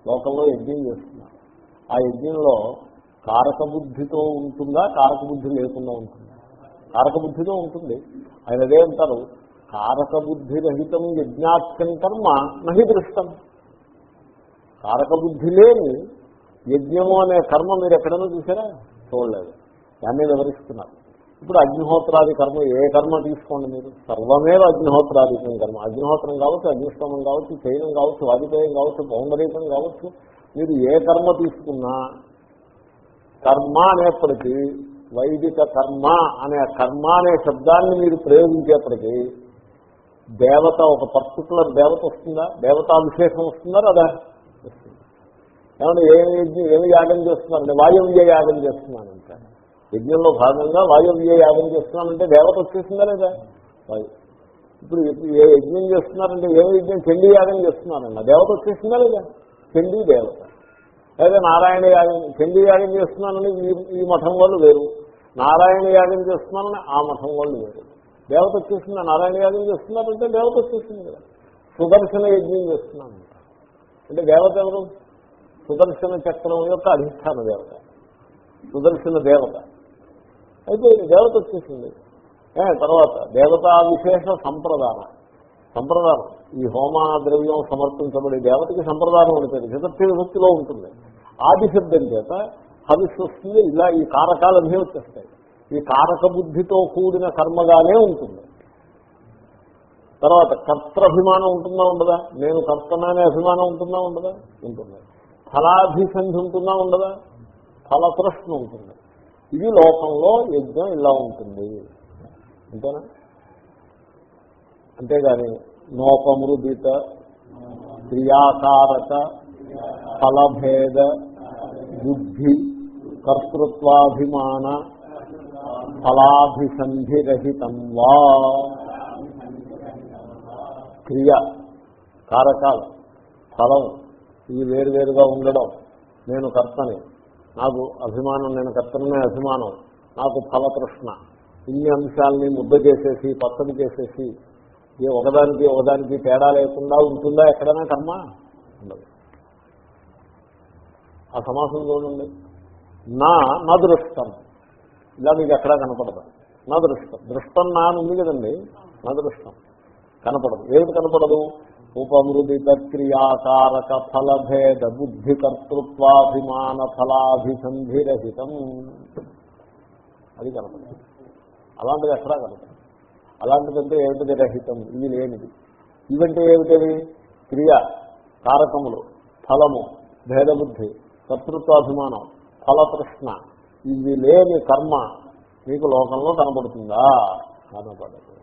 లోకంలో యజ్ఞం చేస్తున్నారు. ఆ యజ్ఞంలో కారక బుద్ధితో ఉంటుందా కారక బుద్ధి లేకుండా ఉంటుందా? కారక బుద్ధితో ఉంటుంది. ఆయన అదే అంటారు కారక బుద్ధి రహితం యజ్ఞాఖ్యం కర్మ నహి దృష్టం. కారక బుద్ధి లేని యజ్ఞము అనే కర్మ మీరు ఎక్కడైనా చూసారా? చూడలేదు. దాన్ని వివరిస్తున్నారు. ఇప్పుడు అగ్నిహోత్రాది కర్మ ఏ కర్మ తీసుకోండి మీరు? సర్వమేవ అగ్నిహోత్రాధికం కర్మ. అగ్నిహోత్రం కావచ్చు అగ్నిష్టమం కావచ్చు చైనం కావచ్చు వాదిపేయం కావచ్చు పౌండరీకం కావచ్చు. మీరు ఏ కర్మ తీసుకున్నా కర్మ అనేప్పటికీ వైదిక కర్మ అనే కర్మ అనే శబ్దాన్ని మీరు ప్రయోగించేప్పటికీ దేవత ఒక పర్టికులర్ దేవత వస్తుందా? దేవతా విశేషం వస్తుందా? కదా వస్తుంది? ఏమన్నా ఏమి ఏమి యాగం చేస్తున్నారంటే వాయువ్య యాగం చేస్తున్నాను ఇంకా యజ్ఞంలో భాగంగా వాయువ్య యాగం చేస్తున్నామంటే దేవత వచ్చేసిందా లేదా? వాయు. ఇప్పుడు ఏ యజ్ఞం చేస్తున్నారంటే ఏ యజ్ఞం? చండీ యాగం చేస్తున్నారన్న దేవత వచ్చేసిందా లేదా? చండీ దేవత. లేదా నారాయణ యాగం? చండీ యాగం చేస్తున్నానని ఈ ఈ మఠం వాళ్ళు వేరు. నారాయణ యాగం చేస్తున్నానని ఆ మఠం వాళ్ళు వేరు. దేవత వచ్చేసిందా? నారాయణ యాగం చేస్తున్నారంటే దేవత వచ్చేసింది కదా. సుదర్శన యజ్ఞం చేస్తున్నాను అంటే దేవత ఎవరు? సుదర్శన చక్రం యొక్క అధిష్టాన దేవత. సుదర్శన దేవత. అయితే దేవత వచ్చేసింది. తర్వాత దేవతా విశేష సంప్రదానం. సంప్రదానం. ఈ హోమ ద్రవ్యం సమర్పించబడి దేవతకి సంప్రదానం ఉంటుంది చతుర్థి విభక్తిలో ఉంటుంది. ఆదిశబ్దం చేత హవిస్ వస్తుంది. ఇలా ఈ కారకాలన్నీ వచ్చేస్తాయి. ఈ కారక బుద్ధితో కూడిన కర్మగానే ఉంటుంది. తర్వాత కర్తభిమానం ఉంటుందా ఉండదా? నేను కర్తననే అభిమానం ఉంటుందా ఉండదా? ఉంటుంది. ఫలాభిసంధి ఉంటుందా ఉండదా? ఫలతృష్ణ ఉంటుంది. ఇది లోకంలో యజ్ఞం ఇలా ఉంటుంది. అంతేనా? అంతేగాని నోపమృదిత క్రియాకారక ఫలభేద బుద్ధి కర్తృత్వాభిమాన ఫలాభిసంధిరహితం వా క్రియ కారకాలు ఫలం ఇవి వేరువేరుగా ఉండడం నేను కర్తని. నాకు అభిమానం నేను కర్తనమే అభిమానం నాకు ఫలతృష్ణ. ఇన్ని అంశాలని ముద్ద చేసేసి పచ్చడి చేసేసి ఏ ఒకదానికి ఒకదానికి తేడా లేకుండా ఉంటుందా ఎక్కడైనా కర్మ? ఉండదు. ఆ సమాసం చూడండి. నా నా దృష్టం. ఇలా మీకు ఎక్కడా కనపడదు. నా దృష్టం. దృష్టం నా అని ఉంది కదండి? నా దృష్టం. కనపడదు. ఏమిటి కనపడదు? ఉపమృదితక్రియాకారక ఫలభేద బుద్ధికర్తృత్వాభిమాన ఫలాభిసంధిరహితం అది కనపడదు అలాంటిది ఎక్కడా కనపడదు అలాంటిదంటే ఏమిటిది రహితం? ఇది లేనిది ఇవంటే ఏమిటది క్రియ కారకములు ఫలము భేదబుద్ధి కర్తృత్వాభిమానం ఫలతృష్ణ. ఇవి లేని కర్మ మీకు లోకంలో కనపడుతుందా? కనపడదు.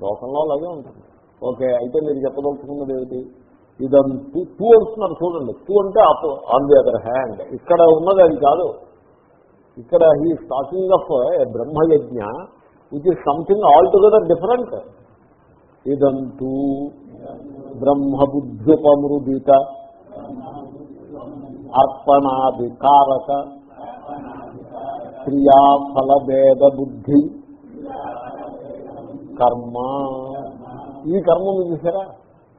లోకంలో అలాగే ఉంటుంది. ఓకే అయితే మీరు చెప్పదలుచుకున్నది ఏమిటి? ఇదంతా టూ అంటున్నారు చూడండి. టూ అంటే up on the other hand ఇక్కడ ఉన్నది అది కాదు. ఇక్కడ he talking of Brahmayajna which is something altogether different ఇదంతూ బ్రహ్మబుద్ధ్యుపమృదిత అర్పణాధికారక క్రియాఫలభేద బుద్ధి కర్మ. ఈ కర్మ మీరు చూసారా?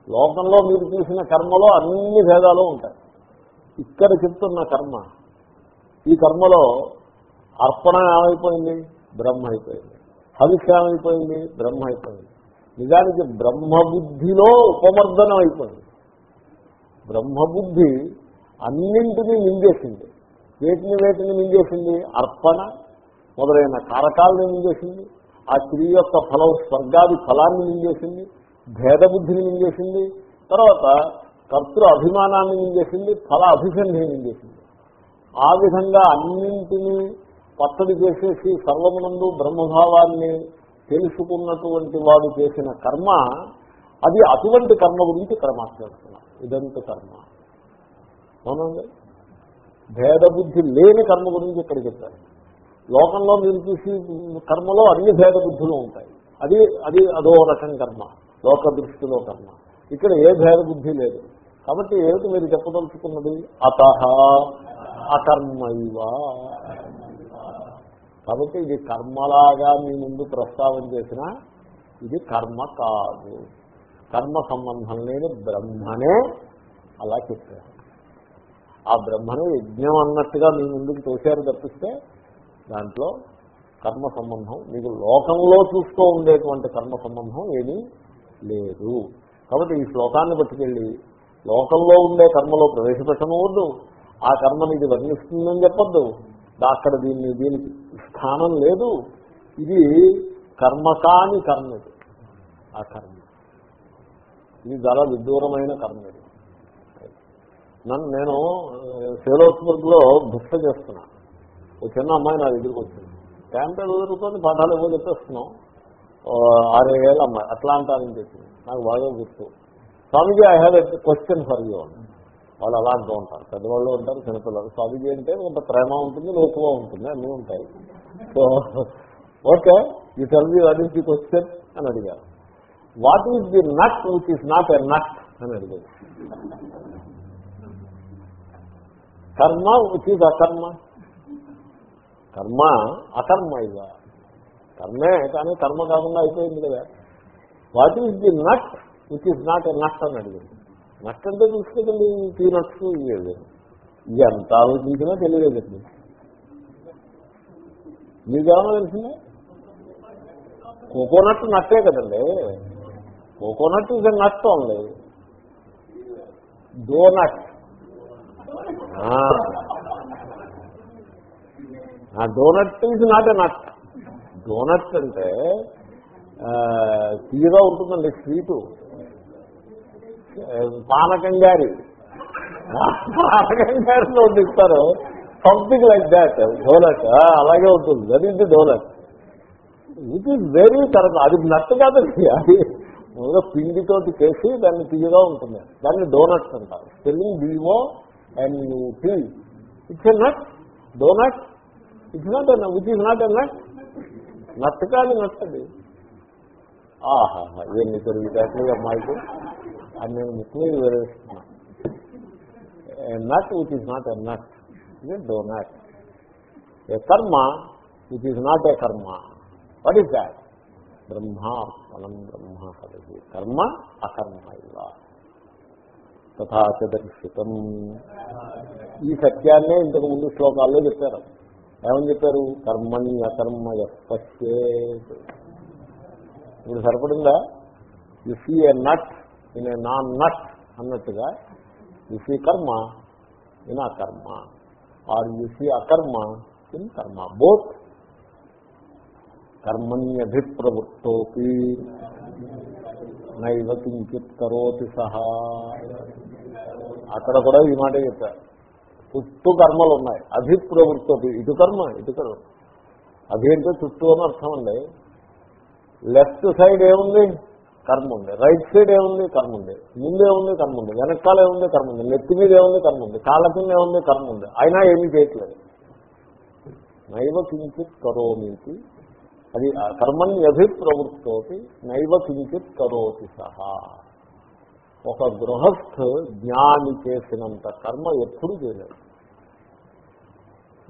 లోకంలో మీరు చూసిన కర్మలో అన్ని భేదాలు ఉంటాయి. ఇక్కడ చెప్తున్న కర్మ ఈ కర్మలో అర్పణ ఏమైపోయింది? బ్రహ్మ అయిపోయింది. హవిష్ ఏమైపోయింది? బ్రహ్మ అయిపోయింది. నిజానికి బ్రహ్మబుద్ధిలో ఉపమర్దనం అయిపోయింది. బ్రహ్మబుద్ధి అన్నింటినీ మింగేసింది. వేటిని వేటిని మింగేసింది? అర్పణ మొదలైన కారకాలను మింగేసింది. ఆ క్రియ యొక్క ఫలం స్వర్గాది ఫలాన్ని మింగేసింది. భేదబుద్ధిని మింగేసింది తర్వాత కర్తృ అభిమానాన్ని మింగేసింది ఫల అభిసంధిని మింగేసింది. ఆ విధంగా అన్నింటినీ పచ్చడి చేసేసి సర్వమునందు బ్రహ్మభావాన్ని తెలుసుకున్నటువంటి వాడు చేసిన కర్మ అది అటువంటి కర్మ గురించి ఇక్కడ మాట్లాడుతున్నాం ఇదంత కర్మ. అవునండి? భేదబుద్ధి లేని కర్మ గురించి ఇక్కడ చెప్పారు. లోకంలో మీరు చూసి కర్మలో అన్ని భేదబుద్ధులు ఉంటాయి. అది అది అదో రకం కర్మ. లోక దృష్టిలో కర్మ ఇక్కడ ఏ భేదబుద్ధి లేదు. కాబట్టి ఏమిటి మీరు చెప్పదలుచుకున్నది? అత అకర్మైవ. కాబట్టి ఇది కర్మలాగా మీ ముందు ప్రస్తావన చేసిన ఇది కర్మ కాదు. కర్మ సంబంధం లేని బ్రహ్మనే అలా చెప్పారు. ఆ బ్రహ్మనే యజ్ఞం అన్నట్టుగా మీ ముందుకు తోశారు తప్పిస్తే దాంట్లో కర్మ సంబంధం మీకు లోకంలో చూస్తూ ఉండేటువంటి కర్మ సంబంధం ఏమీ లేదు. కాబట్టి ఈ శ్లోకాన్ని పట్టుకెళ్ళి లోకంలో ఉండే కర్మలో ప్రవేశపెట్టనవద్దు ఆ కర్మని ఇది వర్ణిస్తుందని చెప్పద్దు. అక్కడ దీన్ని దీనికి స్థానం లేదు. ఇది కర్మ కాని కర్మ ఇది. ఆ కర్మ. ఇది చాలా విదూరమైన కర్మ ఇది. నన్ను నేను సేలోస్బర్గ్లో భిక్ష చేస్తున్నా. ఒక చిన్న అమ్మాయి నా దగ్గరికి వచ్చింది. క్యాంప్ ఎదురుకొని పాఠాలు ఏవో చెప్పేస్తున్నాం. ఆరేళ్ళ అమ్మాయి అట్లాంటా అని చెప్పింది నాకు బాగా గుర్తు. Swamiji I have a question for you వాళ్ళు అలా అంటూ ఉంటారు. పెద్దవాళ్ళు ఉంటారు చిన్నపిల్లలు. స్వామిజీ అంటే కొంత ప్రేమ ఉంటుంది లోపుగా ఉంటుంది అన్నీ ఉంటాయి. సో ఓకే ఈ tell what is the question అని అడిగారు. What is the nut which is not a nut అని అడిగారు. కర్మ విచ్ ఈజ్ అకర్మ? కర్మ అకర్మ ఇదా కర్మే కానీ కర్మ కాకుండా అయిపోయింది కదా. What is the nut which is not a nut అని అడిగింది. నట్ అంటే తీసుకెళ్ళి పీనట్స్ ఇవి ఇది ఎంత ఆలోచించినా తెలియలేదండి మీకేమో తెలిసిందే? కోకోనట్ నట్టే కదండి. Coconut is nut only donut a donut is not a nut donut అంటే తీయగా ఉంటుందండి స్వీటు. పానకం గారి పానకం గారిలో ఇస్తారు సంథింగ్ లైక్ దాట్ డోనట్ అలాగే ఉంటుంది. That is the donut it is very correct అది నట్టు కాదండి అది ముందుగా పిండితోటి చేసి దాన్ని తీయగా ఉంటుంది. దాన్ని డోనట్స్ అంటారు. Spelling D O and T it's a nut donut it's not which is not a nut nut కాదు నట్టది ఆహా ఎన్ని తెలివితేటలు అమ్మాయికి. అని నేను ముఖ్యంగా వివరిస్తున్నా nut which is not a nut ఇది donut A karma which is not a karma. What is that బ్రహ్మార్పణం బ్రహ్మ హరి కర్మ అకర్మ ఇవ. తథాచదర్శితం ఈ సత్యాన్నే ఇంతకు ముందు శ్లోకాల్లో చెప్పారు. ఏమని చెప్పారు? కర్మణి అకర్మ ఎప్పచ్చే ఇప్పుడు సరిపడిందా? You see a nut in a non nut అన్నట్టుగా you see karma in akarma. Or you see akarma in karma. Both కర్మణ్యభిప్రవృత్తోపి. నైవ కించిత్ కరోతి సహా. అక్కడ కూడా ఈ మాట చెప్పారు. చుట్టూ కర్మలు ఉన్నాయి. అభిప్రవృత్తోపి ఇటు కర్మ ఇటు కర్మ. అభి అంటే చుట్టూ అని అర్థం అండి లెఫ్ట్ సైడ్ ఏముంది? కర్మ ఉంది. రైట్ సైడ్ ఏముంది? కర్మ ఉంది. ముందేముంది కర్మ ఉంది. వెనకాల ఏముంది? కర్మ ఉంది. నెత్తి మీద ఏముంది? కర్మ ఉంది. కాళ్ళ కింద ఏముంది? కర్మ ఉంది. అయినా ఏమీ చేయట్లేదు. నైవ కించిత్ కరోమితి అది కర్మని అభిప్రవృత్తోటి నైవ కించిత్ కరోతి సహా. ఒక గృహస్థ జ్ఞాని చేసినంత కర్మ ఎప్పుడు చేయలేదు.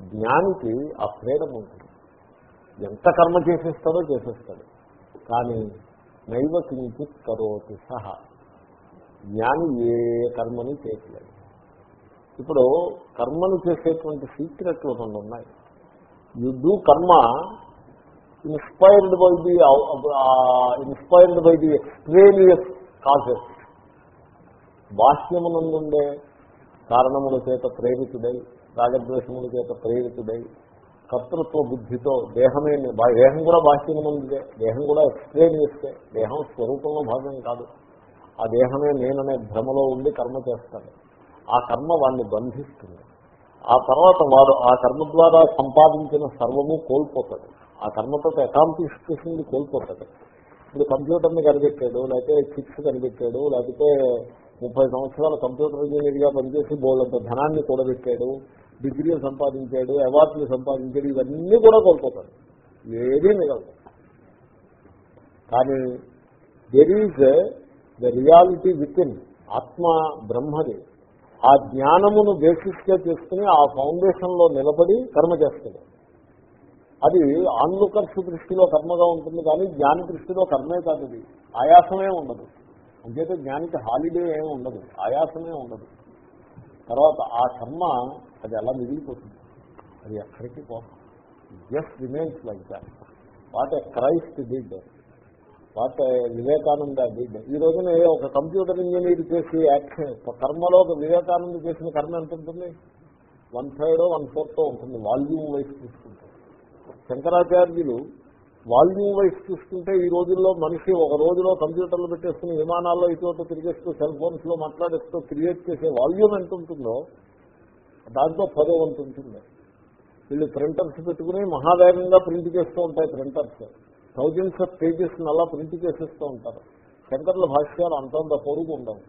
జ్ఞానికి ఆ ఫ్రీడమ్ ఉంటుంది. ఎంత కర్మ చేసేస్తాడో చేసేస్తాడు. కానీ నైవ కించిత్ కరోతి సహా. జ్ఞాని ఏ కర్మని చేయట్లేదు. ఇప్పుడు కర్మను చేసేటువంటి సీక్రెట్లు రెండు ఉన్నాయి. You do karma inspired by the inspired by the extraneous causes. బాహ్యమునందుండే కారణముల చేత ప్రేరితుడై రాగద్వేషముల చేత ప్రేరితుడై కర్తృత్వ బుద్ధితో దేహమే దేహం కూడా బాహ్యమునందుదే దేహం కూడా ఎక్స్ట్రేనియస్కే దేహం స్వరూపంలో భాగం కాదు. ఆ దేహమే నేననే భ్రమలో ఉండి కర్మ చేస్తాడు ఆ కర్మ వాడిని బంధిస్తుంది. ఆ తర్వాత వాడు ఆ కర్మ ద్వారా సంపాదించిన సర్వము కోల్పోతాడు ఆ కర్మతో అకాంప్లిష్ కోల్పోతాడు ఇప్పుడు కంప్యూటర్ని కనిపెట్టాడు లేకపోతే చిప్స్ కనిపెట్టాడు లేకపోతే ముప్పై సంవత్సరాల కంప్యూటర్ ఇంజనీర్గా పనిచేసి బోళ్ళంత ధనాన్ని కూడబెట్టాడు డిగ్రీలు సంపాదించాడు అవార్డులు సంపాదించాడు ఇవన్నీ కూడా కోల్పోతాడు. ఏదీ మిగలదు. కానీ there is the reality within atma బ్రహ్మది. ఆ జ్ఞానమును బేసిస్గా చేసుకుని ఆ ఫౌండేషన్లో నిలబడి కర్మ చేస్తాడు. అది ఆన్లుకర్స్ దృష్టిలో కర్మగా ఉంటుంది కానీ జ్ఞాన దృష్టిలో కర్మే కాదు ఆయాసమే ఉండదు. అంచేతే జ్ఞానికి హాలిడే ఏమి ఉండదు ఆయాసమే ఉండదు. తర్వాత ఆ కర్మ అది అలా మిగిలిపోతుంది. అది ఎక్కడికి పోతుంది just remains like that what a Christ did what Vivekananda did ఈ రోజున ఒక కంప్యూటర్ ఇంజనీర్ చేసి యాక్షన్ కర్మలో ఒక వివేకానంద చేసిన కర్మ ఎంత ఉంటుంది? వన్ థర్డ్ వన్ ఫోర్త్ ఉంటుంది. వాల్యూమ్ వైస్ తీసుకుంటారు శంకరాచార్యులు వాల్యూమ్ వైజ్ చూసుకుంటే ఈ రోజుల్లో మనిషి ఒక రోజులో కంప్యూటర్లు పెట్టేసుకుని విమానాల్లో ఇటువంటి తిరిగేస్తూ సెల్ ఫోన్స్లో మాట్లాడేస్తూ క్రియేట్ చేసే వాల్యూమ్ ఎంత ఉంటుందో దాంట్లో పదో వంతు ఉంటుంది. వీళ్ళు ప్రింటర్స్ పెట్టుకుని మహావేగంగా ప్రింట్ చేస్తూ ఉంటాయి ప్రింటర్స్. థౌజండ్స్ ఆఫ్ పేజెస్ అలా ప్రింట్ చేసేస్తూ ఉంటారు. శంకర్ల భాష్యాలు అంతంత పొరుగు ఉండవు.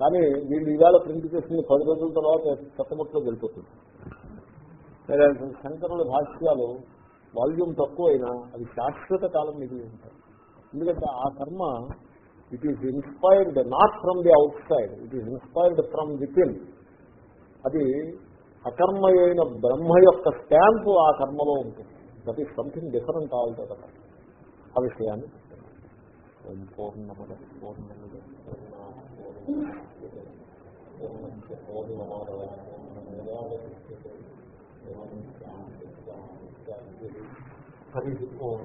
కానీ వీళ్ళు ఈవేళ ప్రింట్ చేసింది పది రోజుల తర్వాత చెత్తముట్లో వెళ్ళిపోతుంది శంకరుల భాష్యాలు వాల్యూమ్ తక్కువైనా అది శాశ్వత కాలం మిగిలి ఉంటాయి ఎందుకంటే ఆ కర్మ it is inspired not from the outside it is inspired from with అది అకర్మ అయిన బ్రహ్మ యొక్క స్టాంపు ఆ కర్మలో ఉంటుంది that is something different all కదా ఆ విషయాన్ని పూర్ణమద హరి ఓం